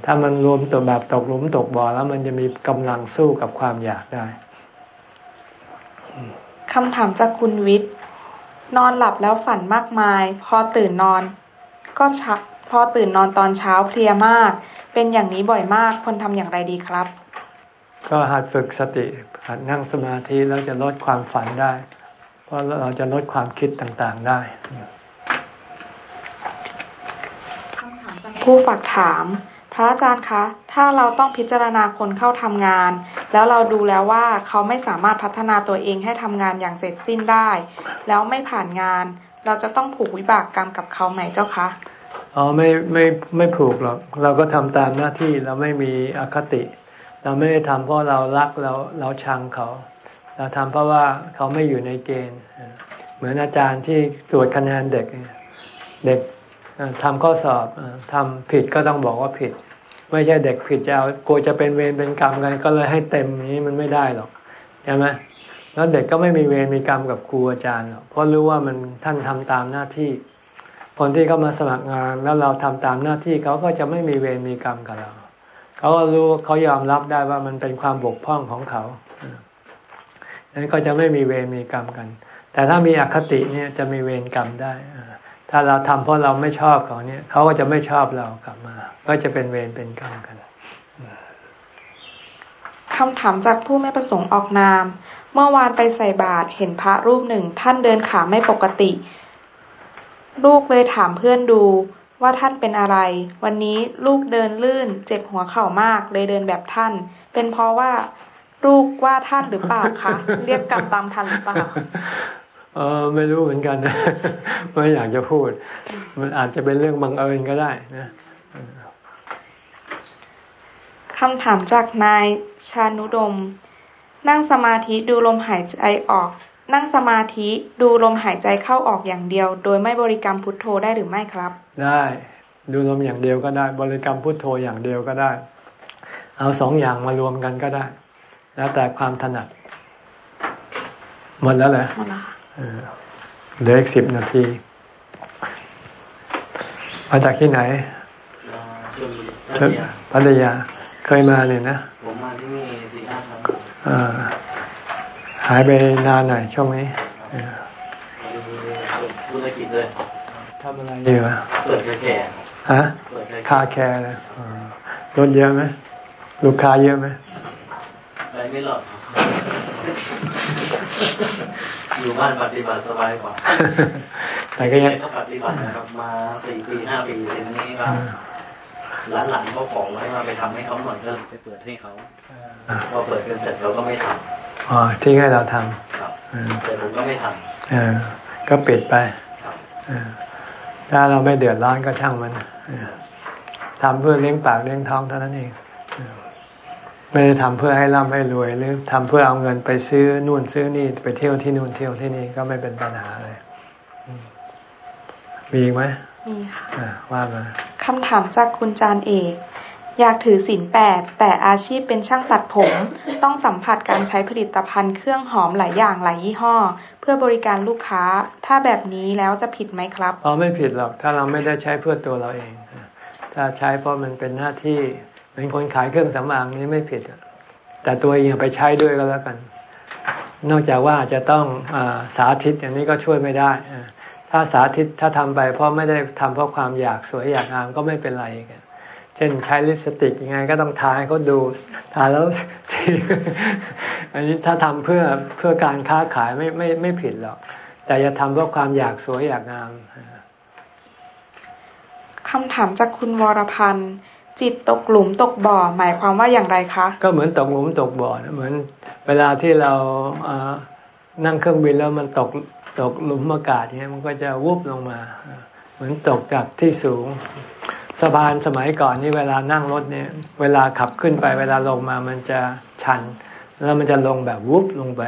ถ้ามันรวมตัวแบบตกหลุมตกบ่อแล้วมันจะมีกำลังสู้กับความอยากได้คำถามจากคุณวิทย์นอนหลับแล้วฝันมากมาย พอตื่นนอน ก็ชักพอตื่นนอนตอนเช้าเพลียมาก เป็นอย่างนี้บ่อยมากควรทำอย่างไรดีครับ ก็หัดฝึกสติหัดนั่งสมาธิแล้วจะลดความฝันได้ เพราะเราจะลดความคิดต่างๆได้คำถามจากผู้ฝากถาม พระอาจารย์คะ ถ้าเราต้องพิจารณาคนเข้าทำงาน แล้วเราดูแล้วว่าเขาไม่สามารถพัฒนาตัวเองให้ทำงานอย่างเสร็จสิ้นได้ แล้วไม่ผ่านงาน เราจะต้องผูกวิบากกรรมกับเขาไหมเจ้าคะอ๋อไม่ไม่ไม่ผูกหรอก เราก็ทำตามหน้าที่เราไม่มีอคติ เราไม่ได้ทำเพราะเรารักเราเราชังเขา เราทำเพราะว่าเขาไม่อยู่ในเกณฑ์ เหมือนอาจารย์ที่ตรวจคะแนนเด็ก เด็กทำข้อสอบทำผิดก็ต้องบอกว่าผิด ไม่ใช่เด็กผิดจะเอากลัวจะเป็นเวรเป็นกรรมกัน ก็เลยให้เต็มนี้มันไม่ได้หรอกใช่ไหมแล้วเด็กก็ไม่มีเวรมีกรรมกับครูอาจารย์หรอกเพราะรู้ว่ามันท่านทำตามหน้าที่ คนที่เขามาสมัครงานแล้วเราทำตามหน้าที่เขาก็จะไม่มีเวรมีกรรมกับเรา เขาก็รู้เขายอมรับได้ว่ามันเป็นความบกพร่องของเขา นั้นก็จะไม่มีเวรมีกรรมกัน แต่ถ้ามีอคติเนี่ยจะมีเวรกรรมได้ ถ้าเราทำเพราะเราไม่ชอบเขาเนี่ยเขาก็จะไม่ชอบเรากลับมา ก็จะเป็นเวรเป็นกรรมกันคำถามจากผู้ไม่ประสงค์ออกนาม เมื่อวานไปใส่บาตรเห็นพระรูปหนึ่ง ท่านเดินขาไม่ปกติ ลูกเลยถามเพื่อนดูว่าท่านเป็นอะไร วันนี้ลูกเดินลื่น เจ็บหัวเข่ามากเลยเดินแบบท่าน เป็นเพราะว่า ลูกว่าท่านหรือเปล่าคะ เรียกกรรมตามทันหรือเปล่าเออไม่รู้เหมือนกันนะไม่อยากจะพูด มันอาจจะเป็นเรื่องบังเอิญก็ได้นะคำถามจากนายชานุดม นั่งสมาธิดูลมหายใจออก นั่งสมาธิดูลมหายใจเข้าออกอย่างเดียว โดยไม่บริกรรมพุทโธได้หรือไม่ครับ ได้ ดูลมอย่างเดียวก็ได้ บริกรรมพุทโธอย่างเดียวก็ได้ เอาสองอย่างมารวมกันก็ได้ แล้วแต่ความถนัด หมดแล้วเหรอหมดแล้วเหลืออีกสิบนาที มาจากที่ไหนพัทยา เคยมาเนี่ยนะ ผมมาที่นี่สี่ห้าครั้งหายไปนานหน่อยช่วงนี้ธุรกิจเลยทำอะไรอยู่อะเปิดคาแคร์ฮะคาแคร์เลยรถเยอะไหมลูกค้าเยอะไหม ไปไม่หลอดอยู่บ้านปฏิบัติสบายกว่าแต่ก็ยังก็ปฏิบัตินะครับมาสี่ปีห้าปีทีนี้ก็หลานๆเขาของไว้มาไปทำให้เขาหน่อยก็ไปเปิดให้เขาพอเปิดกันเสร็จเราก็ไม่ทำอ๋อที่ให้เราทำแต่ผมก็ไม่ทำก็ปิดไปถ้าเราไม่เดือดร้อนก็ช่างมันทำเพื่อเลี้ยงปากเลี้ยงท้องเท่านั้นเอง ไม่ได้ทำเพื่อให้ร่ำให้รวยหรือทำเพื่อเอาเงินไปซื้อนู่นซื้อนี่ไปเที่ยวที่นู่นเที่ยวที่นี่ก็ไม่เป็นปัญหาเลยมีไหมมีค่ะว่ามาคำถามจากคุณจานเอกอยากถือศีลแปดแต่อาชีพเป็นช่างตัดผม ต้องสัมผัสการใช้ผลิตภัณฑ์เครื่องหอมหลายอย่างหลายยี่ห้อ เพื่อบริการลูกค้า ถ้าแบบนี้แล้วจะผิดไหมครับอ๋อไม่ผิดหรอก ถ้าเราไม่ได้ใช้เพื่อตัวเราเอง ถ้าใช้เพราะมันเป็นหน้าที่ เป็นคนขายเครื่องสำอางนี้ไม่ผิด แต่ตัวเองไปใช้ด้วยก็แล้วกัน นอกจากว่าจะต้องอสาธิตอย่างนี้ก็ช่วยไม่ได้ ถ้าสาธิตถ้าทำไป เพราะไม่ได้ทำเพราะความอยากสวยอยากงามก็ไม่เป็นไรกันเช่นใช้ลิปสติกยังไงก็ต้องทาให้เขาดูทาแล้วอันนี้ถ้าทำเพื่อเพื่อการค้าขายไม่ไม่ไม่ผิดหรอก แต่จะทำเพราะความอยากสวยอยากงามคำถามจากคุณวรพันธ์ จิตตกหลุมตกบ่อ หมายความว่าอย่างไรคะ ก็เหมือนตกหลุมตกบ่อเหมือน เวลาที่เรานั่งเครื่องบินแล้วมันตกตกหลุมอากาศเนี่ยมันก็จะวุบลงมา เหมือนตกจากที่สูงสะพานสมัยก่อนนี่เวลานั่งรถเนี่ย เวลาขับขึ้นไป เวลาลงมามันจะชัน แล้วมันจะลงแบบวุบลงไป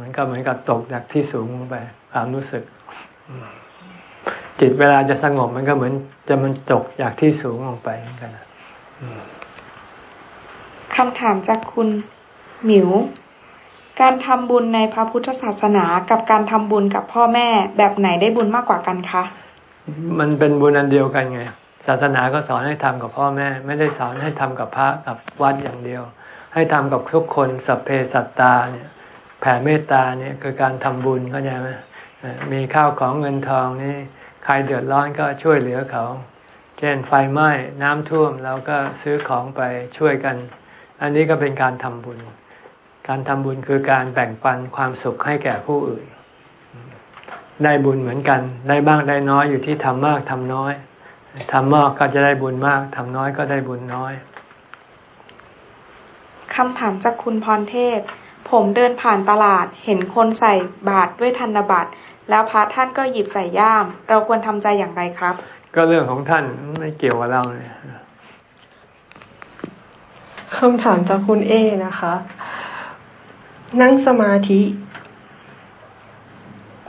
มันก็เหมือนกับตกจากที่สูงลงไปความรู้สึก จิตเวลาจะสงบมันก็เหมือนจะมันตกจากที่สูงลงไปเหมือนกัน คำถามจากคุณหมิว การทำบุญในพระพุทธศาสนากับการทำบุญกับพ่อแม่แบบไหนได้บุญมากกว่ากันคะ มันเป็นบุญอันเดียวกันไง ศาสนาก็สอนให้ทำกับพ่อแม่ ไม่ได้สอนให้ทำกับพระกับวัดอย่างเดียว ให้ทำกับทุกคนสัพเพสัตตาเนี่ยแผ่เมตตาเนี่ยคือการทำบุญเข้าใจไหมมีข้าวของเงินทองนี่ใครเดือดร้อนก็ช่วยเหลือเขา เช่นไฟไหม้น้ำท่วมเราก็ซื้อของไปช่วยกัน อันนี้ก็เป็นการทำบุญ การทำบุญคือการแบ่งปันความสุขให้แก่ผู้อื่น ได้บุญเหมือนกัน ได้บ้างได้น้อยอยู่ที่ทำมากทำน้อยทำมากก็จะได้บุญมากทำน้อยก็ได้บุญน้อยคำถามจากคุณพรเทพ ผมเดินผ่านตลาด เห็นคนใส่บาตรด้วยธนบัตร แล้วพระท่านก็หยิบใส่ย่าม เราควรทำใจอย่างไรครับ ก็เรื่องของท่านไม่เกี่ยวกับเราเนี่ยคำถามจากคุณเอนะคะ นั่งสมาธิ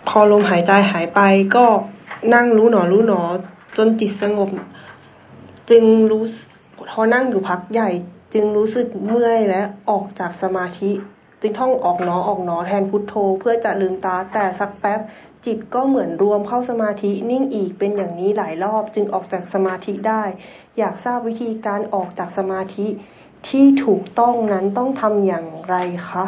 พอลมหายใจหายไปก็นั่งรู้หนอรู้หนอ จนจิตสงบ จึงรู้พอนั่งอยู่พักใหญ่ จึงรู้สึกเมื่อยและออกจากสมาธิ จึงท่องออกหนอออกหนอแทนพุทโธ เพื่อจะลืมตาแต่สักแป๊บ จิตก็เหมือนรวมเข้าสมาธินิ่งอีกเป็นอย่างนี้หลายรอบจึงออกจากสมาธิได้ อยากทราบวิธีการออกจากสมาธิที่ถูกต้องนั้นต้องทำอย่างไรคะ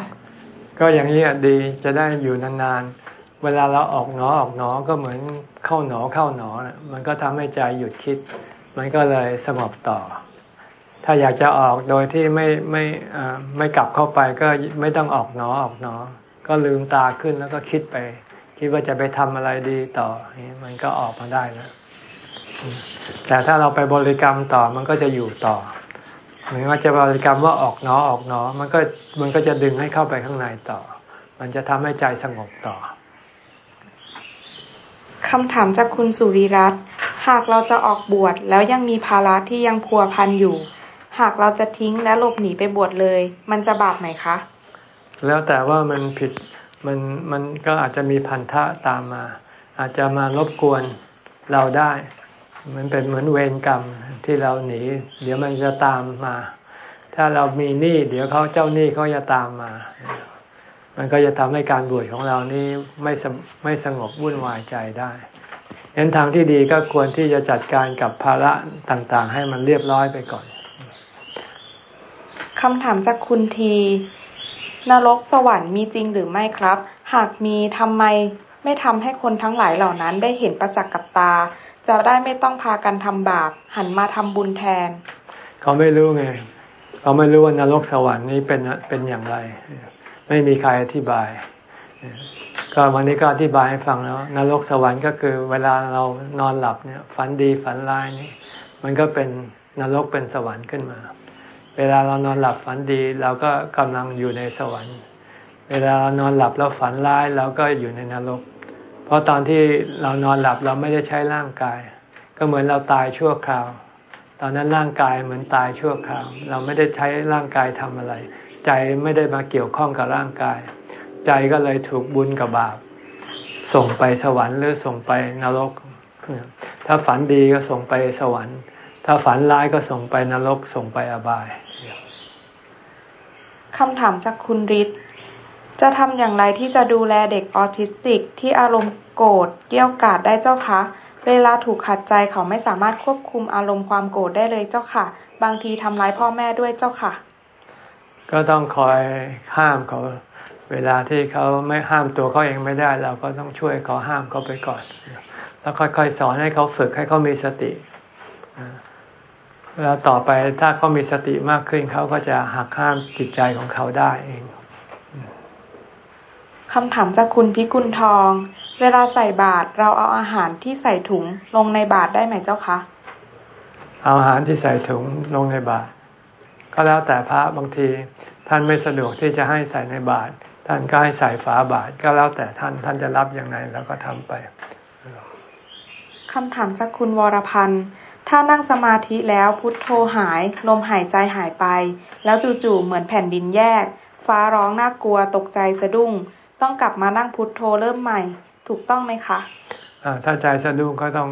ก็อย่างนี้ดีจะได้อยู่นานๆ เวลาเราออกหนอออกหนอก็เหมือนเข้าหนอเข้าหนอนะมันก็ทำให้ใจหยุดคิด มันก็เลยสงบต่อ ถ้าอยากจะออกโดยที่ไม่ไม่ไม่กลับเข้าไปก็ไม่ต้องออกหนอออกหนอ ก็ลืมตาขึ้นแล้วก็คิดไป คิดว่าจะไปทำอะไรดีต่อ มันก็ออกมาได้นะ แต่ถ้าเราไปบริกรรมต่อมันก็จะอยู่ต่อเหมือนว่าจะบริกรรมว่าออกหนอออกหนอมันก็มันก็จะดึงให้เข้าไปข้างในต่อ มันจะทำให้ใจสงบต่อคำถามจากคุณสุริรัตน์หากเราจะออกบวชแล้วยังมีภาระที่ยังพัวพันอยู่ หากเราจะทิ้งและหลบหนีไปบวชเลย มันจะบาปไหมคะ แล้วแต่ว่ามันผิด มันมันก็อาจจะมีพันธะตามมา อาจจะมารบกวนเราได้ มันเป็นเหมือนเวรกรรมที่เราหนี เดี๋ยวมันจะตามมา ถ้าเรามีหนี้เดี๋ยวเขาเจ้าหนี้เขาจะตามมา มันก็จะทำให้การบวชของเรานี้ไม่ไม่สงบวุ่นวายใจได้เห็นทางที่ดีก็ควรที่จะจัดการกับภาระต่างๆ ให้มันเรียบร้อยไปก่อนคำถามจากคุณที นรกสวรรค์มีจริงหรือไม่ครับ หากมีทำไมไม่ทำให้คนทั้งหลายเหล่านั้นได้เห็นประจักษ์กับตา จะได้ไม่ต้องพากันทำบาป หันมาทำบุญแทน เขาไม่รู้ไง เขาไม่รู้ว่านรกสวรรค์นี้เป็นเป็นอย่างไร ไม่มีใครอธิบาย ก็วันนี้ก็อธิบายให้ฟังแล้ว นรกสวรรค์ก็คือเวลาเรานอนหลับเนี่ย ฝันดีฝันร้ายนี่ มันก็เป็นนรกเป็นสวรรค์ขึ้นมา เวลาเรานอนหลับฝันดี เราก็กำลังอยู่ในสวรรค์ เวลาเรานอนหลับแล้วฝันร้ายเราก็อยู่ในนรก เพราะตอนที่เรานอนหลับเราไม่ได้ใช้ร่างกาย ก็เหมือนเราตายชั่วคราว ตอนนั้นร่างกายเหมือนตายชั่วคราว เราไม่ได้ใช้ร่างกายทำอะไร ใจไม่ได้มาเกี่ยวข้องกับร่างกาย ใจก็เลยถูกบุญกับบาปส่งไปสวรรค์หรือส่งไปนรก ถ้าฝันดีก็ส่งไปสวรรค์ ถ้าฝันร้ายก็ส่งไปนรกส่งไปอบายคำถามจากคุณริศจะทำอย่างไรที่จะดูแลเด็กออทิสติก ที่อารมณ์โกรธเกี่ยวกาดได้เจ้าคะ เวลาถูกขัดใจเขาไม่สามารถควบคุมอารมณ์ความโกรธได้เลยเจ้าค่ะ บางทีทำร้ายพ่อแม่ด้วยเจ้าค่ะ ก็ต้องคอยห้ามเขา เวลาที่เขาไม่ห้ามตัวเขาเองไม่ได้ เราก็ต้องช่วยเขาห้ามเขาไปก่อน แล้วค่อยๆสอนให้เขาฝึกให้เขามีสติ แล้วต่อไปถ้าเขามีสติมากขึ้นเขาก็จะหักห้ามจิตใจของเขาได้เองคำถามจากคุณพิกุลทอง เวลาใส่บาตรเราเอาอาหารที่ใส่ถุงลงในบาตรได้ไหมเจ้าคะ เอาอาหารที่ใส่ถุงลงในบาตรก็แล้วแต่พระบางทีท่านไม่สะดวกที่จะให้ใส่ในบาตรท่านก็ให้ใส่ฝาบาตรก็แล้วแต่ท่านท่านจะรับอย่างไรแล้วก็ทำไปคำถามจากคุณวรพันธ์ ถ้านั่งสมาธิแล้วพุทโธหาย ลมหายใจหายไป แล้วจู่ๆเหมือนแผ่นดินแยก ฟ้าร้องน่ากลัวตกใจสะดุ้ง ต้องกลับมานั่งพุทโธเริ่มใหม่ ถูกต้องไหมคะถ้าใจสะดุ้งก็ต้อง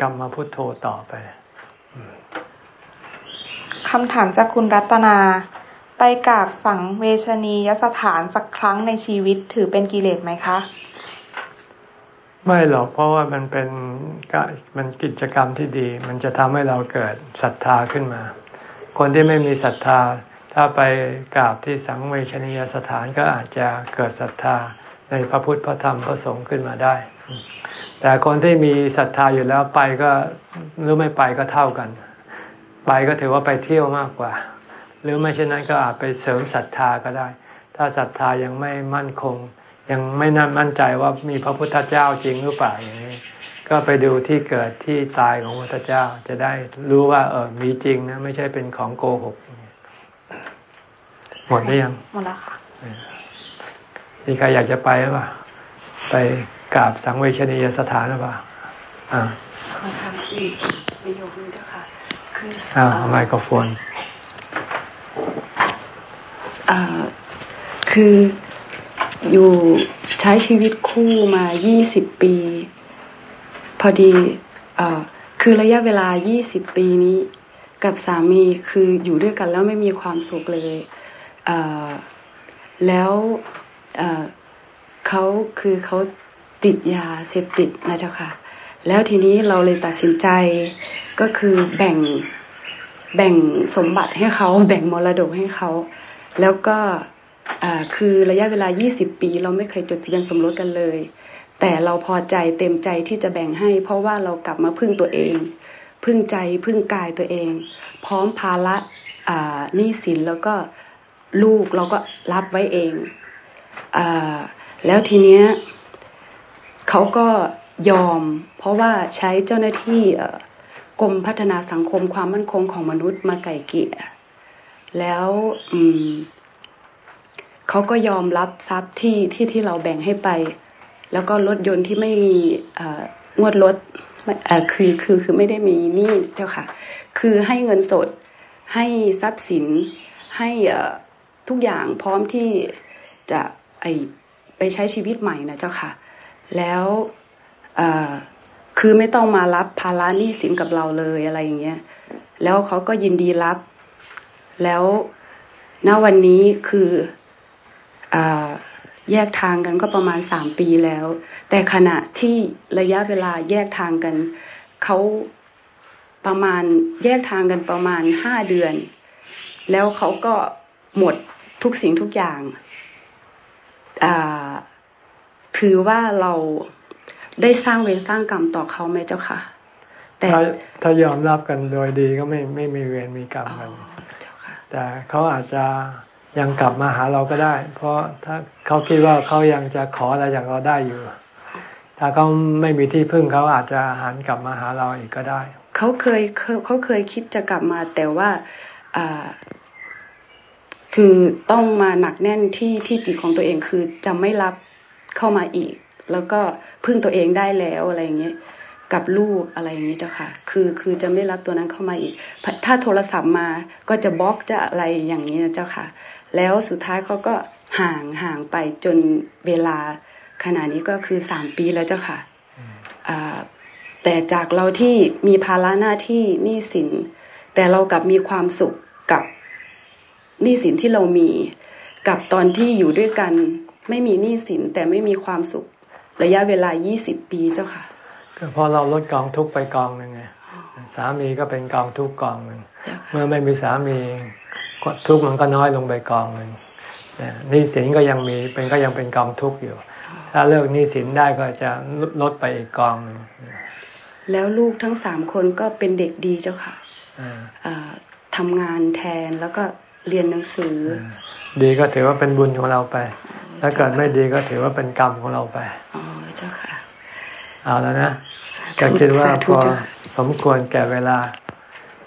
กลับมาพุทโธต่อไปคำถามจากคุณรัตนา ไปกราบสังเวชนียสถานสักครั้งในชีวิตถือเป็นกิเลสไหมคะ ไม่หรอกเพราะว่ามันเป็นมันกิจกรรมที่ดี มันจะทำให้เราเกิดศรัทธาขึ้นมา คนที่ไม่มีศรัทธา ถ้าไปกราบที่สังเวชนียสถานก็อาจจะเกิดศรัทธาในพระพุทธพระธรรมพระสงฆ์ขึ้นมาได้ แต่คนที่มีศรัทธาอยู่แล้วไปก็หรือไม่ไปก็เท่ากัน ไปก็ถือว่าไปเที่ยวมากกว่า หรือไม่เช่นนั้นก็อาจไปเสริมศรัทธาก็ได้ ถ้าศรัทธายังไม่มั่นคง ยังไม่นั่นมั่นใจว่ามีพระพุทธเจ้าจริงหรือเปล่าอย่างนี้ก็ไปดูที่เกิดที่ตายของพระพุทธเจ้าจะได้รู้ว่า เออมีจริงนะ ไม่ใช่เป็นของโกหกหมดหรือยังหมดแล้วค่ะมีใครอยากจะไปหรือเปล่าไปกราบสังเวชนียสถานหรือเปล่าอ่าขอทำอีกประโยคนึงเจ้าค่ะคืออ่าไมโครโฟนอ่าคือ อยู่ใช้ชีวิตคู่มายี่สิบปี พอดีอ่าคือระยะเวลายี่สิบปีนี้ กับสามีคืออยู่ด้วยกันแล้วไม่มีความสุขเลยอ่าแล้วเขาคือเขาติดยาเสพติดนะเจ้าค่ะ แล้วทีนี้เราเลยตัดสินใจก็คือแบ่งแบ่งสมบัติให้เขาแบ่งมรดกให้เขา แล้วก็ คือระยะเวลา 20 ปี เราไม่เคยจดทะเบียนสมรสกันเลย แต่เราพอใจเต็มใจที่จะแบ่งให้ เพราะว่าเรากลับมาพึ่งตัวเอง พึ่งใจพึ่งกายตัวเอง พร้อมภาระหนี้สินแล้วก็ลูกเราก็รับไว้เองแล้วทีเนี้ยเขาก็ยอม เพราะว่าใช้เจ้าหน้าที่กรมพัฒนาสังคมความมั่นคงของมนุษย์มาไก่เกี่ยแล้ว เขาก็ยอมรับทรัพย์ที่ที่ที่เราแบ่งให้ไป แล้วก็รถยนต์ที่ไม่มีงวดรถคือคือคือไม่ได้มีหนี้เจ้าค่ะ คือให้เงินสดให้ทรัพย์สินให้ทุกอย่างพร้อมที่จะไอไปใช้ชีวิตใหม่นะเจ้าค่ะ แล้วคือไม่ต้องมารับภาระหนี้สินกับเราเลยอะไรอย่างเงี้ย แล้วเขาก็ยินดีรับ แล้วณวันนี้คืออ แยกทางกันก็ประมาณสามปีแล้ว แต่ขณะที่ระยะเวลาแยกทางกันเขาประมาณแยกทางกันประมาณห้าเดือน แล้วเขาก็หมดทุกสิ่งทุกอย่างถือว่าเราได้สร้างเวรสร้างกรรมต่อเขาไหมเจ้าค่ะ แต่ถ้ายอมรับกันโดยดีก็ไม่ไม่มีเวรมีกรรมกันแต่เขาอาจจะ ยังกลับมาหาเราก็ได้ เพราะถ้าเขาคิดว่าเขายังจะขออะไรจากเราได้อยู่ ถ้าเขาไม่มีที่พึ่งเขาอาจจะหันกลับมาหาเราอีกก็ได้ เขาเคยเขาเคยคิดจะกลับมาแต่ว่าคือต้องมาหนักแน่นที่ที่จิตของตัวเองคือจะไม่รับเข้ามาอีก แล้วก็พึ่งตัวเองได้แล้วอะไรอย่างเงี้ยกับลูกอะไรอย่างเงี้เจ้าค่ะ คือคือจะไม่รับตัวนั้นเข้ามาอีก ถ้าโทรศัพท์มาก็จะบล็อกจะอะไรอย่างนี้นะเจ้าค่ะ แล้วสุดท้ายเขาก็ห่างห่างไปจนเวลาขณะนี้ก็คือสามปีแล้วเจ้าค่ะแต่จากเราที่มีภาระหน้าที่หนี้สิน แต่เรากับมีความสุขกับหนี้สินที่เรามี กับตอนที่อยู่ด้วยกันไม่มีหนี้สินแต่ไม่มีความสุข ระยะเวลา 20 ปีเจ้าค่ะ ก็เพราะเราลดกองทุกไปกองหนึ่งไงสามีก็เป็นกองทุกกองหนึ่งเมื่อไม่มีสามี ทุกมันก็น้อยลงไปกองหนึ่งหนี้สินก็ยังมีเป็นก็ยังเป็นกองทุกอยู่ ถ้าเลิกหนี้สินได้ก็จะลดไปอีกกองหนึ่งแล้วลูกทั้งสามคนก็เป็นเด็กดีเจ้าค่ะทำงานแทนแล้วก็เรียนหนังสือ ดีก็ถือว่าเป็นบุญของเราไป ถ้าเกิดไม่ดีก็ถือว่าเป็นกรรมของเราไปอ๋อเจ้าค่ะ เอาแล้วนะก็คิดว่าพอสมควรแก่เวลา